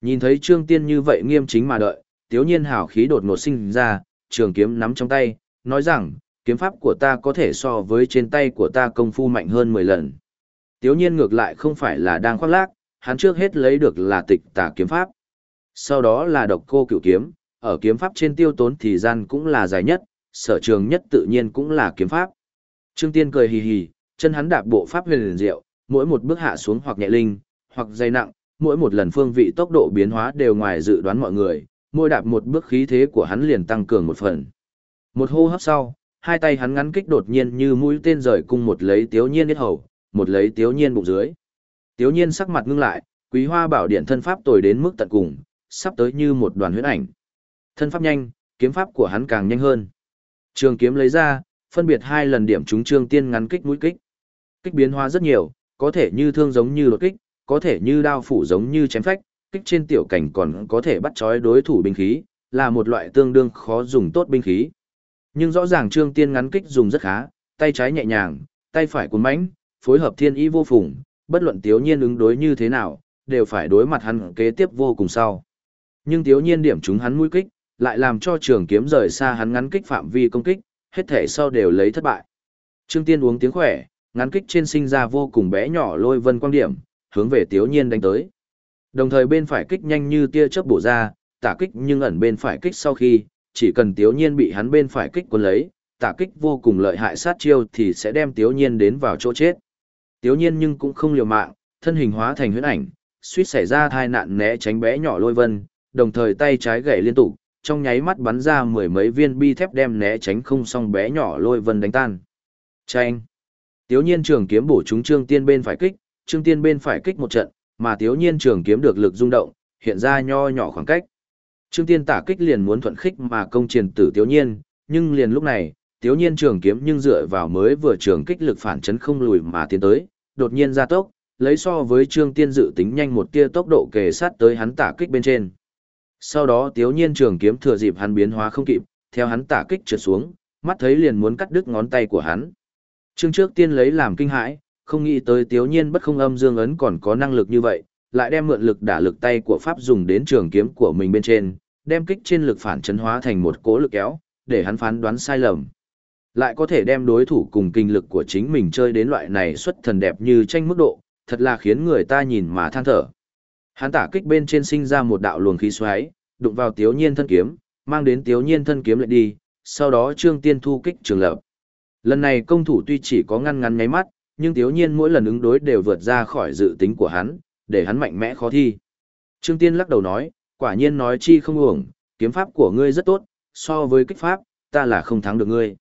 Nhìn thấy trương tiên như vậy nghiêm chính mà đợi, tiếu nhiên hào khí đột ngột sinh ra, trường kiếm nắm trong tay, nói rằng, kiếm pháp của ta có thể so với trên tay của ta công phu mạnh hơn 10 lần. Tiếu nhiên ngược lại không phải là đang khoác lác, hắn trước hết lấy được là tịch tà kiếm pháp. Sau đó là độc cô cựu kiếm, ở kiếm pháp trên tiêu tốn thì gian cũng là dài nhất, sở trường nhất tự nhiên cũng là kiếm pháp. Trương Tiên cười hì hì, chân hắn đạp bộ pháp huyền diệu, mỗi một bước hạ xuống hoặc nhẹ linh, hoặc dày nặng, mỗi một lần phương vị tốc độ biến hóa đều ngoài dự đoán mọi người, môi đạp một bước khí thế của hắn liền tăng cường một phần. Một hô hấp sau, hai tay hắn ngắn kích đột nhiên như mũi tên rời cung một lấy tiếu nhiên hết hầu, một lấy tiếu nhiên bụng dưới. Tiếu nhiên sắc mặt ngưng lại, quý hoa bảo điện thân pháp tồi đến mức tận cùng, sắp tới như một đoàn huyết ảnh. Thân pháp nhanh, kiếm pháp của hắn càng nhanh hơn. Trường kiếm lấy ra, phân biệt hai lần điểm trúng trương tiên ngắn kích mũi kích. Kích biến hóa rất nhiều, có thể như thương giống như đột kích, có thể như đao phủ giống như chém phách, kích trên tiểu cảnh còn có thể bắt chói đối thủ binh khí, là một loại tương đương khó dùng tốt binh khí. Nhưng rõ ràng Trương Tiên ngắn kích dùng rất khá, tay trái nhẹ nhàng, tay phải cuốn mãnh, phối hợp thiên ý vô phùng, bất luận Tiếu Nhiên ứng đối như thế nào, đều phải đối mặt hắn kế tiếp vô cùng sau. Nhưng Tiếu Nhiên điểm trúng hắn mũi kích, lại làm cho trường kiếm rời xa hắn ngắn kích phạm vi công kích, hết thể sau đều lấy thất bại. Trương Tiên uống tiếng khỏe, ngắn kích trên sinh ra vô cùng bé nhỏ lôi vân quang điểm, hướng về Tiếu Nhiên đánh tới. Đồng thời bên phải kích nhanh như tia chớp bổ ra, tả kích nhưng ẩn bên phải kích sau khi, chỉ cần Tiếu Nhiên bị hắn bên phải kích quân lấy, tả kích vô cùng lợi hại sát chiêu thì sẽ đem Tiếu Nhiên đến vào chỗ chết. Tiếu Nhiên nhưng cũng không liều mạng, thân hình hóa thành huyễn ảnh, suýt xảy ra tai nạn né tránh bé nhỏ lôi vân, đồng thời tay trái gảy liên tục, trong nháy mắt bắn ra mười mấy viên bi thép đem né tránh không xong bé nhỏ lôi vân đánh tan. Chanh! Tiếu nhiên trường kiếm bổ trúng trương tiên bên phải kích, trương tiên bên phải kích một trận, mà thiếu nhiên trường kiếm được lực rung động, hiện ra nho nhỏ khoảng cách. Trương tiên tả kích liền muốn thuận khích mà công triền tử thiếu nhiên, nhưng liền lúc này, thiếu nhiên trường kiếm nhưng dựa vào mới vừa trường kích lực phản chấn không lùi mà tiến tới, đột nhiên ra tốc, lấy so với trương tiên dự tính nhanh một tia tốc độ kề sát tới hắn tả kích bên trên. Sau đó thiếu nhiên trường kiếm thừa dịp hắn biến hóa không kịp, theo hắn tả kích trượt xuống, mắt thấy liền muốn cắt đứt ngón tay của hắn. Trương trước tiên lấy làm kinh hãi, không nghĩ tới tiếu nhiên bất không âm dương ấn còn có năng lực như vậy, lại đem mượn lực đả lực tay của Pháp dùng đến trường kiếm của mình bên trên, đem kích trên lực phản chấn hóa thành một cỗ lực kéo, để hắn phán đoán sai lầm. Lại có thể đem đối thủ cùng kinh lực của chính mình chơi đến loại này xuất thần đẹp như tranh mức độ, thật là khiến người ta nhìn mà than thở. Hắn tả kích bên trên sinh ra một đạo luồng khí xoáy, đụng vào Tiếu Nhiên thân kiếm, mang đến Tiếu Nhiên thân kiếm lại đi, sau đó Trương Tiên thu kích trường lập. Lần này công thủ tuy chỉ có ngăn ngắn nháy mắt, nhưng thiếu Nhiên mỗi lần ứng đối đều vượt ra khỏi dự tính của hắn, để hắn mạnh mẽ khó thi. Trương Tiên lắc đầu nói, quả nhiên nói chi không uổng, kiếm pháp của ngươi rất tốt, so với kích pháp, ta là không thắng được ngươi.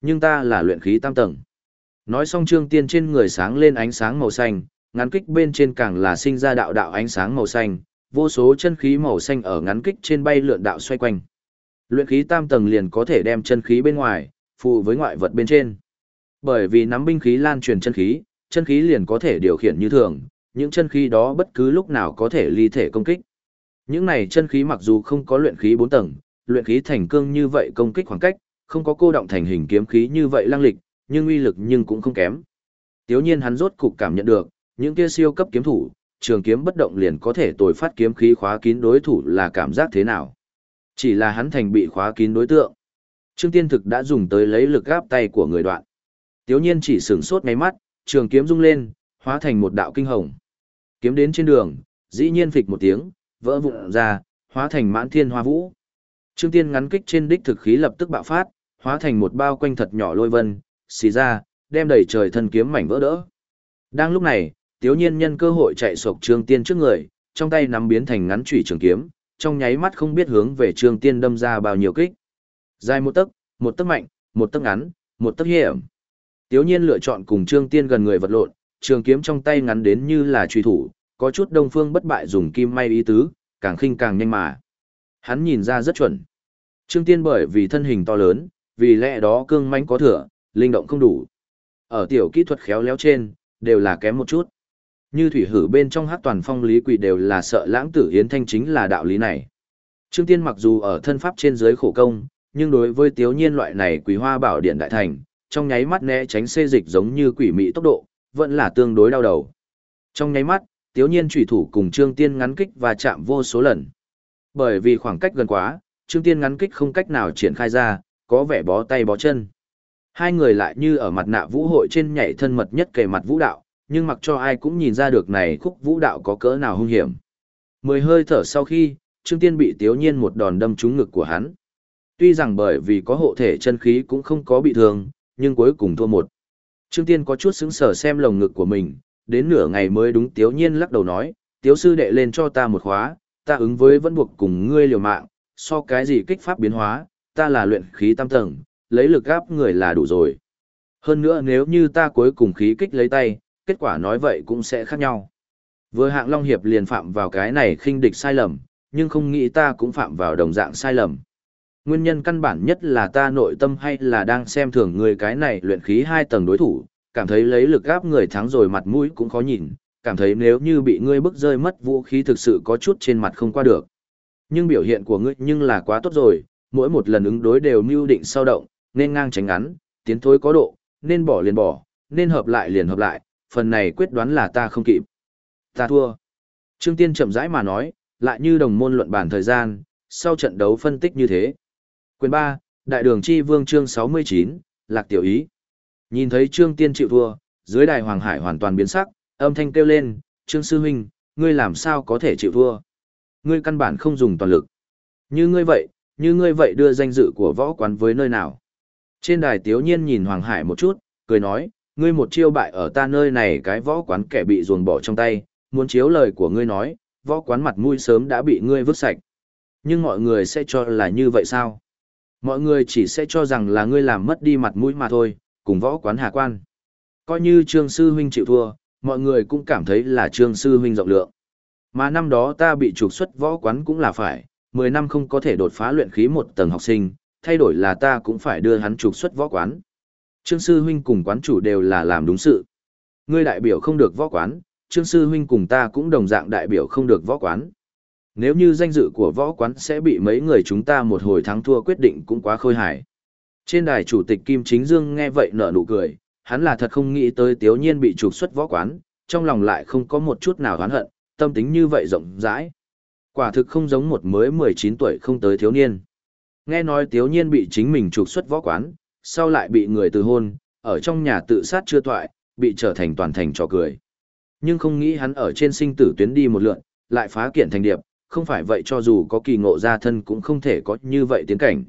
Nhưng ta là luyện khí tam tầng. Nói xong Trương Tiên trên người sáng lên ánh sáng màu xanh, ngắn kích bên trên càng là sinh ra đạo đạo ánh sáng màu xanh, vô số chân khí màu xanh ở ngắn kích trên bay lượn đạo xoay quanh. Luyện khí tam tầng liền có thể đem chân khí bên ngoài, phụ với ngoại vật bên trên. Bởi vì nắm binh khí lan truyền chân khí, chân khí liền có thể điều khiển như thường, những chân khí đó bất cứ lúc nào có thể ly thể công kích. Những này chân khí mặc dù không có luyện khí 4 tầng, luyện khí thành cương như vậy công kích khoảng cách, không có cô động thành hình kiếm khí như vậy lăng lịch, nhưng uy lực nhưng cũng không kém. Tiếu nhiên hắn rốt cục cảm nhận được, những kia siêu cấp kiếm thủ, trường kiếm bất động liền có thể tồi phát kiếm khí khóa kín đối thủ là cảm giác thế nào. Chỉ là hắn thành bị khóa kín đối tượng. Trương Tiên Thực đã dùng tới lấy lực gáp tay của người đoạn. Tiếu nhiên chỉ sửng sốt ngay mắt, trường kiếm rung lên, hóa thành một đạo kinh hồng. Kiếm đến trên đường, dĩ nhiên phịch một tiếng, vỡ vụn ra, hóa thành mãn thiên hoa vũ. Trương Tiên ngắn kích trên đích thực khí lập tức bạo phát, hóa thành một bao quanh thật nhỏ lôi vân, xì ra, đem đầy trời thân kiếm mảnh vỡ đỡ. Đang lúc này, Tiếu Nhiên nhân cơ hội chạy sộc Trương Tiên trước người, trong tay nắm biến thành ngắn chủy trường kiếm, trong nháy mắt không biết hướng về Trương Tiên đâm ra bao nhiêu kích. Dài một tấc, một tấc mạnh, một tấc ngắn, một tấc hiểm. Tiếu Nhiên lựa chọn cùng Trương Tiên gần người vật lộn, trường kiếm trong tay ngắn đến như là truy thủ, có chút đông phương bất bại dùng kim may ý tứ, càng khinh càng nhanh mà. Hắn nhìn ra rất chuẩn. Trương Tiên bởi vì thân hình to lớn, vì lẽ đó cương mãnh có thừa, linh động không đủ. Ở tiểu kỹ thuật khéo léo trên, đều là kém một chút. Như thủy hử bên trong hát toàn phong lý quỷ đều là sợ lãng tử hiến thanh chính là đạo lý này. Trương Tiên mặc dù ở thân pháp trên dưới khổ công, nhưng đối với tiếu nhiên loại này quý hoa bảo điện đại thành, trong nháy mắt né tránh xê dịch giống như quỷ mị tốc độ, vẫn là tương đối đau đầu. Trong nháy mắt, tiếu nhiên chủy thủ cùng Trương Tiên ngắn kích và chạm vô số lần. Bởi vì khoảng cách gần quá, Trương Tiên ngắn kích không cách nào triển khai ra, có vẻ bó tay bó chân. Hai người lại như ở mặt nạ vũ hội trên nhảy thân mật nhất kề mặt vũ đạo, nhưng mặc cho ai cũng nhìn ra được này khúc vũ đạo có cỡ nào hung hiểm. Mười hơi thở sau khi, Trương Tiên bị Tiếu Nhiên một đòn đâm trúng ngực của hắn. Tuy rằng bởi vì có hộ thể chân khí cũng không có bị thương, nhưng cuối cùng thua một. Trương Tiên có chút sững sờ xem lồng ngực của mình, đến nửa ngày mới đúng Tiếu Nhiên lắc đầu nói, Tiếu sư đệ lên cho ta một khóa, ta ứng với vẫn buộc cùng ngươi liều mạng, so cái gì kích pháp biến hóa, ta là luyện khí tam tầng, lấy lực gáp người là đủ rồi. Hơn nữa nếu như ta cuối cùng khí kích lấy tay, kết quả nói vậy cũng sẽ khác nhau. Với hạng Long Hiệp liền phạm vào cái này khinh địch sai lầm, nhưng không nghĩ ta cũng phạm vào đồng dạng sai lầm. Nguyên nhân căn bản nhất là ta nội tâm hay là đang xem thường người cái này luyện khí hai tầng đối thủ, cảm thấy lấy lực gáp người thắng rồi mặt mũi cũng khó nhìn, cảm thấy nếu như bị ngươi bức rơi mất vũ khí thực sự có chút trên mặt không qua được. Nhưng biểu hiện của ngươi nhưng là quá tốt rồi, mỗi một lần ứng đối đều mưu định sao động, nên ngang tránh ngắn, tiến thối có độ, nên bỏ liền bỏ, nên hợp lại liền hợp lại, phần này quyết đoán là ta không kịp. Ta thua. Trương Tiên chậm rãi mà nói, lại như đồng môn luận bản thời gian, sau trận đấu phân tích như thế. Quyền 3, Đại đường chi vương chương 69, Lạc Tiểu Ý. Nhìn thấy Trương Tiên chịu thua, dưới đài Hoàng Hải hoàn toàn biến sắc, âm thanh kêu lên, Trương Sư Huynh, ngươi làm sao có thể chịu thua? Ngươi căn bản không dùng toàn lực. Như ngươi vậy, như ngươi vậy đưa danh dự của võ quán với nơi nào? Trên đài Tiếu Nhiên nhìn Hoàng Hải một chút, cười nói, ngươi một chiêu bại ở ta nơi này cái võ quán kẻ bị ruồn bỏ trong tay, muốn chiếu lời của ngươi nói, võ quán mặt mũi sớm đã bị ngươi vứt sạch. Nhưng mọi người sẽ cho là như vậy sao? Mọi người chỉ sẽ cho rằng là ngươi làm mất đi mặt mũi mà thôi, cùng võ quán hà quan. Coi như Trương Sư Huynh chịu thua, mọi người cũng cảm thấy là Trương Sư Huynh rộng lượng. Mà năm đó ta bị trục xuất võ quán cũng là phải, 10 năm không có thể đột phá luyện khí một tầng học sinh, thay đổi là ta cũng phải đưa hắn trục xuất võ quán. Trương sư huynh cùng quán chủ đều là làm đúng sự. Ngươi đại biểu không được võ quán, Trương sư huynh cùng ta cũng đồng dạng đại biểu không được võ quán. Nếu như danh dự của võ quán sẽ bị mấy người chúng ta một hồi thắng thua quyết định cũng quá khôi hài. Trên đài chủ tịch Kim Chính Dương nghe vậy nở nụ cười, hắn là thật không nghĩ tới Tiếu Nhiên bị trục xuất võ quán, trong lòng lại không có một chút nào oán hận, tâm tính như vậy rộng rãi. Quả thực không giống một mới 19 tuổi không tới thiếu niên. Nghe nói Tiếu Nhiên bị chính mình trục xuất võ quán, sau lại bị người từ hôn, ở trong nhà tự sát chưa toại, bị trở thành toàn thành trò cười. Nhưng không nghĩ hắn ở trên sinh tử tuyến đi một lượn, lại phá kiện thành điệp, không phải vậy cho dù có kỳ ngộ ra thân cũng không thể có như vậy tiến cảnh.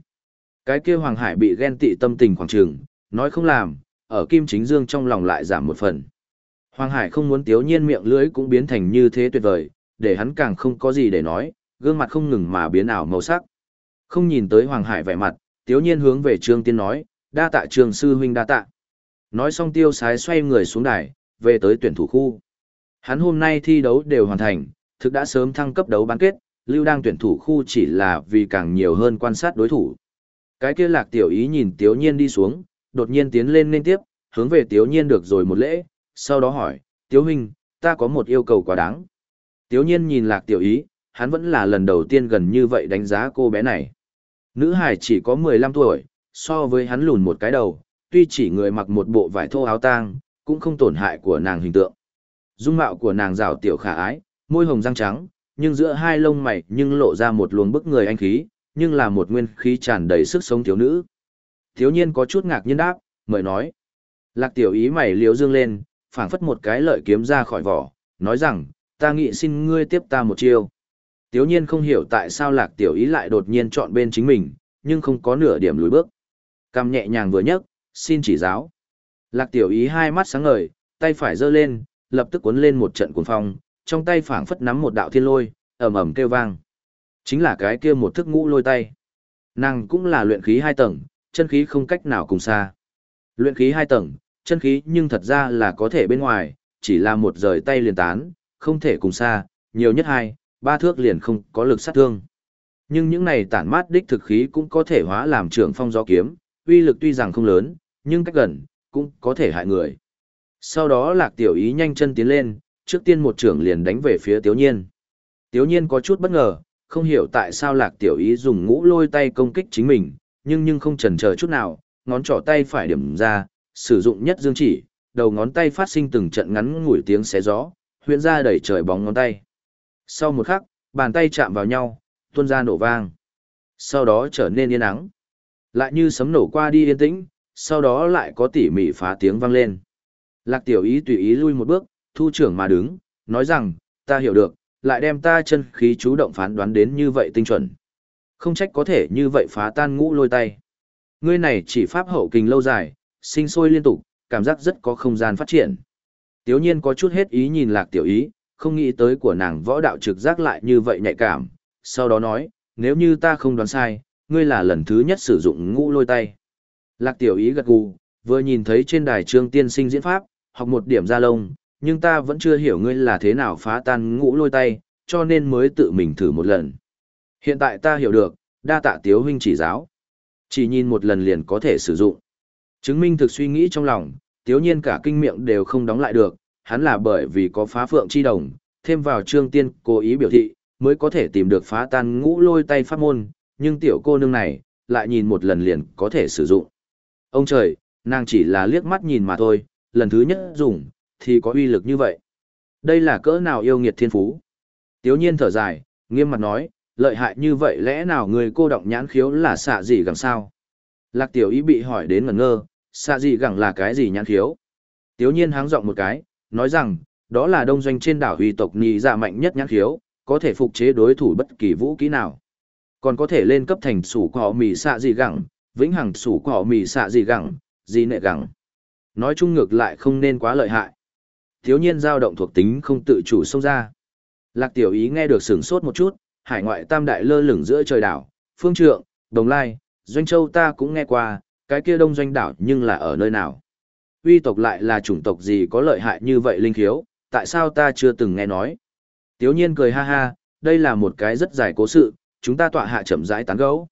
Cái kia Hoàng Hải bị ghen tị tâm tình khoảng trường, nói không làm, ở Kim Chính Dương trong lòng lại giảm một phần. Hoàng Hải không muốn tiếu nhiên miệng lưỡi cũng biến thành như thế tuyệt vời, để hắn càng không có gì để nói, gương mặt không ngừng mà biến ảo màu sắc. Không nhìn tới Hoàng Hải vẻ mặt, tiếu nhiên hướng về Trương Tiên nói, đa tạ Trương Sư Huynh đa tạ. Nói xong tiêu sái xoay người xuống đài, về tới tuyển thủ khu. Hắn hôm nay thi đấu đều hoàn thành, thực đã sớm thăng cấp đấu bán kết, lưu đang tuyển thủ khu chỉ là vì càng nhiều hơn quan sát đối thủ. Cái kia lạc tiểu ý nhìn tiếu nhiên đi xuống, đột nhiên tiến lên nên tiếp, hướng về tiếu nhiên được rồi một lễ, sau đó hỏi, tiếu huynh, ta có một yêu cầu quá đáng. Tiếu nhiên nhìn lạc tiểu ý, hắn vẫn là lần đầu tiên gần như vậy đánh giá cô bé này. Nữ hải chỉ có 15 tuổi, so với hắn lùn một cái đầu, tuy chỉ người mặc một bộ vải thô áo tang, cũng không tổn hại của nàng hình tượng. Dung mạo của nàng rào tiểu khả ái, môi hồng răng trắng, nhưng giữa hai lông mày nhưng lộ ra một luồng bức người anh khí, nhưng là một nguyên khí tràn đầy sức sống thiếu nữ. Thiếu nhiên có chút ngạc nhiên đáp, mời nói. Lạc tiểu ý mày liếu dương lên, phảng phất một cái lợi kiếm ra khỏi vỏ, nói rằng, ta nghĩ xin ngươi tiếp ta một chiêu. Tiếu nhiên không hiểu tại sao lạc tiểu ý lại đột nhiên chọn bên chính mình, nhưng không có nửa điểm lùi bước. Cầm nhẹ nhàng vừa nhấc, xin chỉ giáo. Lạc tiểu ý hai mắt sáng ngời, tay phải giơ lên, lập tức cuốn lên một trận cuồng phong, trong tay phảng phất nắm một đạo thiên lôi, ầm ầm kêu vang. Chính là cái kia một thức ngũ lôi tay. Nàng cũng là luyện khí hai tầng, chân khí không cách nào cùng xa. Luyện khí hai tầng, chân khí nhưng thật ra là có thể bên ngoài, chỉ là một rời tay liền tán, không thể cùng xa, nhiều nhất hai, ba thước liền không có lực sát thương. Nhưng những này tản mát đích thực khí cũng có thể hóa làm trưởng phong gió kiếm, uy lực tuy rằng không lớn, nhưng cách gần, cũng có thể hại người. Sau đó lạc tiểu ý nhanh chân tiến lên, trước tiên một trưởng liền đánh về phía tiếu nhiên. Tiếu nhiên có chút bất ngờ, không hiểu tại sao lạc tiểu ý dùng ngũ lôi tay công kích chính mình, nhưng nhưng không chần chờ chút nào, ngón trỏ tay phải điểm ra, sử dụng nhất dương chỉ, đầu ngón tay phát sinh từng trận ngắn ngủi tiếng xé gió, huyễn ra đẩy trời bóng ngón tay. Sau một khắc, bàn tay chạm vào nhau, tuôn ra nổ vang. Sau đó trở nên yên ắng. Lại như sấm nổ qua đi yên tĩnh, sau đó lại có tỉ mỉ phá tiếng vang lên. Lạc tiểu ý tùy ý lui một bước, thu trưởng mà đứng, nói rằng, ta hiểu được, lại đem ta chân khí chú động phán đoán đến như vậy tinh chuẩn. Không trách có thể như vậy phá tan ngũ lôi tay. Ngươi này chỉ pháp hậu kinh lâu dài, sinh sôi liên tục, cảm giác rất có không gian phát triển. Tiếu nhiên có chút hết ý nhìn lạc tiểu ý, không nghĩ tới của nàng võ đạo trực giác lại như vậy nhạy cảm, sau đó nói, nếu như ta không đoán sai, ngươi là lần thứ nhất sử dụng ngũ lôi tay. Lạc tiểu ý gật gù, vừa nhìn thấy trên đài trương tiên sinh diễn pháp, học một điểm ra lông, nhưng ta vẫn chưa hiểu ngươi là thế nào phá tan ngũ lôi tay, cho nên mới tự mình thử một lần. Hiện tại ta hiểu được, đa tạ tiếu huynh chỉ giáo. Chỉ nhìn một lần liền có thể sử dụng. Chứng minh thực suy nghĩ trong lòng, tiếu nhiên cả kinh miệng đều không đóng lại được, hắn là bởi vì có phá phượng chi đồng, thêm vào trương tiên cố ý biểu thị, mới có thể tìm được phá tan ngũ lôi tay pháp môn, nhưng tiểu cô nương này, lại nhìn một lần liền có thể sử dụng. Ông trời, nàng chỉ là liếc mắt nhìn mà thôi, lần thứ nhất dùng, thì có uy lực như vậy. Đây là cỡ nào yêu nghiệt thiên phú. Tiếu nhiên thở dài, nghiêm mặt nói, lợi hại như vậy lẽ nào người cô động nhãn khiếu là xạ gì gẳng sao? Lạc tiểu ý bị hỏi đến ngẩn ngơ, xạ gì gẳng là cái gì nhãn khiếu? Tiếu nhiên háng giọng một cái, nói rằng, đó là đông doanh trên đảo huy tộc nhị dạ mạnh nhất nhãn khiếu, có thể phục chế đối thủ bất kỳ vũ kỹ nào. Còn có thể lên cấp thành sủ cỏ mì xạ gì gẳng, vĩnh hằng sủ cỏ mì xạ gì gẳng, gì nệ gẳng. Nói chung ngược lại không nên quá lợi hại. Thiếu nhiên dao động thuộc tính không tự chủ xông ra. Lạc tiểu ý nghe được sửng sốt một chút, hải ngoại tam đại lơ lửng giữa trời đảo, phương trượng, đồng lai, doanh châu ta cũng nghe qua, cái kia đông doanh đảo nhưng là ở nơi nào. Uy tộc lại là chủng tộc gì có lợi hại như vậy linh khiếu, tại sao ta chưa từng nghe nói. Tiếu nhiên cười ha ha, đây là một cái rất dài cố sự, chúng ta tọa hạ chậm rãi tán gẫu.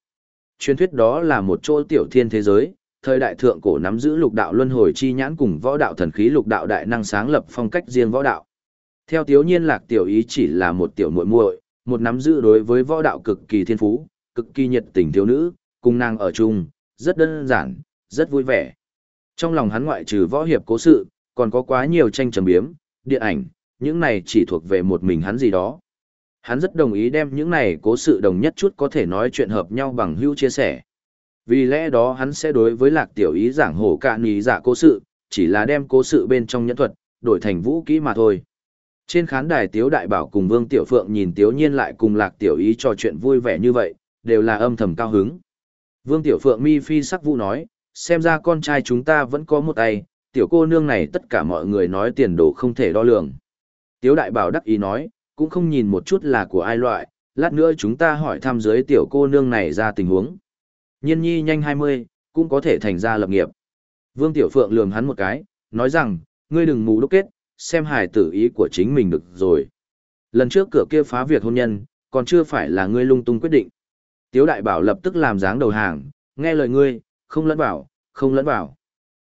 Truyền thuyết đó là một chỗ tiểu thiên thế giới, thời đại thượng cổ nắm giữ lục đạo luân hồi chi nhãn cùng võ đạo thần khí lục đạo đại năng sáng lập phong cách riêng võ đạo. Theo Tiếu Nhiên Lạc tiểu ý chỉ là một tiểu muội muội, một nắm giữ đối với võ đạo cực kỳ thiên phú, cực kỳ nhiệt tình thiếu nữ, cùng nàng ở chung, rất đơn giản, rất vui vẻ. Trong lòng hắn ngoại trừ võ hiệp cố sự, còn có quá nhiều tranh trầm biếm, điện ảnh, những này chỉ thuộc về một mình hắn gì đó. Hắn rất đồng ý đem những này cố sự đồng nhất chút có thể nói chuyện hợp nhau bằng hữu chia sẻ. Vì lẽ đó hắn sẽ đối với lạc tiểu ý giảng hổ cạn ý giả dạ cố sự, chỉ là đem cố sự bên trong nhẫn thuật, đổi thành vũ kỹ mà thôi. Trên khán đài Tiếu Đại Bảo cùng Vương Tiểu Phượng nhìn Tiếu Nhiên lại cùng Lạc Tiểu Ý trò chuyện vui vẻ như vậy, đều là âm thầm cao hứng. Vương Tiểu Phượng mi phi sắc vũ nói, xem ra con trai chúng ta vẫn có một tay, tiểu cô nương này tất cả mọi người nói tiền đồ không thể đo lường. Tiếu Đại Bảo đắc ý nói, cũng không nhìn một chút là của ai loại, lát nữa chúng ta hỏi thăm dưới tiểu cô nương này ra tình huống. Nhiên nhi nhanh 20, cũng có thể thành ra lập nghiệp. Vương Tiểu Phượng lườm hắn một cái, nói rằng, ngươi đừng mù đúc kết, xem hài tử ý của chính mình được rồi. Lần trước cửa kia phá việc hôn nhân, còn chưa phải là ngươi lung tung quyết định. Tiếu đại bảo lập tức làm dáng đầu hàng, nghe lời ngươi, không lẫn bảo, không lẫn bảo.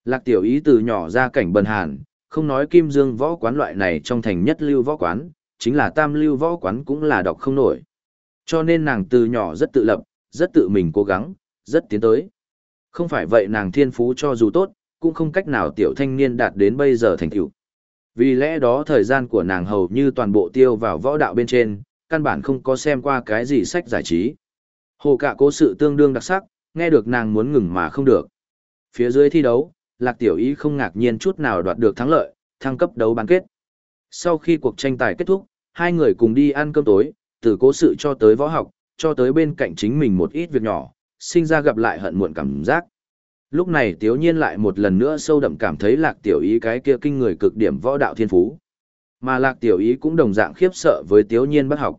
Lạc tiểu ý từ nhỏ ra cảnh bần hàn, không nói kim dương võ quán loại này trong thành nhất lưu võ quán, chính là tam lưu võ quán cũng là đọc không nổi. Cho nên nàng từ nhỏ rất tự lập, rất tự mình cố gắng, rất tiến tới. Không phải vậy nàng thiên phú cho dù tốt, cũng không cách nào tiểu thanh niên đạt đến bây giờ thành tựu. Vì lẽ đó thời gian của nàng hầu như toàn bộ tiêu vào võ đạo bên trên, căn bản không có xem qua cái gì sách giải trí. Hồ Cả cố sự tương đương đặc sắc, nghe được nàng muốn ngừng mà không được. Phía dưới thi đấu, Lạc Tiểu Ý không ngạc nhiên chút nào đoạt được thắng lợi, thăng cấp đấu bán kết. Sau khi cuộc tranh tài kết thúc, hai người cùng đi ăn cơm tối, từ cố sự cho tới võ học, cho tới bên cạnh chính mình một ít việc nhỏ, sinh ra gặp lại hận muộn cảm giác. Lúc này Tiếu Nhiên lại một lần nữa sâu đậm cảm thấy Lạc Tiểu Ý cái kia kinh người cực điểm võ đạo thiên phú. Mà Lạc Tiểu Ý cũng đồng dạng khiếp sợ với Tiếu Nhiên bất học.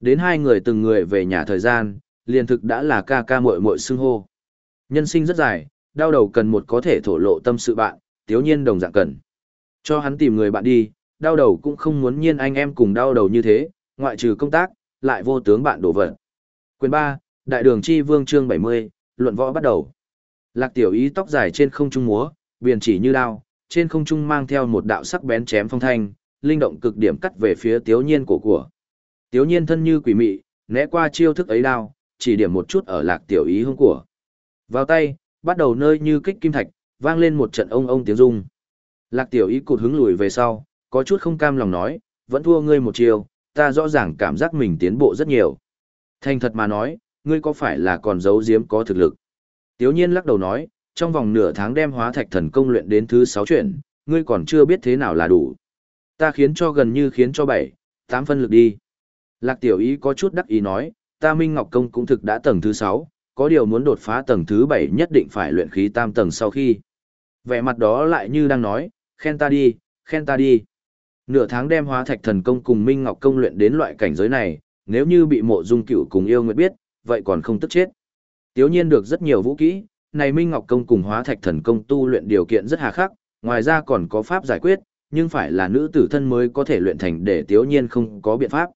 Đến hai người từng người về nhà thời gian, liền thực đã là ca ca muội muội xưng hô. Nhân sinh rất dài, đau đầu cần một có thể thổ lộ tâm sự bạn, Tiếu Nhiên đồng dạng cần. Cho hắn tìm người bạn đi, đau đầu cũng không muốn nhiên anh em cùng đau đầu như thế, ngoại trừ công tác, lại vô tướng bạn đổ vật. Quyền 3, Đại đường chi vương chương 70, luận võ bắt đầu. Lạc tiểu ý tóc dài trên không trung múa, biển chỉ như đao, trên không trung mang theo một đạo sắc bén chém phong thanh, linh động cực điểm cắt về phía Tiếu Nhiên cổ của. Tiếu Nhiên thân như quỷ mị, né qua chiêu thức ấy đao, chỉ điểm một chút ở lạc tiểu ý hương của. Vào tay, bắt đầu nơi như kích kim thạch, vang lên một trận ông ông tiếng rung. Lạc tiểu ý cụt hứng lùi về sau, có chút không cam lòng nói, vẫn thua ngươi một chiều, ta rõ ràng cảm giác mình tiến bộ rất nhiều. Thành thật mà nói, ngươi có phải là còn giấu giếm có thực lực? Tiếu nhiên lắc đầu nói, trong vòng nửa tháng đem hóa thạch thần công luyện đến thứ sáu chuyển, ngươi còn chưa biết thế nào là đủ. Ta khiến cho gần như khiến cho bảy, tám phân lực đi. Lạc tiểu ý có chút đắc ý nói, ta Minh Ngọc Công cũng thực đã tầng thứ sáu, có điều muốn đột phá tầng thứ bảy nhất định phải luyện khí tam tầng sau khi. Vẻ mặt đó lại như đang nói, khen ta đi, khen ta đi. Nửa tháng đem hóa thạch thần công cùng Minh Ngọc Công luyện đến loại cảnh giới này, nếu như bị mộ dung cửu cùng yêu nguyệt biết, vậy còn không tức chết. Tiếu nhiên được rất nhiều vũ kỹ, này Minh Ngọc Công cùng hóa thạch thần công tu luyện điều kiện rất hà khắc, ngoài ra còn có pháp giải quyết, nhưng phải là nữ tử thân mới có thể luyện thành để tiếu nhiên không có biện pháp.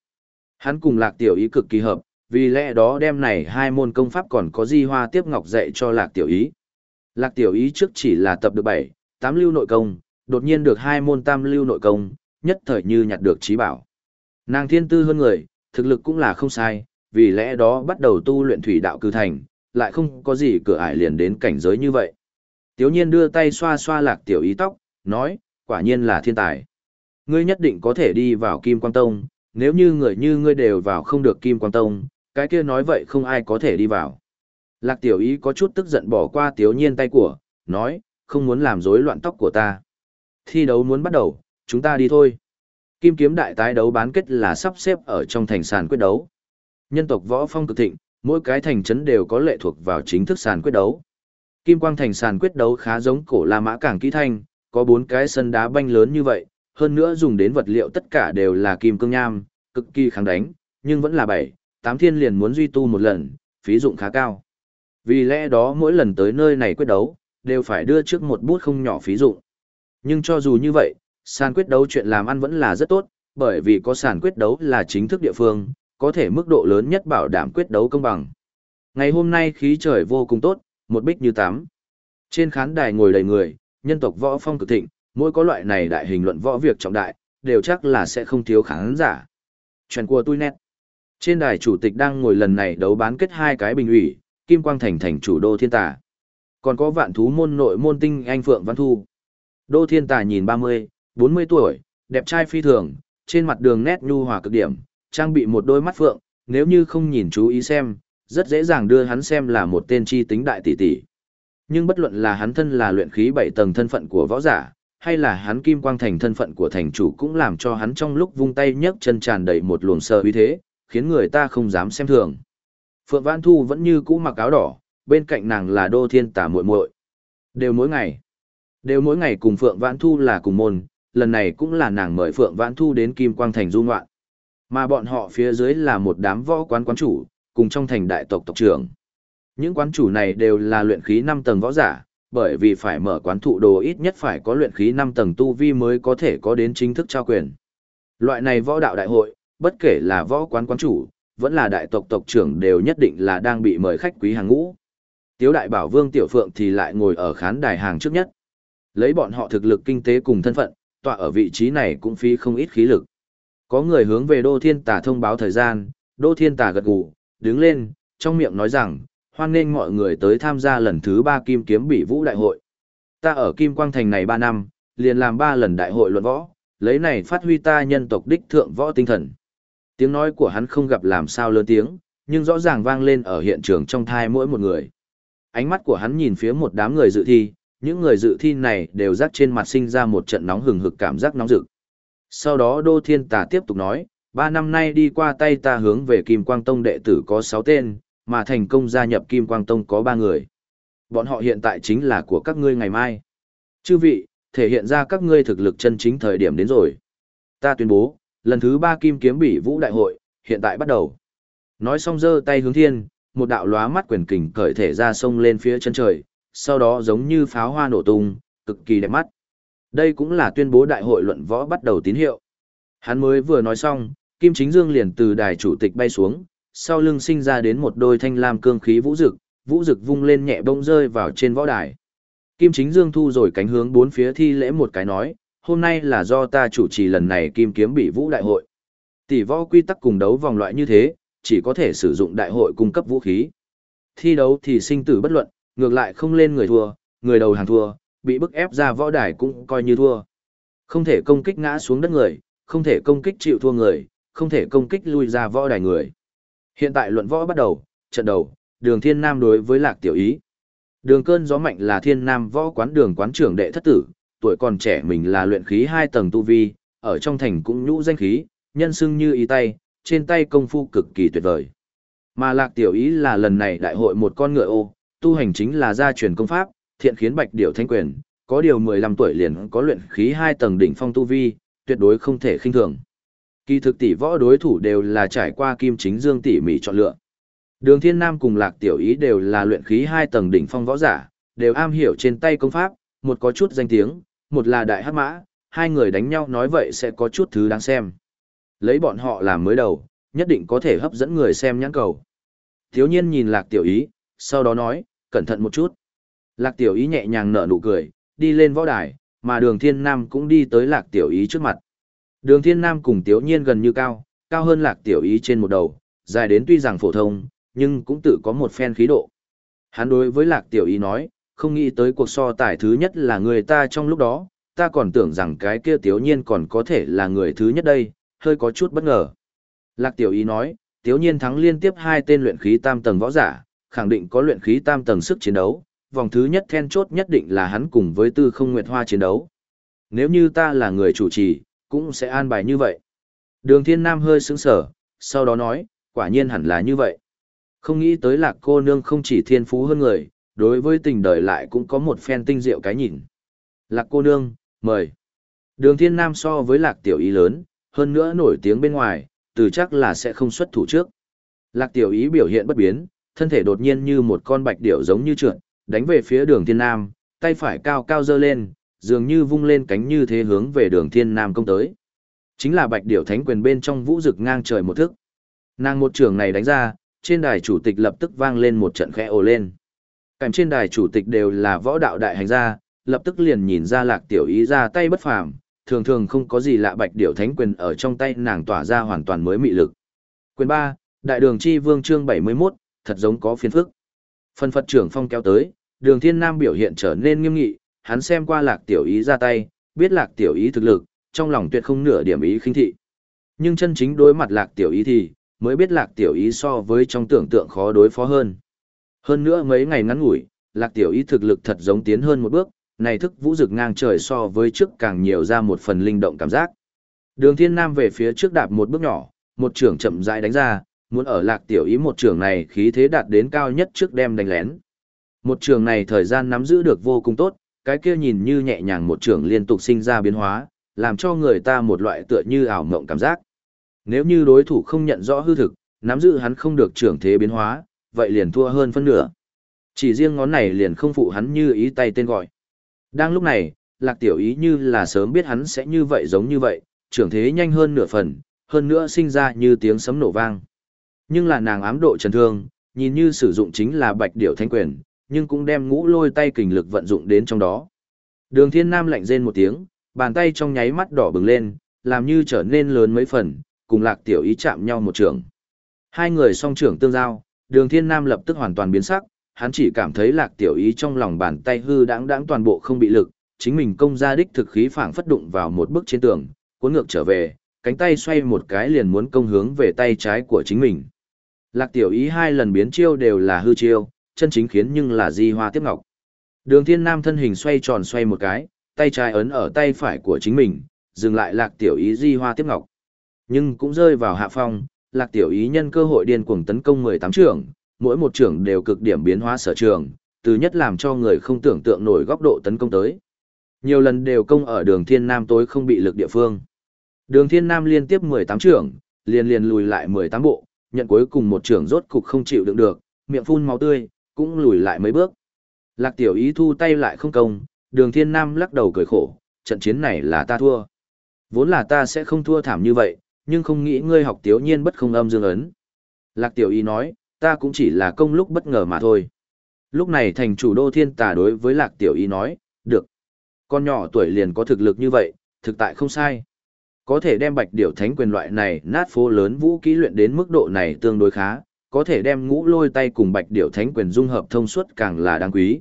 Hắn cùng lạc tiểu ý cực kỳ hợp, vì lẽ đó đem này hai môn công pháp còn có di hoa tiếp ngọc dạy cho lạc tiểu ý. Lạc tiểu ý trước chỉ là tập được 7, 8 lưu nội công, đột nhiên được hai môn tam lưu nội công, nhất thời như nhặt được trí bảo. Nàng thiên tư hơn người, thực lực cũng là không sai, vì lẽ đó bắt đầu tu luyện thủy đạo cư thành, lại không có gì cửa ải liền đến cảnh giới như vậy. Tiếu nhiên đưa tay xoa xoa lạc tiểu ý tóc, nói, quả nhiên là thiên tài. Ngươi nhất định có thể đi vào Kim Quang Tông, nếu như người như ngươi đều vào không được Kim Quang Tông, cái kia nói vậy không ai có thể đi vào. Lạc tiểu ý có chút tức giận bỏ qua tiếu nhiên tay của, nói, không muốn làm rối loạn tóc của ta. Thi đấu muốn bắt đầu, chúng ta đi thôi. Kim kiếm đại tái đấu bán kết là sắp xếp ở trong thành sàn quyết đấu. Nhân tộc võ phong cực thịnh, mỗi cái thành trấn đều có lệ thuộc vào chính thức sàn quyết đấu. Kim quang thành sàn quyết đấu khá giống cổ La Mã Cảng Kỹ Thanh, có bốn cái sân đá banh lớn như vậy, hơn nữa dùng đến vật liệu tất cả đều là kim cương nham, cực kỳ kháng đánh, nhưng vẫn là bảy, tám thiên liền muốn duy tu một lần, phí dụng khá cao. Vì lẽ đó mỗi lần tới nơi này quyết đấu, đều phải đưa trước một bút không nhỏ phí dụng. Nhưng cho dù như vậy, sàn quyết đấu chuyện làm ăn vẫn là rất tốt, bởi vì có sàn quyết đấu là chính thức địa phương, có thể mức độ lớn nhất bảo đảm quyết đấu công bằng. Ngày hôm nay khí trời vô cùng tốt, một bích như tám. Trên khán đài ngồi đầy người, nhân tộc võ phong cực thịnh, mỗi có loại này đại hình luận võ việc trọng đại, đều chắc là sẽ không thiếu khán giả. Chuyện của tôi nét. Trên đài chủ tịch đang ngồi lần này đấu bán kết hai cái bình ủy, Kim Quang Thành thành chủ đô thiên tà. Còn có vạn thú môn nội môn tinh anh Phượng Văn Thu. Đô thiên tà nhìn 30, 40 tuổi, đẹp trai phi thường, trên mặt đường nét nhu hòa cực điểm, trang bị một đôi mắt phượng, nếu như không nhìn chú ý xem, rất dễ dàng đưa hắn xem là một tên chi tính đại tỷ tỷ. Nhưng bất luận là hắn thân là luyện khí bảy tầng thân phận của võ giả, hay là hắn kim quang thành thân phận của thành chủ cũng làm cho hắn trong lúc vung tay nhấc chân tràn đầy một luồng sơ uy thế, khiến người ta không dám xem thường. Phượng Vãn Thu vẫn như cũ mặc áo đỏ, bên cạnh nàng là Đô Thiên Tả muội muội. Đều mỗi ngày, đều mỗi ngày cùng Phượng Vãn Thu là cùng môn, lần này cũng là nàng mời Phượng Vãn Thu đến Kim Quang Thành du ngoạn. Mà bọn họ phía dưới là một đám võ quán quán chủ, cùng trong thành đại tộc tộc trưởng. Những quán chủ này đều là luyện khí 5 tầng võ giả, bởi vì phải mở quán thụ đồ ít nhất phải có luyện khí 5 tầng tu vi mới có thể có đến chính thức trao quyền. Loại này võ đạo đại hội, bất kể là võ quán quán chủ, vẫn là đại tộc tộc trưởng đều nhất định là đang bị mời khách quý hàng ngũ. Tiếu đại bảo vương tiểu phượng thì lại ngồi ở khán đài hàng trước nhất. Lấy bọn họ thực lực kinh tế cùng thân phận, tọa ở vị trí này cũng phí không ít khí lực. Có người hướng về Đô Thiên Tà thông báo thời gian, Đô Thiên Tà gật gù, đứng lên, trong miệng nói rằng, hoan nghênh mọi người tới tham gia lần thứ ba Kim Kiếm Bỉ Vũ Đại hội. Ta ở Kim Quang Thành này ba năm, liền làm ba lần đại hội luận võ, lấy này phát huy ta nhân tộc đích thượng võ tinh thần. Tiếng nói của hắn không gặp làm sao lớn tiếng, nhưng rõ ràng vang lên ở hiện trường trong thai mỗi một người. Ánh mắt của hắn nhìn phía một đám người dự thi, những người dự thi này đều rắc trên mặt sinh ra một trận nóng hừng hực cảm giác nóng rực. Sau đó Đô Thiên Tà tiếp tục nói, ba năm nay đi qua tay ta hướng về Kim Quang Tông đệ tử có sáu tên, mà thành công gia nhập Kim Quang Tông có ba người. Bọn họ hiện tại chính là của các ngươi ngày mai. Chư vị, thể hiện ra các ngươi thực lực chân chính thời điểm đến rồi. Ta tuyên bố, lần thứ ba Kim Kiếm Bỉ Vũ Đại hội, hiện tại bắt đầu. Nói xong giơ tay hướng thiên, một đạo lóa mắt quyền kình cởi thể ra sông lên phía chân trời, sau đó giống như pháo hoa nổ tung, cực kỳ đẹp mắt. Đây cũng là tuyên bố đại hội luận võ bắt đầu tín hiệu. Hắn mới vừa nói xong, Kim Chính Dương liền từ đài chủ tịch bay xuống, sau lưng sinh ra đến một đôi thanh lam cương khí vũ dực, vũ dực vung lên nhẹ bông rơi vào trên võ đài. Kim Chính Dương thu rồi cánh hướng bốn phía thi lễ một cái nói, hôm nay là do ta chủ trì lần này Kim Kiếm Bị Vũ Đại hội. Tỷ võ quy tắc cùng đấu vòng loại như thế, chỉ có thể sử dụng đại hội cung cấp vũ khí. Thi đấu thì sinh tử bất luận, ngược lại không lên người thua, người đầu hàng thua, bị bức ép ra võ đài cũng coi như thua. Không thể công kích ngã xuống đất người, không thể công kích chịu thua người, không thể công kích lui ra võ đài người. Hiện tại luận võ bắt đầu, trận đầu, đường thiên nam đối với lạc tiểu ý. Đường cơn gió mạnh là thiên nam võ quán đường quán trưởng đệ thất tử, tuổi còn trẻ mình là luyện khí hai tầng tu vi, ở trong thành cũng nhũ danh khí, nhân xưng như ý tay, trên tay công phu cực kỳ tuyệt vời. Mà lạc tiểu ý là lần này đại hội một con ngựa ô, tu hành chính là gia truyền công pháp, thiện khiến bạch điểu thanh quyền, có điều 15 tuổi liền có luyện khí hai tầng đỉnh phong tu vi, tuyệt đối không thể khinh thường. Kỳ thực tỷ võ đối thủ đều là trải qua kim chính dương tỉ mỉ chọn lựa. Đường Thiên Nam cùng Lạc Tiểu Ý đều là luyện khí hai tầng đỉnh phong võ giả, đều am hiểu trên tay công pháp, một có chút danh tiếng, một là đại hắc mã, hai người đánh nhau nói vậy sẽ có chút thứ đáng xem. Lấy bọn họ làm mới đầu, nhất định có thể hấp dẫn người xem nhãn cầu. Thiếu nhiên nhìn Lạc Tiểu Ý, sau đó nói, cẩn thận một chút. Lạc Tiểu Ý nhẹ nhàng nở nụ cười, đi lên võ đài, mà Đường Thiên Nam cũng đi tới Lạc Tiểu Ý trước mặt. Đường Thiên Nam cùng Tiểu Nhiên gần như cao, cao hơn Lạc Tiểu Ý trên một đầu, dài đến tuy rằng phổ thông, nhưng cũng tự có một phen khí độ. Hắn đối với Lạc Tiểu Ý nói, không nghĩ tới cuộc so tài thứ nhất là người ta trong lúc đó, ta còn tưởng rằng cái kia Tiểu Nhiên còn có thể là người thứ nhất đây, hơi có chút bất ngờ. Lạc Tiểu Ý nói, Tiểu Nhiên thắng liên tiếp hai tên luyện khí tam tầng võ giả, khẳng định có luyện khí tam tầng sức chiến đấu, vòng thứ nhất then chốt nhất định là hắn cùng với Tư Không Nguyệt Hoa chiến đấu. Nếu như ta là người chủ trì, cũng sẽ an bài như vậy. Đường Thiên Nam hơi sững sờ, sau đó nói, quả nhiên hẳn là như vậy. Không nghĩ tới lạc cô nương không chỉ thiên phú hơn người, đối với tình đời lại cũng có một phen tinh diệu cái nhìn. Lạc cô nương, mời. Đường Thiên Nam so với lạc tiểu ý lớn, hơn nữa nổi tiếng bên ngoài, từ chắc là sẽ không xuất thủ trước. Lạc tiểu ý biểu hiện bất biến, thân thể đột nhiên như một con bạch điểu giống như trượt, đánh về phía đường thiên nam, tay phải cao cao dơ lên, dường như vung lên cánh như thế hướng về đường thiên nam công tới. Chính là bạch điểu thánh quyền bên trong vũ rực ngang trời một thức. Nàng một trường này đánh ra, trên đài chủ tịch lập tức vang lên một trận khẽ ồ lên. Cảnh trên đài chủ tịch đều là võ đạo đại hành gia, lập tức liền nhìn ra lạc tiểu ý ra tay bất phàm, thường thường không có gì lạ bạch điểu thánh quyền ở trong tay nàng tỏa ra hoàn toàn mới mị lực. Quyền 3, Đại đường chi vương chương 71, thật giống có phiên phức. Phần Phật trưởng phong kéo tới, đường thiên nam biểu hiện trở nên nghiêm nghị, hắn xem qua lạc tiểu ý ra tay, biết lạc tiểu ý thực lực, trong lòng tuyệt không nửa điểm ý khinh thị. Nhưng chân chính đối mặt lạc tiểu ý thì, mới biết lạc tiểu ý so với trong tưởng tượng khó đối phó hơn. Hơn nữa mấy ngày ngắn ngủi, lạc tiểu ý thực lực thật giống tiến hơn một bước, này thức vũ rực ngang trời so với trước càng nhiều ra một phần linh động cảm giác. Đường thiên nam về phía trước đạp một bước nhỏ, một trưởng chậm rãi đánh ra, muốn ở lạc tiểu ý một trường này khí thế đạt đến cao nhất trước đem đánh lén. Một trường này thời gian nắm giữ được vô cùng tốt, cái kia nhìn như nhẹ nhàng một trường liên tục sinh ra biến hóa, làm cho người ta một loại tựa như ảo mộng cảm giác. Nếu như đối thủ không nhận rõ hư thực, nắm giữ hắn không được trưởng thế biến hóa, vậy liền thua hơn phân nửa. Chỉ riêng ngón này liền không phụ hắn như ý tay tên gọi. Đang lúc này, lạc tiểu ý như là sớm biết hắn sẽ như vậy giống như vậy, trưởng thế nhanh hơn nửa phần, hơn nữa sinh ra như tiếng sấm nổ vang. Nhưng là nàng ám độ trần thương, nhìn như sử dụng chính là bạch điểu thanh quyền, nhưng cũng đem ngũ lôi tay kình lực vận dụng đến trong đó. Đường thiên nam lạnh rên một tiếng, bàn tay trong nháy mắt đỏ bừng lên, làm như trở nên lớn mấy phần, cùng lạc tiểu ý chạm nhau một trường. Hai người song trưởng tương giao, đường thiên nam lập tức hoàn toàn biến sắc, hắn chỉ cảm thấy lạc tiểu ý trong lòng bàn tay hư đáng đáng toàn bộ không bị lực, chính mình công ra đích thực khí phảng phất đụng vào một bức trên tường, cuốn ngược trở về, cánh tay xoay một cái liền muốn công hướng về tay trái của chính mình. Lạc tiểu ý hai lần biến chiêu đều là hư chiêu, chân chính khiến nhưng là di hoa tiếp ngọc. Đường thiên nam thân hình xoay tròn xoay một cái, tay trái ấn ở tay phải của chính mình, dừng lại lạc tiểu ý di hoa tiếp ngọc. Nhưng cũng rơi vào hạ phong, lạc tiểu ý nhân cơ hội điên cuồng tấn công 18 trưởng, mỗi một trưởng đều cực điểm biến hóa sở trường, từ nhất làm cho người không tưởng tượng nổi góc độ tấn công tới. Nhiều lần đều công ở đường thiên nam tối không bị lực địa phương. Đường thiên nam liên tiếp 18 trưởng, liền liền lùi lại 18 bộ, nhận cuối cùng một trưởng rốt cục không chịu đựng được, miệng phun máu tươi, cũng lùi lại mấy bước. Lạc tiểu ý thu tay lại không công, đường thiên nam lắc đầu cười khổ, trận chiến này là ta thua. Vốn là ta sẽ không thua thảm như vậy, nhưng không nghĩ ngươi học tiểu nhiên bất không âm dương ấn. Lạc tiểu ý nói, ta cũng chỉ là công lúc bất ngờ mà thôi. Lúc này thành chủ đô thiên tà đối với lạc tiểu y nói, được. Con nhỏ tuổi liền có thực lực như vậy, thực tại không sai. Có thể đem bạch điểu thánh quyền loại này nát phố lớn vũ kỹ luyện đến mức độ này tương đối khá, có thể đem ngũ lôi tay cùng bạch điểu thánh quyền dung hợp thông suốt càng là đáng quý.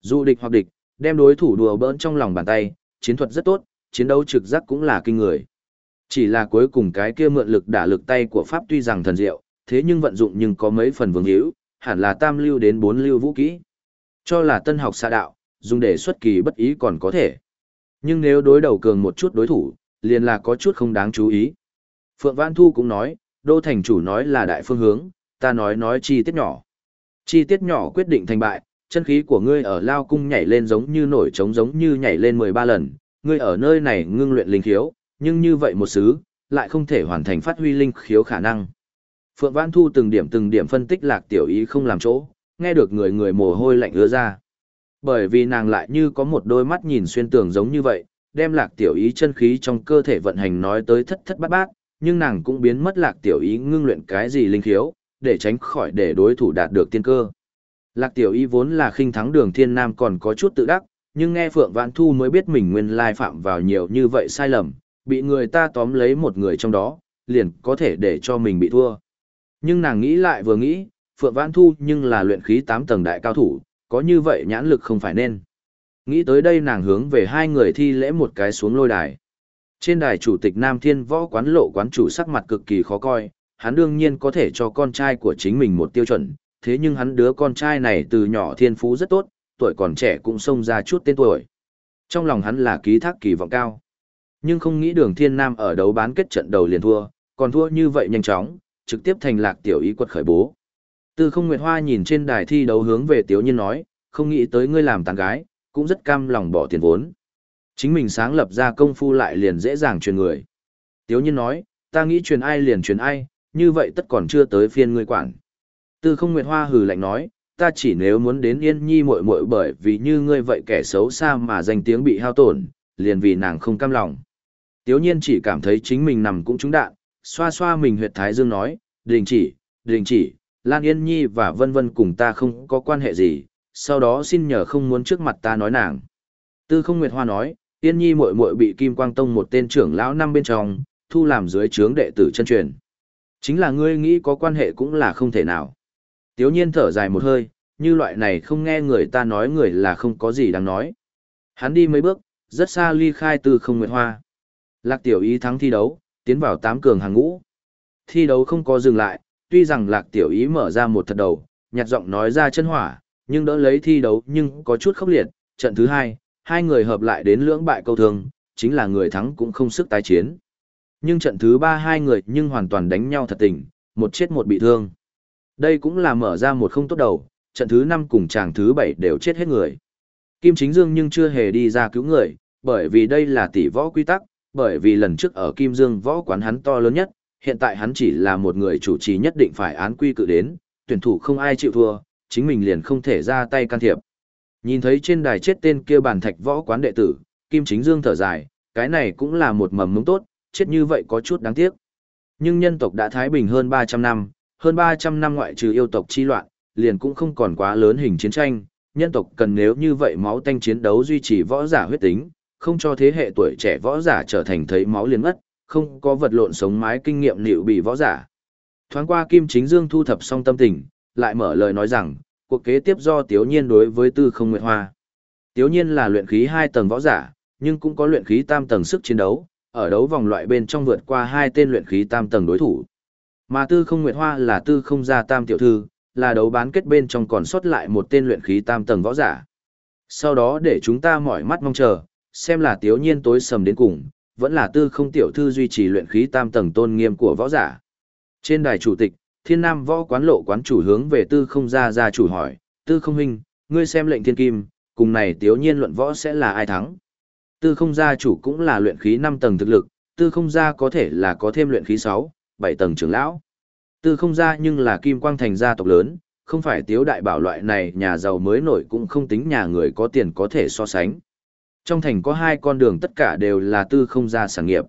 Dù địch hoặc địch, đem đối thủ đùa bỡn trong lòng bàn tay, chiến thuật rất tốt, chiến đấu trực giác cũng là kinh người. Chỉ là cuối cùng cái kia mượn lực đả lực tay của Pháp tuy rằng thần diệu, thế nhưng vận dụng nhưng có mấy phần vương hữu, hẳn là tam lưu đến bốn lưu vũ kỹ. Cho là tân học xa đạo, dùng để xuất kỳ bất ý còn có thể. Nhưng nếu đối đầu cường một chút đối thủ, liền là có chút không đáng chú ý. Phượng Văn Thu cũng nói, đô thành chủ nói là đại phương hướng, ta nói nói chi tiết nhỏ. Chi tiết nhỏ quyết định thành bại, chân khí của ngươi ở lao cung nhảy lên giống như nổi trống giống như nhảy lên 13 lần, ngươi ở nơi này ngưng luyện linh khiếu, nhưng như vậy một xứ, lại không thể hoàn thành phát huy linh khiếu khả năng. Phượng Văn Thu từng điểm từng điểm phân tích lạc tiểu ý không làm chỗ, nghe được người người mồ hôi lạnh ứa ra. Bởi vì nàng lại như có một đôi mắt nhìn xuyên tường giống như vậy, đem lạc tiểu ý chân khí trong cơ thể vận hành nói tới thất thất bát bát, nhưng nàng cũng biến mất lạc tiểu ý ngưng luyện cái gì linh khiếu, để tránh khỏi để đối thủ đạt được tiên cơ. Lạc tiểu ý vốn là khinh thắng đường thiên nam còn có chút tự đắc, nhưng nghe Phượng Vãn Thu mới biết mình nguyên lai phạm vào nhiều như vậy sai lầm, bị người ta tóm lấy một người trong đó, liền có thể để cho mình bị thua. Nhưng nàng nghĩ lại vừa nghĩ, Phượng Vãn Thu nhưng là luyện khí 8 tầng đại cao thủ, có như vậy nhãn lực không phải nên. Nghĩ tới đây nàng hướng về hai người thi lễ một cái xuống lôi đài. Trên đài chủ tịch Nam Thiên Võ quán lộ quán chủ sắc mặt cực kỳ khó coi, hắn đương nhiên có thể cho con trai của chính mình một tiêu chuẩn, thế nhưng hắn đứa con trai này từ nhỏ thiên phú rất tốt, tuổi còn trẻ cũng xông ra chút tên tuổi. Trong lòng hắn là ký thác kỳ vọng cao. Nhưng không nghĩ đường thiên nam ở đấu bán kết trận đầu liền thua, còn thua như vậy nhanh chóng, trực tiếp thành lạc tiểu ý quật khởi bố. Tư không Nguyệt Hoa nhìn trên đài thi đấu hướng về tiểu nhiên nói, không nghĩ tới ngươi làm tàn gái, cũng rất cam lòng bỏ tiền vốn. Chính mình sáng lập ra công phu lại liền dễ dàng truyền người. Tiểu nhiên nói, ta nghĩ truyền ai liền truyền ai, như vậy tất còn chưa tới phiên ngươi quản. Tư không Nguyệt Hoa hừ lạnh nói, ta chỉ nếu muốn đến yên nhi muội muội bởi vì như ngươi vậy kẻ xấu xa mà danh tiếng bị hao tổn, liền vì nàng không cam lòng. Tiếu nhiên chỉ cảm thấy chính mình nằm cũng trúng đạn, xoa xoa mình huyệt thái dương nói, đình chỉ, đình chỉ, Lan Yên Nhi và vân vân cùng ta không có quan hệ gì, sau đó xin nhờ không muốn trước mặt ta nói nàng. Tư không Nguyệt Hoa nói, tiên Nhi muội muội bị Kim Quang Tông một tên trưởng lão năm bên trong, thu làm dưới trướng đệ tử chân truyền. Chính là ngươi nghĩ có quan hệ cũng là không thể nào. Tiếu nhiên thở dài một hơi, như loại này không nghe người ta nói người là không có gì đáng nói. Hắn đi mấy bước, rất xa ly khai từ không nguyệt hoa. Lạc tiểu ý thắng thi đấu, tiến vào tám cường hàng ngũ. Thi đấu không có dừng lại, tuy rằng lạc tiểu ý mở ra một thật đầu, nhạt giọng nói ra chân hỏa, nhưng đỡ lấy thi đấu nhưng có chút khốc liệt. Trận thứ hai, hai người hợp lại đến lưỡng bại câu thương, chính là người thắng cũng không sức tái chiến. Nhưng trận thứ ba hai người nhưng hoàn toàn đánh nhau thật tình, một chết một bị thương. Đây cũng là mở ra một không tốt đầu, trận thứ năm cùng chàng thứ bảy đều chết hết người. Kim Chính Dương nhưng chưa hề đi ra cứu người, bởi vì đây là tỷ võ quy tắc, bởi vì lần trước ở Kim Dương võ quán hắn to lớn nhất, hiện tại hắn chỉ là một người chủ trì nhất định phải án quy cự đến, tuyển thủ không ai chịu thua, chính mình liền không thể ra tay can thiệp. Nhìn thấy trên đài chết tên kia bàn thạch võ quán đệ tử, Kim Chính Dương thở dài, cái này cũng là một mầm mống tốt, chết như vậy có chút đáng tiếc. Nhưng nhân tộc đã thái bình hơn 300 năm, hơn 300 năm ngoại trừ yêu tộc chi loạn, liền cũng không còn quá lớn hình chiến tranh, nhân tộc cần nếu như vậy máu tanh chiến đấu duy trì võ giả huyết tính, không cho thế hệ tuổi trẻ võ giả trở thành thấy máu liền mất, không có vật lộn sống mái kinh nghiệm liệu bị võ giả. Thoáng qua Kim Chính Dương thu thập xong tâm tình, lại mở lời nói rằng, cuộc kế tiếp do Tiếu Nhiên đối với Tư Không Nguyệt Hoa. Tiếu Nhiên là luyện khí 2 tầng võ giả, nhưng cũng có luyện khí tam tầng sức chiến đấu, ở đấu vòng loại bên trong vượt qua hai tên luyện khí tam tầng đối thủ. Mà Tư Không Nguyệt Hoa là Tư Không gia tam tiểu thư, là đấu bán kết bên trong còn sót lại một tên luyện khí tam tầng võ giả. Sau đó để chúng ta mỏi mắt mong chờ, xem là Tiếu Nhiên tối sầm đến cùng, vẫn là Tư Không tiểu thư duy trì luyện khí tam tầng tôn nghiêm của võ giả. Trên đài chủ tịch, Thiên Nam võ quán lộ quán chủ hướng về Tư Không gia gia chủ hỏi, "Tư Không huynh, ngươi xem lệnh thiên kim, cùng này Tiếu Nhiên luận võ sẽ là ai thắng?" Tư Không gia chủ cũng là luyện khí 5 tầng thực lực, Tư Không gia có thể là có thêm luyện khí 6, bảy tầng trưởng lão. Tư không gia nhưng là kim quang thành gia tộc lớn, không phải tiếu đại bảo loại này nhà giàu mới nổi cũng không tính nhà người có tiền có thể so sánh. Trong thành có hai con đường tất cả đều là tư không gia sản nghiệp.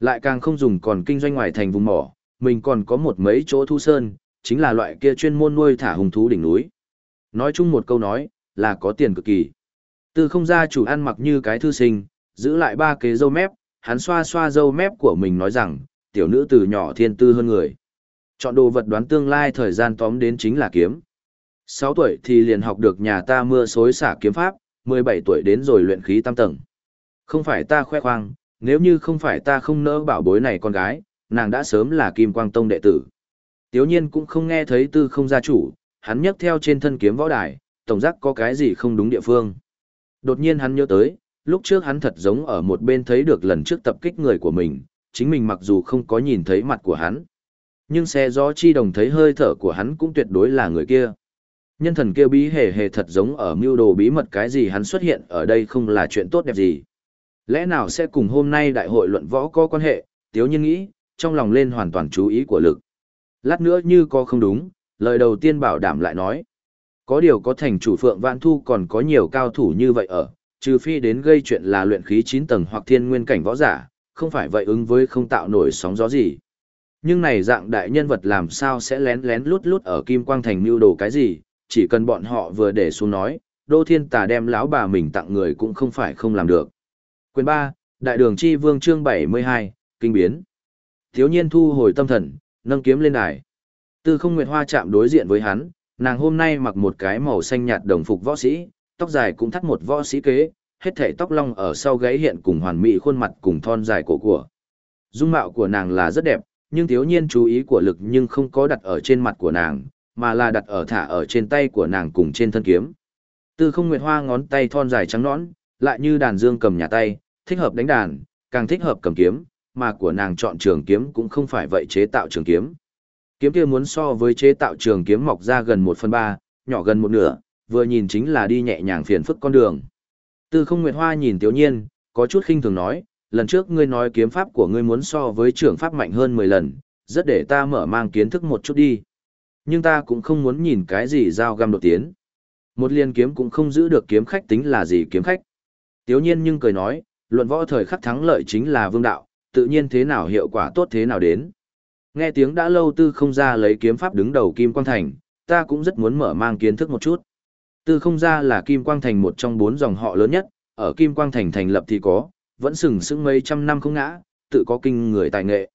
Lại càng không dùng còn kinh doanh ngoài thành vùng mỏ, mình còn có một mấy chỗ thu sơn, chính là loại kia chuyên môn nuôi thả hùng thú đỉnh núi. Nói chung một câu nói, là có tiền cực kỳ. Tư không gia chủ ăn mặc như cái thư sinh, giữ lại ba kế dâu mép, hắn xoa xoa dâu mép của mình nói rằng, tiểu nữ từ nhỏ thiên tư hơn người. Chọn đồ vật đoán tương lai thời gian tóm đến chính là kiếm. 6 tuổi thì liền học được nhà ta mưa xối xả kiếm pháp, 17 tuổi đến rồi luyện khí tam tầng. Không phải ta khoe khoang, nếu như không phải ta không nỡ bảo bối này con gái, nàng đã sớm là Kim Quang Tông đệ tử. Tiếu nhiên cũng không nghe thấy tư không gia chủ, hắn nhấc theo trên thân kiếm võ đài, tổng giác có cái gì không đúng địa phương. Đột nhiên hắn nhớ tới, lúc trước hắn thật giống ở một bên thấy được lần trước tập kích người của mình, chính mình mặc dù không có nhìn thấy mặt của hắn. Nhưng xe gió chi đồng thấy hơi thở của hắn cũng tuyệt đối là người kia. Nhân thần kia bí hề hề thật giống ở mưu đồ bí mật cái gì hắn xuất hiện ở đây không là chuyện tốt đẹp gì. Lẽ nào sẽ cùng hôm nay đại hội luận võ có quan hệ, tiếu nhiên nghĩ, trong lòng lên hoàn toàn chú ý của lực. Lát nữa như có không đúng, lời đầu tiên bảo đảm lại nói. Có điều có thành chủ Phượng Vạn Thu còn có nhiều cao thủ như vậy ở, trừ phi đến gây chuyện là luyện khí 9 tầng hoặc thiên nguyên cảnh võ giả, không phải vậy ứng với không tạo nổi sóng gió gì. Nhưng này dạng đại nhân vật làm sao sẽ lén lén lút lút ở Kim Quang Thành mưu đồ cái gì, chỉ cần bọn họ vừa để xuống nói, Đô Thiên Tà đem lão bà mình tặng người cũng không phải không làm được. Quyền 3, Đại đường chi vương chương 72, Kinh biến. Thiếu nhiên thu hồi tâm thần, nâng kiếm lên đài. Tư không nguyệt hoa chạm đối diện với hắn, nàng hôm nay mặc một cái màu xanh nhạt đồng phục võ sĩ, tóc dài cũng thắt một võ sĩ kế, hết thảy tóc long ở sau gáy hiện cùng hoàn mỹ khuôn mặt cùng thon dài cổ của. Dung mạo của nàng là rất đẹp, nhưng thiếu nhiên chú ý của lực nhưng không có đặt ở trên mặt của nàng, mà là đặt ở thả ở trên tay của nàng cùng trên thân kiếm. Tư không nguyệt hoa ngón tay thon dài trắng nõn, lại như đàn dương cầm nhà tay, thích hợp đánh đàn, càng thích hợp cầm kiếm, mà của nàng chọn trường kiếm cũng không phải vậy chế tạo trường kiếm. Kiếm kia muốn so với chế tạo trường kiếm mọc ra gần 1 phần 3, nhỏ gần một nửa, vừa nhìn chính là đi nhẹ nhàng phiền phức con đường. Tư không nguyệt hoa nhìn Tiếu Nhiên, có chút khinh thường nói, lần trước ngươi nói kiếm pháp của ngươi muốn so với trường pháp mạnh hơn 10 lần, rất để ta mở mang kiến thức một chút đi. Nhưng ta cũng không muốn nhìn cái gì giao găm đột tiến. Một liên kiếm cũng không giữ được kiếm khách tính là gì kiếm khách. Tiếu nhiên nhưng cười nói, luận võ thời khắc thắng lợi chính là vương đạo, tự nhiên thế nào hiệu quả tốt thế nào đến. Nghe tiếng đã lâu tư không ra lấy kiếm pháp đứng đầu Kim Quang Thành, ta cũng rất muốn mở mang kiến thức một chút. Tư không ra là Kim Quang Thành một trong bốn dòng họ lớn nhất, ở Kim Quang Thành thành lập thì có, vẫn sừng sững mấy trăm năm không ngã, tự có kinh người tài nghệ.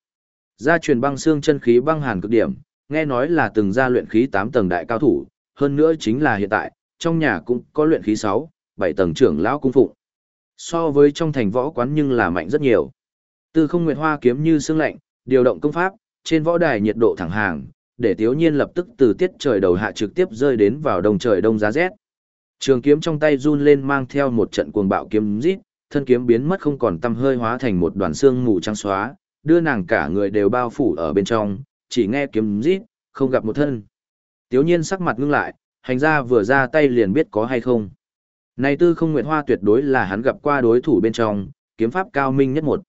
Gia truyền băng xương chân khí băng hàn cực điểm, nghe nói là từng gia luyện khí 8 tầng đại cao thủ, hơn nữa chính là hiện tại, trong nhà cũng có luyện khí 6, 7 tầng trưởng lão cung phụng. So với trong thành võ quán nhưng là mạnh rất nhiều. Tư không nguyệt hoa kiếm như xương lạnh, điều động công pháp, trên võ đài nhiệt độ thẳng hàng, để Tiếu Nhiên lập tức từ tiết trời đầu hạ trực tiếp rơi đến vào đồng trời đông giá rét. Trường kiếm trong tay run lên mang theo một trận cuồng bạo kiếm rít, thân kiếm biến mất không còn tăm hơi hóa thành một đoàn xương mù trắng xóa, đưa nàng cả người đều bao phủ ở bên trong, chỉ nghe kiếm rít, không gặp một thân. Tiếu Nhiên sắc mặt ngưng lại, hành ra vừa ra tay liền biết có hay không. Này tư không nguyệt hoa tuyệt đối là hắn gặp qua đối thủ bên trong, kiếm pháp cao minh nhất một.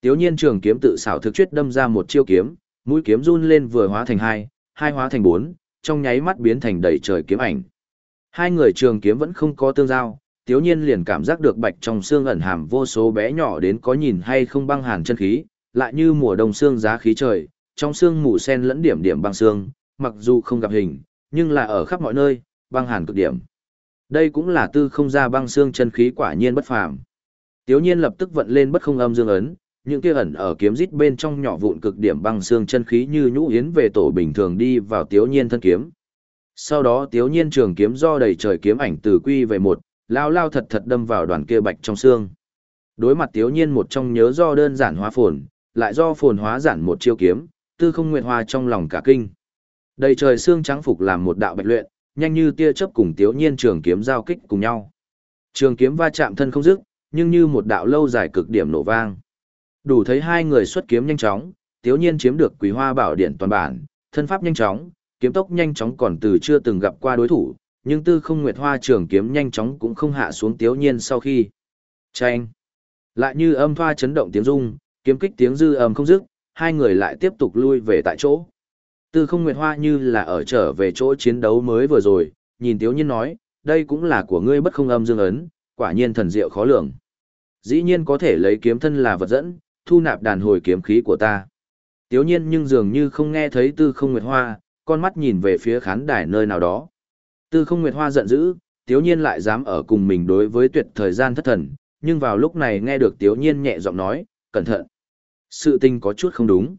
Tiếu nhiên trường kiếm tự xảo thực chuyết đâm ra một chiêu kiếm, mũi kiếm run lên vừa hóa thành hai, hai hóa thành bốn, trong nháy mắt biến thành đầy trời kiếm ảnh. Hai người trường kiếm vẫn không có tương giao, tiếu nhiên liền cảm giác được bạch trong xương ẩn hàm vô số bé nhỏ đến có nhìn hay không băng hàn chân khí, lại như mùa đông xương giá khí trời, trong xương mù sen lẫn điểm điểm băng xương, mặc dù không gặp hình, nhưng là ở khắp mọi nơi, băng hàn cực điểm. Đây cũng là tư không ra băng xương chân khí quả nhiên bất phàm. Tiếu nhiên lập tức vận lên bất không âm dương ấn, những kia ẩn ở kiếm rít bên trong nhỏ vụn cực điểm băng xương chân khí như nhũ yến về tổ bình thường đi vào tiếu nhiên thân kiếm. Sau đó tiếu nhiên trường kiếm do đầy trời kiếm ảnh từ quy về một, lao lao thật thật đâm vào đoàn kia bạch trong xương. Đối mặt tiếu nhiên một trong nhớ do đơn giản hóa phồn, lại do phồn hóa giản một chiêu kiếm, tư không nguyện hoa trong lòng cả kinh. Đầy trời xương trắng phục làm một đạo bạch luyện, nhanh như tia chớp cùng Tiếu Nhiên trường kiếm giao kích cùng nhau. Trường kiếm va chạm thân không dứt, nhưng như một đạo lâu dài cực điểm nổ vang. Đủ thấy hai người xuất kiếm nhanh chóng, Tiếu Nhiên chiếm được Quý Hoa Bảo Điện toàn bản, thân pháp nhanh chóng, kiếm tốc nhanh chóng còn từ chưa từng gặp qua đối thủ, nhưng Tư Không Nguyệt Hoa trường kiếm nhanh chóng cũng không hạ xuống Tiếu Nhiên sau khi. Chanh! Lại như âm thoa chấn động tiếng rung, kiếm kích tiếng dư âm không dứt, hai người lại tiếp tục lui về tại chỗ. Tư không nguyệt hoa như là ở trở về chỗ chiến đấu mới vừa rồi, nhìn tiếu nhiên nói, đây cũng là của ngươi bất không âm dương ấn, quả nhiên thần diệu khó lường. Dĩ nhiên có thể lấy kiếm thân là vật dẫn, thu nạp đàn hồi kiếm khí của ta. Tiếu nhiên nhưng dường như không nghe thấy tư không nguyệt hoa, con mắt nhìn về phía khán đài nơi nào đó. Tư không Nguyệt Hoa giận dữ, Tiếu Nhiên lại dám ở cùng mình đối với tuyệt thời gian thất thần, nhưng vào lúc này nghe được Tiếu Nhiên nhẹ giọng nói, cẩn thận. Sự tình có chút không đúng.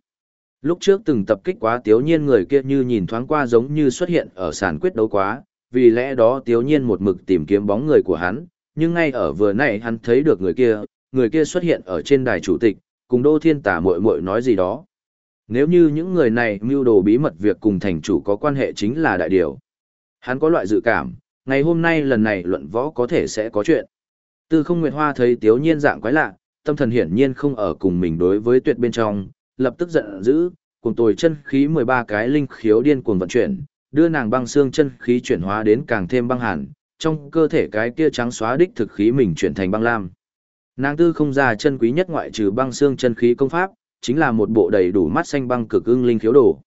Lúc trước từng tập kích quá Tiếu Nhiên người kia như nhìn thoáng qua giống như xuất hiện ở sàn quyết đấu quá, vì lẽ đó Tiếu Nhiên một mực tìm kiếm bóng người của hắn, nhưng ngay ở vừa nãy hắn thấy được người kia, người kia xuất hiện ở trên đài chủ tịch, cùng Đô Thiên Tả muội muội nói gì đó. Nếu như những người này mưu đồ bí mật việc cùng thành chủ có quan hệ chính là đại điều. Hắn có loại dự cảm, ngày hôm nay lần này luận võ có thể sẽ có chuyện. Tư không Nguyệt Hoa thấy Tiếu Nhiên dạng quái lạ, tâm thần hiển nhiên không ở cùng mình đối với tuyệt bên trong, lập tức giận dữ, cùng tồi chân khí 13 cái linh khiếu điên cuồng vận chuyển, đưa nàng băng xương chân khí chuyển hóa đến càng thêm băng hàn, trong cơ thể cái kia trắng xóa đích thực khí mình chuyển thành băng lam. Nàng tư không ra chân quý nhất ngoại trừ băng xương chân khí công pháp, chính là một bộ đầy đủ mắt xanh băng cực ưng linh khiếu đồ.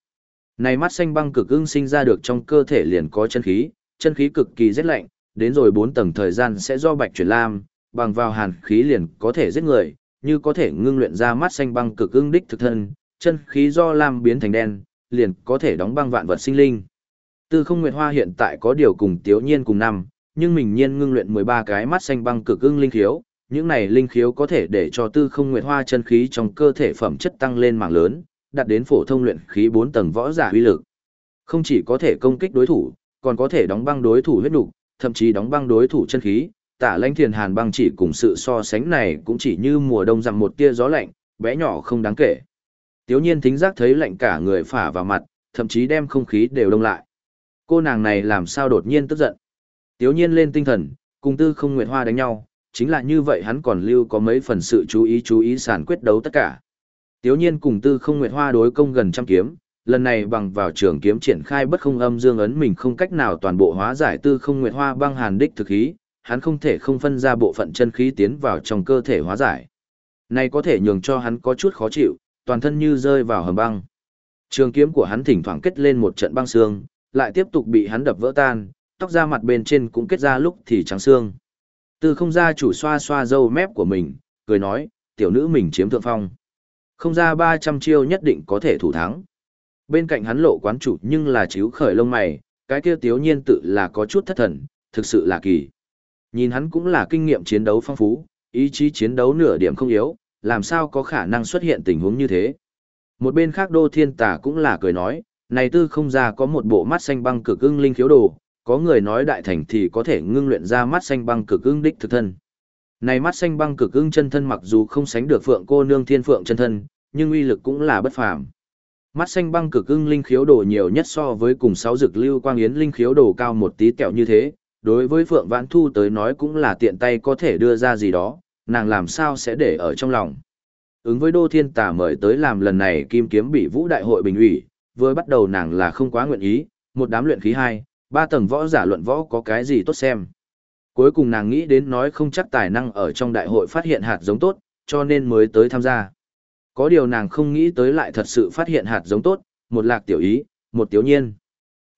Này mắt xanh băng cực ưng sinh ra được trong cơ thể liền có chân khí, chân khí cực kỳ rét lạnh, đến rồi 4 tầng thời gian sẽ do bạch chuyển lam, bằng vào hàn khí liền có thể giết người, như có thể ngưng luyện ra mắt xanh băng cực ưng đích thực thân, chân khí do lam biến thành đen, liền có thể đóng băng vạn vật sinh linh. Tư không nguyệt hoa hiện tại có điều cùng tiếu nhiên cùng năm, nhưng mình nhiên ngưng luyện 13 cái mắt xanh băng cực ưng linh khiếu, những này linh khiếu có thể để cho tư không nguyệt hoa chân khí trong cơ thể phẩm chất tăng lên mạng lớn, đạt đến phổ thông luyện khí 4 tầng võ giả uy lực. Không chỉ có thể công kích đối thủ, còn có thể đóng băng đối thủ huyết nục, thậm chí đóng băng đối thủ chân khí. Tả Lãnh Thiền Hàn băng chỉ cùng sự so sánh này cũng chỉ như mùa đông rằng một tia gió lạnh, bé nhỏ không đáng kể. Tiếu Nhiên thính giác thấy lạnh cả người phả vào mặt, thậm chí đem không khí đều đông lại. Cô nàng này làm sao đột nhiên tức giận? Tiếu Nhiên lên tinh thần, cùng Tư Không Nguyệt Hoa đánh nhau, chính là như vậy hắn còn lưu có mấy phần sự chú ý chú ý sản quyết đấu tất cả. Tiếu nhiên cùng tư không nguyệt hoa đối công gần trăm kiếm, lần này bằng vào trường kiếm triển khai bất không âm dương ấn mình không cách nào toàn bộ hóa giải tư không nguyệt hoa băng hàn đích thực khí, hắn không thể không phân ra bộ phận chân khí tiến vào trong cơ thể hóa giải. Này có thể nhường cho hắn có chút khó chịu, toàn thân như rơi vào hầm băng. Trường kiếm của hắn thỉnh thoảng kết lên một trận băng xương, lại tiếp tục bị hắn đập vỡ tan, tóc da mặt bên trên cũng kết ra lúc thì trắng xương. Tư không gia chủ xoa xoa râu mép của mình, cười nói, tiểu nữ mình chiếm thượng phong. Không ra 300 chiêu nhất định có thể thủ thắng. Bên cạnh hắn lộ quán chủ nhưng là chiếu khởi lông mày, cái kia tiếu nhiên tự là có chút thất thần, thực sự là kỳ. Nhìn hắn cũng là kinh nghiệm chiến đấu phong phú, ý chí chiến đấu nửa điểm không yếu, làm sao có khả năng xuất hiện tình huống như thế. Một bên khác đô thiên tà cũng là cười nói, này tư không ra có một bộ mắt xanh băng cực ưng linh khiếu đồ, có người nói đại thành thì có thể ngưng luyện ra mắt xanh băng cực ưng đích thực thân. Này mắt xanh băng cực ưng chân thân mặc dù không sánh được phượng cô nương thiên phượng chân thân, nhưng uy lực cũng là bất phàm. Mắt xanh băng cực ưng linh khiếu đồ nhiều nhất so với cùng sáu dực lưu quang yến linh khiếu đồ cao một tí kẹo như thế, đối với Phượng Vãn Thu tới nói cũng là tiện tay có thể đưa ra gì đó, nàng làm sao sẽ để ở trong lòng. Ứng với Đô Thiên Tả mời tới làm lần này kim kiếm bị vũ đại hội bình ủy, vừa bắt đầu nàng là không quá nguyện ý, một đám luyện khí hai, ba tầng võ giả luận võ có cái gì tốt xem. Cuối cùng nàng nghĩ đến nói không chắc tài năng ở trong đại hội phát hiện hạt giống tốt, cho nên mới tới tham gia. Có điều nàng không nghĩ tới lại thật sự phát hiện hạt giống tốt, một lạc tiểu ý, một tiểu nhiên.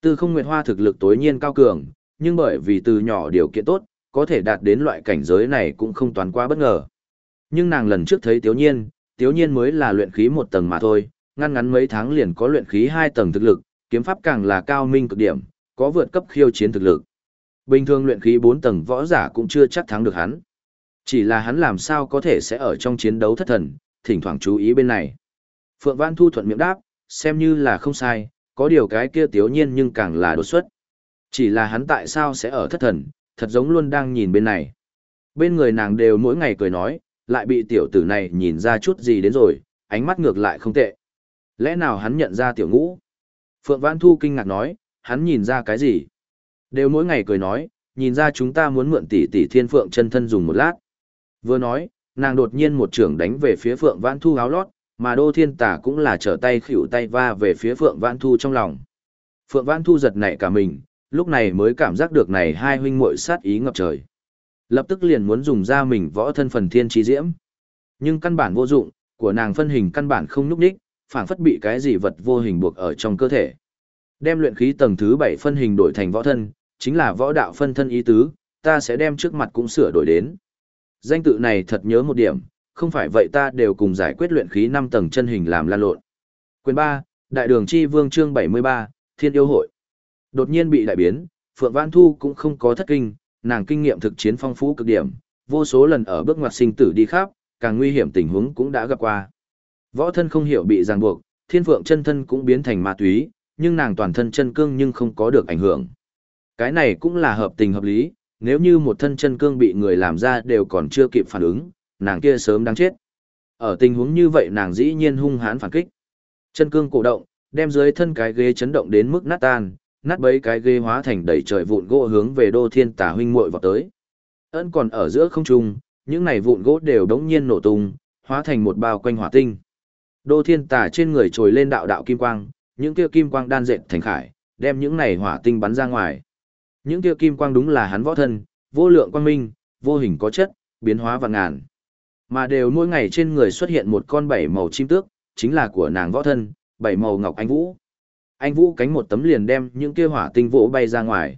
Tư không nguyệt hoa thực lực tối nhiên cao cường, nhưng bởi vì từ nhỏ điều kiện tốt, có thể đạt đến loại cảnh giới này cũng không toàn quá bất ngờ. Nhưng nàng lần trước thấy tiểu nhiên, tiểu nhiên mới là luyện khí một tầng mà thôi, ngăn ngắn mấy tháng liền có luyện khí hai tầng thực lực, kiếm pháp càng là cao minh cực điểm, có vượt cấp khiêu chiến thực lực. Bình thường luyện khí 4 tầng võ giả cũng chưa chắc thắng được hắn. Chỉ là hắn làm sao có thể sẽ ở trong chiến đấu thất thần, thỉnh thoảng chú ý bên này. Phượng Văn Thu thuận miệng đáp, xem như là không sai, có điều cái kia tiếu nhiên nhưng càng là đột xuất. Chỉ là hắn tại sao sẽ ở thất thần, thật giống luôn đang nhìn bên này. Bên người nàng đều mỗi ngày cười nói, lại bị tiểu tử này nhìn ra chút gì đến rồi, ánh mắt ngược lại không tệ. Lẽ nào hắn nhận ra tiểu ngũ? Phượng Văn Thu kinh ngạc nói, hắn nhìn ra cái gì? Đều mỗi ngày cười nói, nhìn ra chúng ta muốn mượn tỷ tỷ thiên phượng chân thân dùng một lát. Vừa nói, nàng đột nhiên một trưởng đánh về phía phượng vãn thu áo lót, mà đô thiên tả cũng là trở tay khỉu tay va về phía phượng vãn thu trong lòng. Phượng vãn thu giật nảy cả mình, lúc này mới cảm giác được này hai huynh muội sát ý ngập trời. Lập tức liền muốn dùng ra mình võ thân phần thiên trí diễm. Nhưng căn bản vô dụng, của nàng phân hình căn bản không núp đích, phản phất bị cái gì vật vô hình buộc ở trong cơ thể. Đem luyện khí tầng thứ 7 phân hình đổi thành võ thân, chính là võ đạo phân thân ý tứ, ta sẽ đem trước mặt cũng sửa đổi đến. Danh tự này thật nhớ một điểm, không phải vậy ta đều cùng giải quyết luyện khí 5 tầng chân hình làm lan lộn. Quyền 3, Đại đường chi vương chương 73, Thiên yêu hội. Đột nhiên bị đại biến, Phượng Vãn Thu cũng không có thất kinh, nàng kinh nghiệm thực chiến phong phú cực điểm, vô số lần ở bước ngoặt sinh tử đi khắp, càng nguy hiểm tình huống cũng đã gặp qua. Võ thân không hiểu bị ràng buộc, thiên phượng chân thân cũng biến thành ma túy, nhưng nàng toàn thân chân cương nhưng không có được ảnh hưởng. Cái này cũng là hợp tình hợp lý, nếu như một thân chân cương bị người làm ra đều còn chưa kịp phản ứng, nàng kia sớm đáng chết. Ở tình huống như vậy nàng dĩ nhiên hung hãn phản kích. Chân cương cổ động, đem dưới thân cái ghế chấn động đến mức nát tan, nát bấy cái ghế hóa thành đầy trời vụn gỗ hướng về đô thiên tà huynh muội vào tới. Ấn còn ở giữa không trung, những này vụn gỗ đều đống nhiên nổ tung, hóa thành một bao quanh hỏa tinh. Đô thiên tà trên người trồi lên đạo đạo kim quang, những kia kim quang đan dệt thành khải, đem những này hỏa tinh bắn ra ngoài. Những kia kim quang đúng là hắn võ thân, vô lượng quang minh, vô hình có chất, biến hóa vạn ngàn. Mà đều mỗi ngày trên người xuất hiện một con bảy màu chim tước, chính là của nàng võ thân, bảy màu ngọc anh vũ. Anh vũ cánh một tấm liền đem những kia hỏa tinh vỗ bay ra ngoài.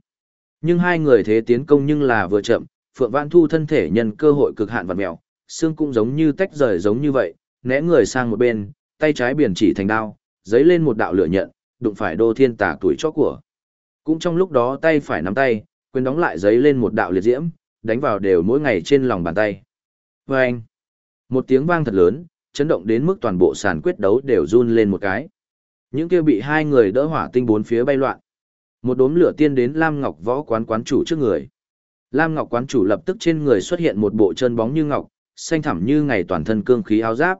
Nhưng hai người thế tiến công nhưng là vừa chậm, Phượng Vãn Thu thân thể nhân cơ hội cực hạn vặn mèo, xương cũng giống như tách rời giống như vậy, né người sang một bên, tay trái biển chỉ thành đao, giấy lên một đạo lửa nhận, đụng phải đô thiên tà tuổi chó của. Cũng trong lúc đó tay phải nắm tay, quyền đóng lại giấy lên một đạo liệt diễm, đánh vào đều mỗi ngày trên lòng bàn tay. Và anh, một tiếng vang thật lớn, chấn động đến mức toàn bộ sàn quyết đấu đều run lên một cái. Những kia bị hai người đỡ hỏa tinh bốn phía bay loạn. Một đốm lửa tiên đến Lam Ngọc võ quán quán chủ trước người. Lam Ngọc quán chủ lập tức trên người xuất hiện một bộ chân bóng như ngọc, xanh thẳm như ngày toàn thân cương khí áo giáp.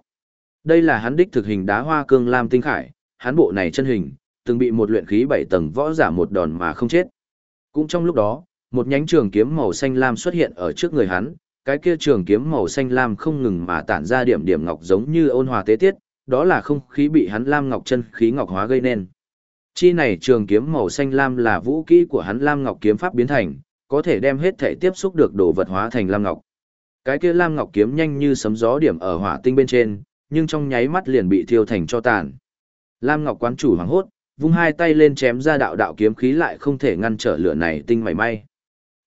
Đây là hắn đích thực hình đá hoa cương lam tinh khải, hắn bộ này chân hình, từng bị một luyện khí bảy tầng võ giả một đòn mà không chết. Cũng trong lúc đó, một nhánh trường kiếm màu xanh lam xuất hiện ở trước người hắn, cái kia trường kiếm màu xanh lam không ngừng mà tản ra điểm điểm ngọc giống như ôn hòa tế tiết, đó là không khí bị hắn lam ngọc chân khí ngọc hóa gây nên. Chi này trường kiếm màu xanh lam là vũ kỹ của hắn lam ngọc kiếm pháp biến thành, có thể đem hết thể tiếp xúc được đồ vật hóa thành lam ngọc. Cái kia lam ngọc kiếm nhanh như sấm gió điểm ở hỏa tinh bên trên, nhưng trong nháy mắt liền bị thiêu thành cho tàn. Lam ngọc quán chủ hoảng hốt, vung hai tay lên chém ra đạo đạo kiếm khí lại không thể ngăn trở lửa này tinh mảy may.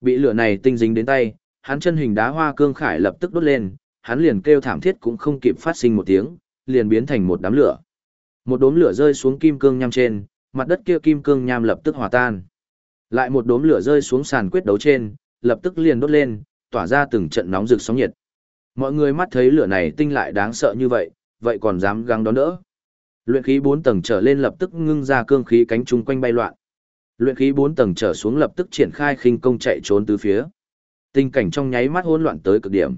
Bị lửa này tinh dính đến tay, hắn chân hình đá hoa cương khải lập tức đốt lên, hắn liền kêu thảm thiết cũng không kịp phát sinh một tiếng, liền biến thành một đám lửa. Một đốm lửa rơi xuống kim cương nham trên, mặt đất kia kim cương nham lập tức hòa tan. Lại một đốm lửa rơi xuống sàn quyết đấu trên, lập tức liền đốt lên, tỏa ra từng trận nóng rực sóng nhiệt. Mọi người mắt thấy lửa này tinh lại đáng sợ như vậy, vậy còn dám găng đón đỡ. Luyện khí 4 tầng trở lên lập tức ngưng ra cương khí cánh trung quanh bay loạn. Luyện khí 4 tầng trở xuống lập tức triển khai khinh công chạy trốn từ phía. Tình cảnh trong nháy mắt hỗn loạn tới cực điểm.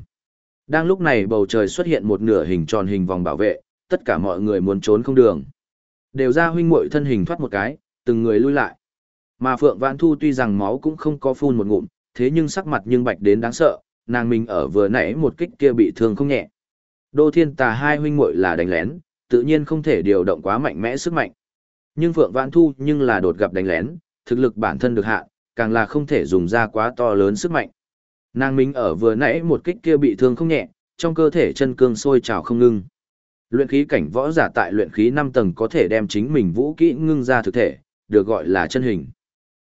Đang lúc này bầu trời xuất hiện một nửa hình tròn hình vòng bảo vệ, tất cả mọi người muốn trốn không đường. Đều ra huynh muội thân hình thoát một cái, từng người lui lại. Mà Phượng Vãn Thu tuy rằng máu cũng không có phun một ngụm, thế nhưng sắc mặt nhưng bạch đến đáng sợ, nàng mình ở vừa nãy một kích kia bị thương không nhẹ. Đô Thiên Tà hai huynh muội là đánh lén, tự nhiên không thể điều động quá mạnh mẽ sức mạnh. Nhưng Phượng Vãn Thu nhưng là đột gặp đánh lén, thực lực bản thân được hạ, càng là không thể dùng ra quá to lớn sức mạnh. Nàng minh ở vừa nãy một kích kia bị thương không nhẹ, trong cơ thể chân cương sôi trào không ngưng. Luyện khí cảnh võ giả tại luyện khí 5 tầng có thể đem chính mình vũ kỹ ngưng ra thực thể, được gọi là chân hình.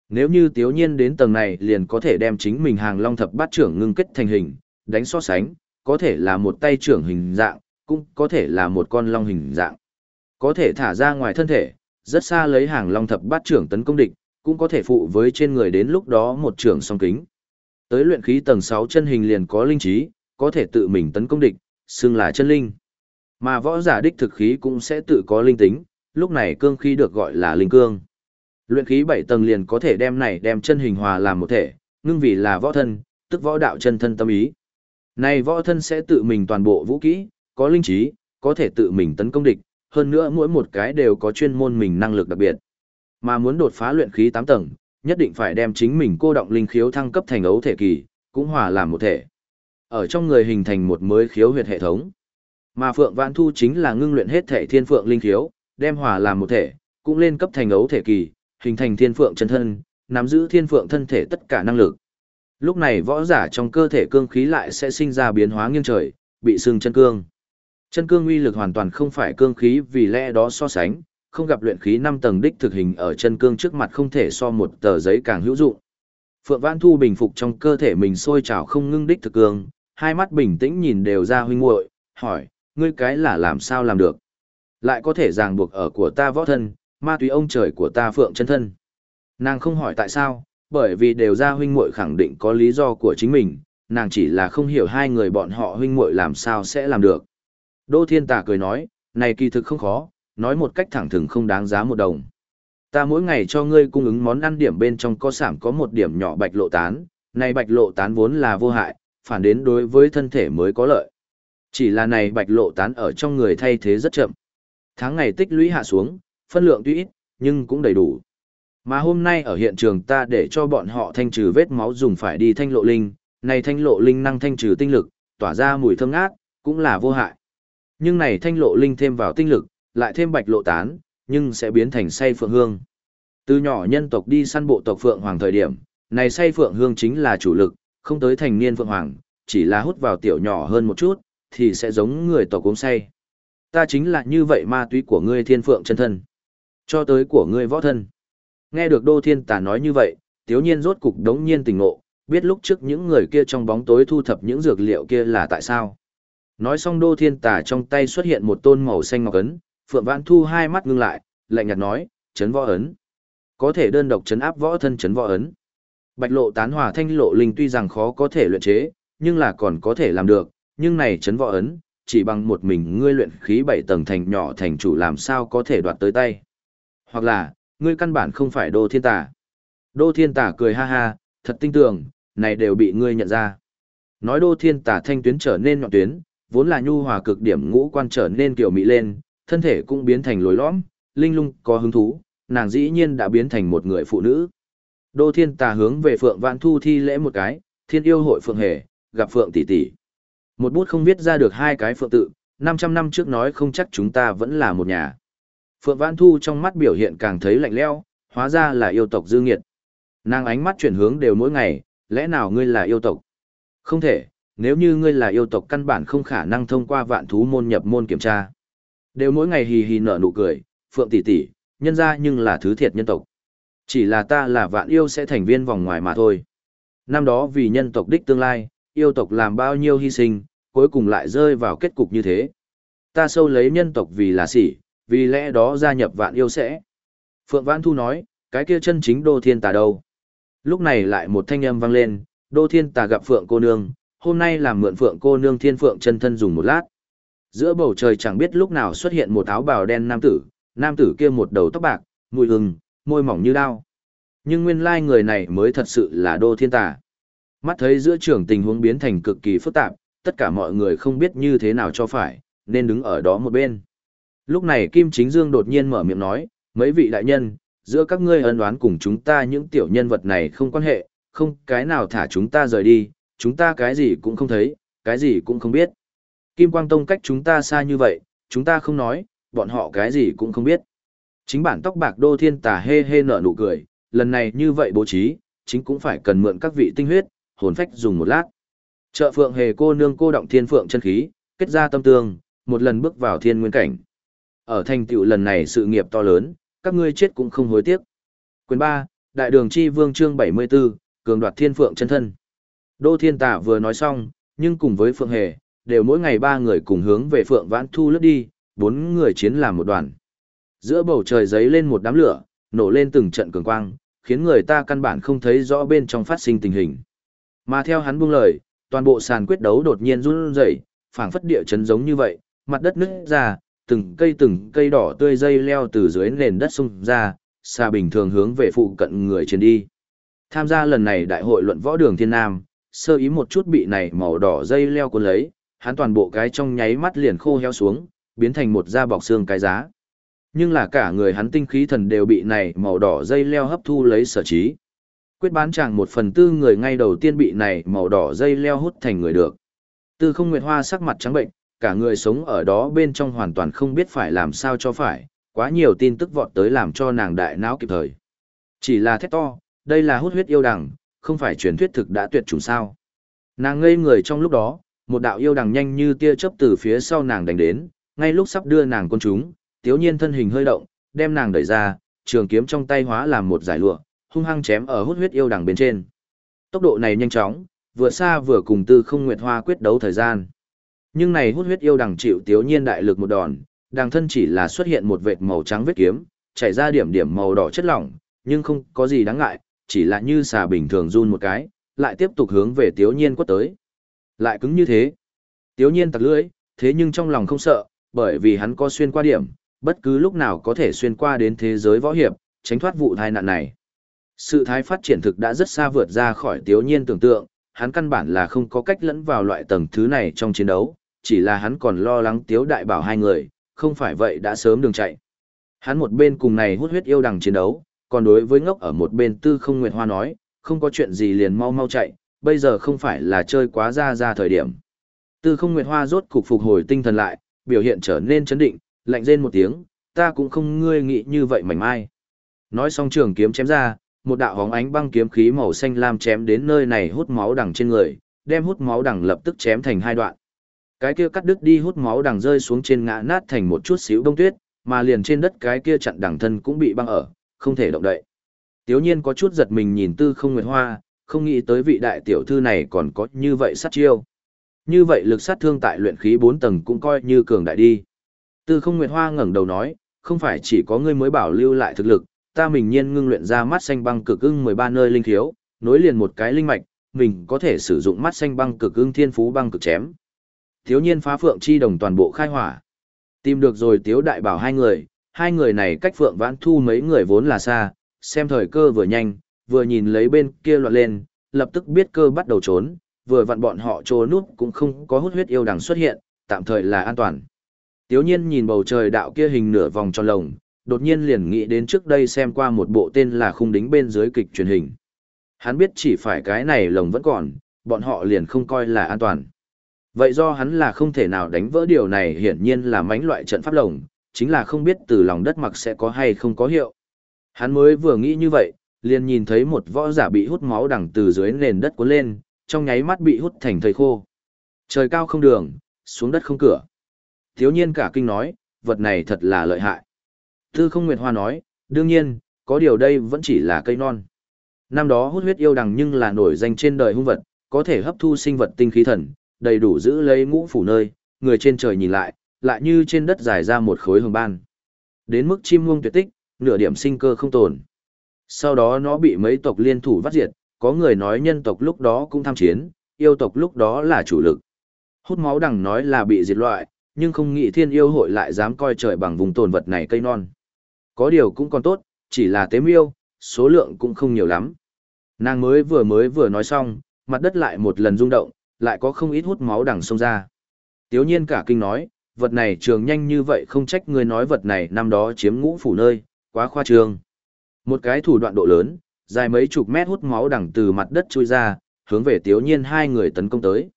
Nếu như tiếu nhiên đến tầng này liền có thể đem chính mình hàng long thập bát trưởng ngưng kết thành hình, đánh so sánh, có thể là một tay trưởng hình dạng, cũng có thể là một con long hình dạng. Có thể thả ra ngoài thân thể, rất xa lấy hàng long thập bát trưởng tấn công địch, cũng có thể phụ với trên người đến lúc đó một trưởng song kính. Tới luyện khí tầng 6 chân hình liền có linh trí, có thể tự mình tấn công địch, xưng là chân linh. Mà võ giả đích thực khí cũng sẽ tự có linh tính, lúc này cương khí được gọi là linh cương. Luyện khí 7 tầng liền có thể đem này đem chân hình hòa làm một thể, ngưng vì là võ thân, tức võ đạo chân thân tâm ý. Này võ thân sẽ tự mình toàn bộ vũ kỹ, có linh trí, có thể tự mình tấn công địch, hơn nữa mỗi một cái đều có chuyên môn mình năng lực đặc biệt. Mà muốn đột phá luyện khí 8 tầng, nhất định phải đem chính mình cô động linh khiếu thăng cấp thành ấu thể kỳ, cũng hòa làm một thể. Ở trong người hình thành một mới khiếu huyệt hệ thống. Mà Phượng Vãn Thu chính là ngưng luyện hết thể thiên phượng linh khiếu, đem hòa làm một thể, cũng lên cấp thành ấu thể kỳ, hình thành thiên phượng chân thân, nắm giữ thiên phượng thân thể tất cả năng lực. Lúc này võ giả trong cơ thể cương khí lại sẽ sinh ra biến hóa nghiêng trời, bị sưng chân cương. Chân cương uy lực hoàn toàn không phải cương khí vì lẽ đó so sánh, không gặp luyện khí 5 tầng đích thực hình ở chân cương trước mặt không thể so một tờ giấy càng hữu dụng. Phượng Vãn Thu bình phục trong cơ thể mình sôi trào không ngưng đích thực cương, hai mắt bình tĩnh nhìn đều ra huynh muội, hỏi, ngươi cái là làm sao làm được? Lại có thể ràng buộc ở của ta võ thân, ma túy ông trời của ta Phượng chân thân. Nàng không hỏi tại sao, bởi vì đều ra huynh muội khẳng định có lý do của chính mình, nàng chỉ là không hiểu hai người bọn họ huynh muội làm sao sẽ làm được. Đỗ Thiên Tà cười nói, này kỳ thực không khó, nói một cách thẳng thừng không đáng giá một đồng. Ta mỗi ngày cho ngươi cung ứng món ăn điểm bên trong có sảm có một điểm nhỏ bạch lộ tán, này bạch lộ tán vốn là vô hại, phản đến đối với thân thể mới có lợi. Chỉ là này bạch lộ tán ở trong người thay thế rất chậm. Tháng ngày tích lũy hạ xuống, phân lượng tuy ít, nhưng cũng đầy đủ. Mà hôm nay ở hiện trường ta để cho bọn họ thanh trừ vết máu dùng phải đi thanh lộ linh, này thanh lộ linh năng thanh trừ tinh lực, tỏa ra mùi thơm ngát, cũng là vô hại. Nhưng này thanh lộ linh thêm vào tinh lực, lại thêm bạch lộ tán, nhưng sẽ biến thành say phượng hương. Từ nhỏ nhân tộc đi săn bộ tộc phượng hoàng thời điểm, này say phượng hương chính là chủ lực, không tới thành niên phượng hoàng, chỉ là hút vào tiểu nhỏ hơn một chút, thì sẽ giống người tộc uống say. Ta chính là như vậy ma túy của ngươi thiên phượng chân thân. Cho tới của ngươi võ thân. Nghe được Đô Thiên Tà nói như vậy, tiếu nhiên rốt cục đống nhiên tỉnh ngộ, biết lúc trước những người kia trong bóng tối thu thập những dược liệu kia là tại sao. Nói xong Đô Thiên Tà trong tay xuất hiện một tôn màu xanh ngọc ấn, Phượng Vãn Thu hai mắt ngưng lại, lạnh nhạt nói, chấn võ ấn. Có thể đơn độc chấn áp võ thân chấn võ ấn. Bạch lộ tán hòa thanh lộ linh tuy rằng khó có thể luyện chế, nhưng là còn có thể làm được, nhưng này chấn võ ấn, chỉ bằng một mình ngươi luyện khí bảy tầng thành nhỏ thành chủ làm sao có thể đoạt tới tay. Hoặc là, ngươi căn bản không phải đô thiên Tả. Đô thiên Tả cười ha ha, thật tinh tường, này đều bị ngươi nhận ra. Nói đô thiên Tả thanh tuyến trở nên nhọn tuyến, vốn là nhu hòa cực điểm ngũ quan trở nên kiểu mỹ lên, thân thể cũng biến thành lối lõm, linh lung có hứng thú, nàng dĩ nhiên đã biến thành một người phụ nữ. Đô thiên tà hướng về Phượng Vạn Thu thi lễ một cái, thiên yêu hội Phượng Hề, gặp Phượng tỷ tỷ. Một bút không viết ra được hai cái Phượng tự, 500 năm trước nói không chắc chúng ta vẫn là một nhà. Phượng Vạn Thu trong mắt biểu hiện càng thấy lạnh lẽo, hóa ra là yêu tộc dư nghiệt. Nàng ánh mắt chuyển hướng đều mỗi ngày, lẽ nào ngươi là yêu tộc? Không thể, nếu như ngươi là yêu tộc căn bản không khả năng thông qua vạn thú môn nhập môn kiểm tra. Đều mỗi ngày hì hì nở nụ cười, Phượng tỷ tỷ, nhân ra nhưng là thứ thiệt nhân tộc. Chỉ là ta là vạn yêu sẽ thành viên vòng ngoài mà thôi. Năm đó vì nhân tộc đích tương lai, yêu tộc làm bao nhiêu hy sinh, cuối cùng lại rơi vào kết cục như thế. Ta sâu lấy nhân tộc vì là sỉ, vì lẽ đó gia nhập vạn yêu sẽ. Phượng Vãn Thu nói, cái kia chân chính đô thiên tà đâu. Lúc này lại một thanh âm vang lên, đô thiên tà gặp Phượng cô nương, hôm nay làm mượn Phượng cô nương thiên Phượng chân thân dùng một lát. Giữa bầu trời chẳng biết lúc nào xuất hiện một áo bào đen nam tử, nam tử kia một đầu tóc bạc, mùi hừng, môi mỏng như đao. Nhưng nguyên lai người này mới thật sự là đô thiên tà. Mắt thấy giữa trường tình huống biến thành cực kỳ phức tạp, tất cả mọi người không biết như thế nào cho phải, nên đứng ở đó một bên. Lúc này Kim Chính Dương đột nhiên mở miệng nói, mấy vị đại nhân, giữa các ngươi ân oán cùng chúng ta những tiểu nhân vật này không quan hệ, không cái nào thả chúng ta rời đi, chúng ta cái gì cũng không thấy, cái gì cũng không biết. Kim Quang Tông cách chúng ta xa như vậy, chúng ta không nói, bọn họ cái gì cũng không biết. Chính bản tóc bạc đô thiên tà hê hê nở nụ cười, lần này như vậy bố trí, chính cũng phải cần mượn các vị tinh huyết, hồn phách dùng một lát. Trợ phượng hề cô nương cô động thiên phượng chân khí, kết ra tâm tương, một lần bước vào thiên nguyên cảnh. Ở thành tựu lần này sự nghiệp to lớn, các ngươi chết cũng không hối tiếc. Quyền 3, Đại đường chi vương chương 74, cường đoạt thiên phượng chân thân. Đô thiên tả vừa nói xong, nhưng cùng với phượng hề, đều mỗi ngày ba người cùng hướng về phượng vãn thu lướt đi, bốn người chiến làm một đoàn. Giữa bầu trời giấy lên một đám lửa, nổ lên từng trận cường quang, khiến người ta căn bản không thấy rõ bên trong phát sinh tình hình. Mà theo hắn buông lời, toàn bộ sàn quyết đấu đột nhiên run rẩy, phảng phất địa chấn giống như vậy, mặt đất nứt ra, từng cây từng cây đỏ tươi dây leo từ dưới nền đất sung ra, xa bình thường hướng về phụ cận người trên đi. Tham gia lần này đại hội luận võ đường thiên nam, sơ ý một chút bị này màu đỏ dây leo cuốn lấy, hắn toàn bộ cái trong nháy mắt liền khô heo xuống, biến thành một da bọc xương cái giá. Nhưng là cả người hắn tinh khí thần đều bị này màu đỏ dây leo hấp thu lấy sở trí. Quyết bán chàng một phần tư người ngay đầu tiên bị này màu đỏ dây leo hút thành người được. Tư không nguyệt hoa sắc mặt trắng bệnh, cả người sống ở đó bên trong hoàn toàn không biết phải làm sao cho phải, quá nhiều tin tức vọt tới làm cho nàng đại não kịp thời. Chỉ là thét to, đây là hút huyết yêu đằng, không phải truyền thuyết thực đã tuyệt chủng sao. Nàng ngây người trong lúc đó, một đạo yêu đằng nhanh như tia chớp từ phía sau nàng đánh đến, ngay lúc sắp đưa nàng con chúng, tiếu nhiên thân hình hơi động, đem nàng đẩy ra, trường kiếm trong tay hóa làm một giải lụa, hung hăng chém ở hút huyết yêu đằng bên trên. Tốc độ này nhanh chóng, vừa xa vừa cùng tư không nguyệt hoa quyết đấu thời gian. Nhưng này hút huyết yêu đằng chịu tiếu nhiên đại lực một đòn, đằng thân chỉ là xuất hiện một vệt màu trắng vết kiếm, chảy ra điểm điểm màu đỏ chất lỏng, nhưng không có gì đáng ngại, chỉ là như xà bình thường run một cái, lại tiếp tục hướng về Tiếu Nhiên quất tới. Lại cứng như thế. Tiếu Nhiên tặc lưỡi, thế nhưng trong lòng không sợ, bởi vì hắn có xuyên qua điểm, bất cứ lúc nào có thể xuyên qua đến thế giới võ hiệp, tránh thoát vụ tai nạn này. Sự thái phát triển thực đã rất xa vượt ra khỏi Tiếu Nhiên tưởng tượng, hắn căn bản là không có cách lẫn vào loại tầng thứ này trong chiến đấu, chỉ là hắn còn lo lắng Tiếu Đại Bảo hai người, không phải vậy đã sớm đường chạy. Hắn một bên cùng này hút huyết yêu đằng chiến đấu, còn đối với ngốc ở một bên tư không nguyệt hoa nói, không có chuyện gì liền mau mau chạy, bây giờ không phải là chơi quá ra ra thời điểm. Tư không nguyệt hoa rốt cục phục hồi tinh thần lại, biểu hiện trở nên chấn định, lạnh rên một tiếng, ta cũng không ngươi nghĩ như vậy mảnh mai. Nói xong trường kiếm chém ra, một đạo hóng ánh băng kiếm khí màu xanh lam chém đến nơi này hút máu đằng trên người, đem hút máu đằng lập tức chém thành hai đoạn. Cái kia cắt đứt đi hút máu đằng rơi xuống trên ngã nát thành một chút xíu đông tuyết, mà liền trên đất cái kia chặn đằng thân cũng bị băng ở, không thể động đậy. Tiếu nhiên có chút giật mình nhìn tư không nguyệt hoa, không nghĩ tới vị đại tiểu thư này còn có như vậy sát chiêu. Như vậy lực sát thương tại luyện khí 4 tầng cũng coi như cường đại đi. Tư không nguyệt hoa ngẩng đầu nói, không phải chỉ có ngươi mới bảo lưu lại thực lực, ta mình nhiên ngưng luyện ra mắt xanh băng cực ưng 13 nơi linh thiếu, nối liền một cái linh mạch, mình có thể sử dụng mắt xanh băng cực ưng thiên phú băng cực chém. Thiếu nhiên phá phượng chi đồng toàn bộ khai hỏa. Tìm được rồi tiếu đại bảo hai người, hai người này cách phượng vãn thu mấy người vốn là xa, xem thời cơ vừa nhanh, vừa nhìn lấy bên kia loạn lên, lập tức biết cơ bắt đầu trốn, vừa vặn bọn họ trốn núp cũng không có hút huyết yêu đằng xuất hiện, tạm thời là an toàn. Tiếu nhiên nhìn bầu trời đạo kia hình nửa vòng tròn lồng, đột nhiên liền nghĩ đến trước đây xem qua một bộ tên là khung đính bên dưới kịch truyền hình. Hắn biết chỉ phải cái này lồng vẫn còn, bọn họ liền không coi là an toàn. Vậy do hắn là không thể nào đánh vỡ điều này hiển nhiên là mánh loại trận pháp lồng, chính là không biết từ lòng đất mặc sẽ có hay không có hiệu. Hắn mới vừa nghĩ như vậy, liền nhìn thấy một võ giả bị hút máu đằng từ dưới nền đất cuốn lên, trong nháy mắt bị hút thành thầy khô. Trời cao không đường, xuống đất không cửa. Thiếu nhiên cả kinh nói, vật này thật là lợi hại. Tư không Nguyệt Hoa nói, đương nhiên, có điều đây vẫn chỉ là cây non. Năm đó hút huyết yêu đằng nhưng là nổi danh trên đời hung vật, có thể hấp thu sinh vật tinh khí thần, đầy đủ giữ lấy ngũ phủ nơi, người trên trời nhìn lại, lại như trên đất dài ra một khối hồng ban. Đến mức chim muông tuyệt tích, nửa điểm sinh cơ không tồn. Sau đó nó bị mấy tộc liên thủ vắt diệt, có người nói nhân tộc lúc đó cũng tham chiến, yêu tộc lúc đó là chủ lực. Hút máu đằng nói là bị diệt loại, nhưng không nghĩ thiên yêu hội lại dám coi trời bằng vùng tồn vật này cây non. Có điều cũng còn tốt, chỉ là tế miêu, số lượng cũng không nhiều lắm. Nàng mới vừa mới vừa nói xong, mặt đất lại một lần rung động, lại có không ít hút máu đằng sông ra. Tiếu nhiên cả kinh nói, vật này trường nhanh như vậy không trách người nói vật này năm đó chiếm ngũ phủ nơi, quá khoa trương. Một cái thủ đoạn độ lớn, dài mấy chục mét hút máu đằng từ mặt đất chui ra, hướng về tiếu nhiên hai người tấn công tới.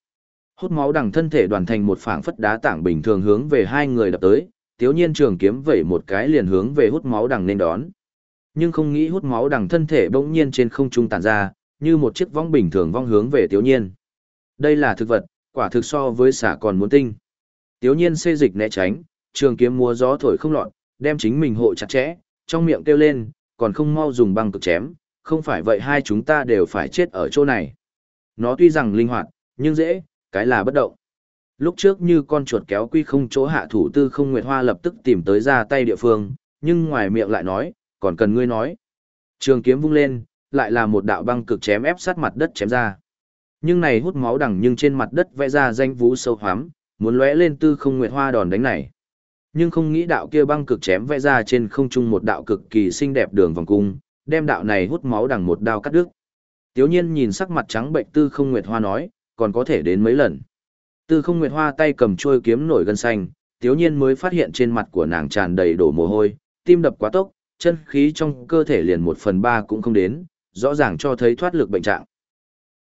Hút máu đằng thân thể đoàn thành một phảng phất đá tảng bình thường hướng về hai người đập tới, tiếu nhiên trường kiếm vẩy một cái liền hướng về hút máu đằng nên đón. Nhưng không nghĩ hút máu đằng thân thể bỗng nhiên trên không trung tản ra, như một chiếc vong bình thường vong hướng về tiếu nhiên. Đây là thực vật, quả thực so với xả còn muốn tinh. Tiếu nhiên xê dịch né tránh, trường kiếm múa gió thổi không lọt, đem chính mình hộ chặt chẽ, trong miệng kêu lên, còn không mau dùng băng cực chém, không phải vậy hai chúng ta đều phải chết ở chỗ này. Nó tuy rằng linh hoạt, nhưng dễ, cái là bất động. Lúc trước như con chuột kéo quy không chỗ hạ thủ tư không nguyệt hoa lập tức tìm tới ra tay địa phương, nhưng ngoài miệng lại nói, còn cần ngươi nói. Trường kiếm vung lên, lại là một đạo băng cực chém ép sát mặt đất chém ra. Nhưng này hút máu đằng nhưng trên mặt đất vẽ ra danh vũ sâu hoắm, muốn lóe lên tư không nguyệt hoa đòn đánh này. Nhưng không nghĩ đạo kia băng cực chém vẽ ra trên không trung một đạo cực kỳ xinh đẹp đường vòng cung, đem đạo này hút máu đằng một đao cắt đứt. Tiếu nhiên nhìn sắc mặt trắng bệnh tư không nguyệt hoa nói, còn có thể đến mấy lần. Tư không nguyệt hoa tay cầm trôi kiếm nổi gân xanh, tiếu nhiên mới phát hiện trên mặt của nàng tràn đầy đổ mồ hôi, tim đập quá tốc, chân khí trong cơ thể liền một phần ba cũng không đến, rõ ràng cho thấy thoát lực bệnh trạng.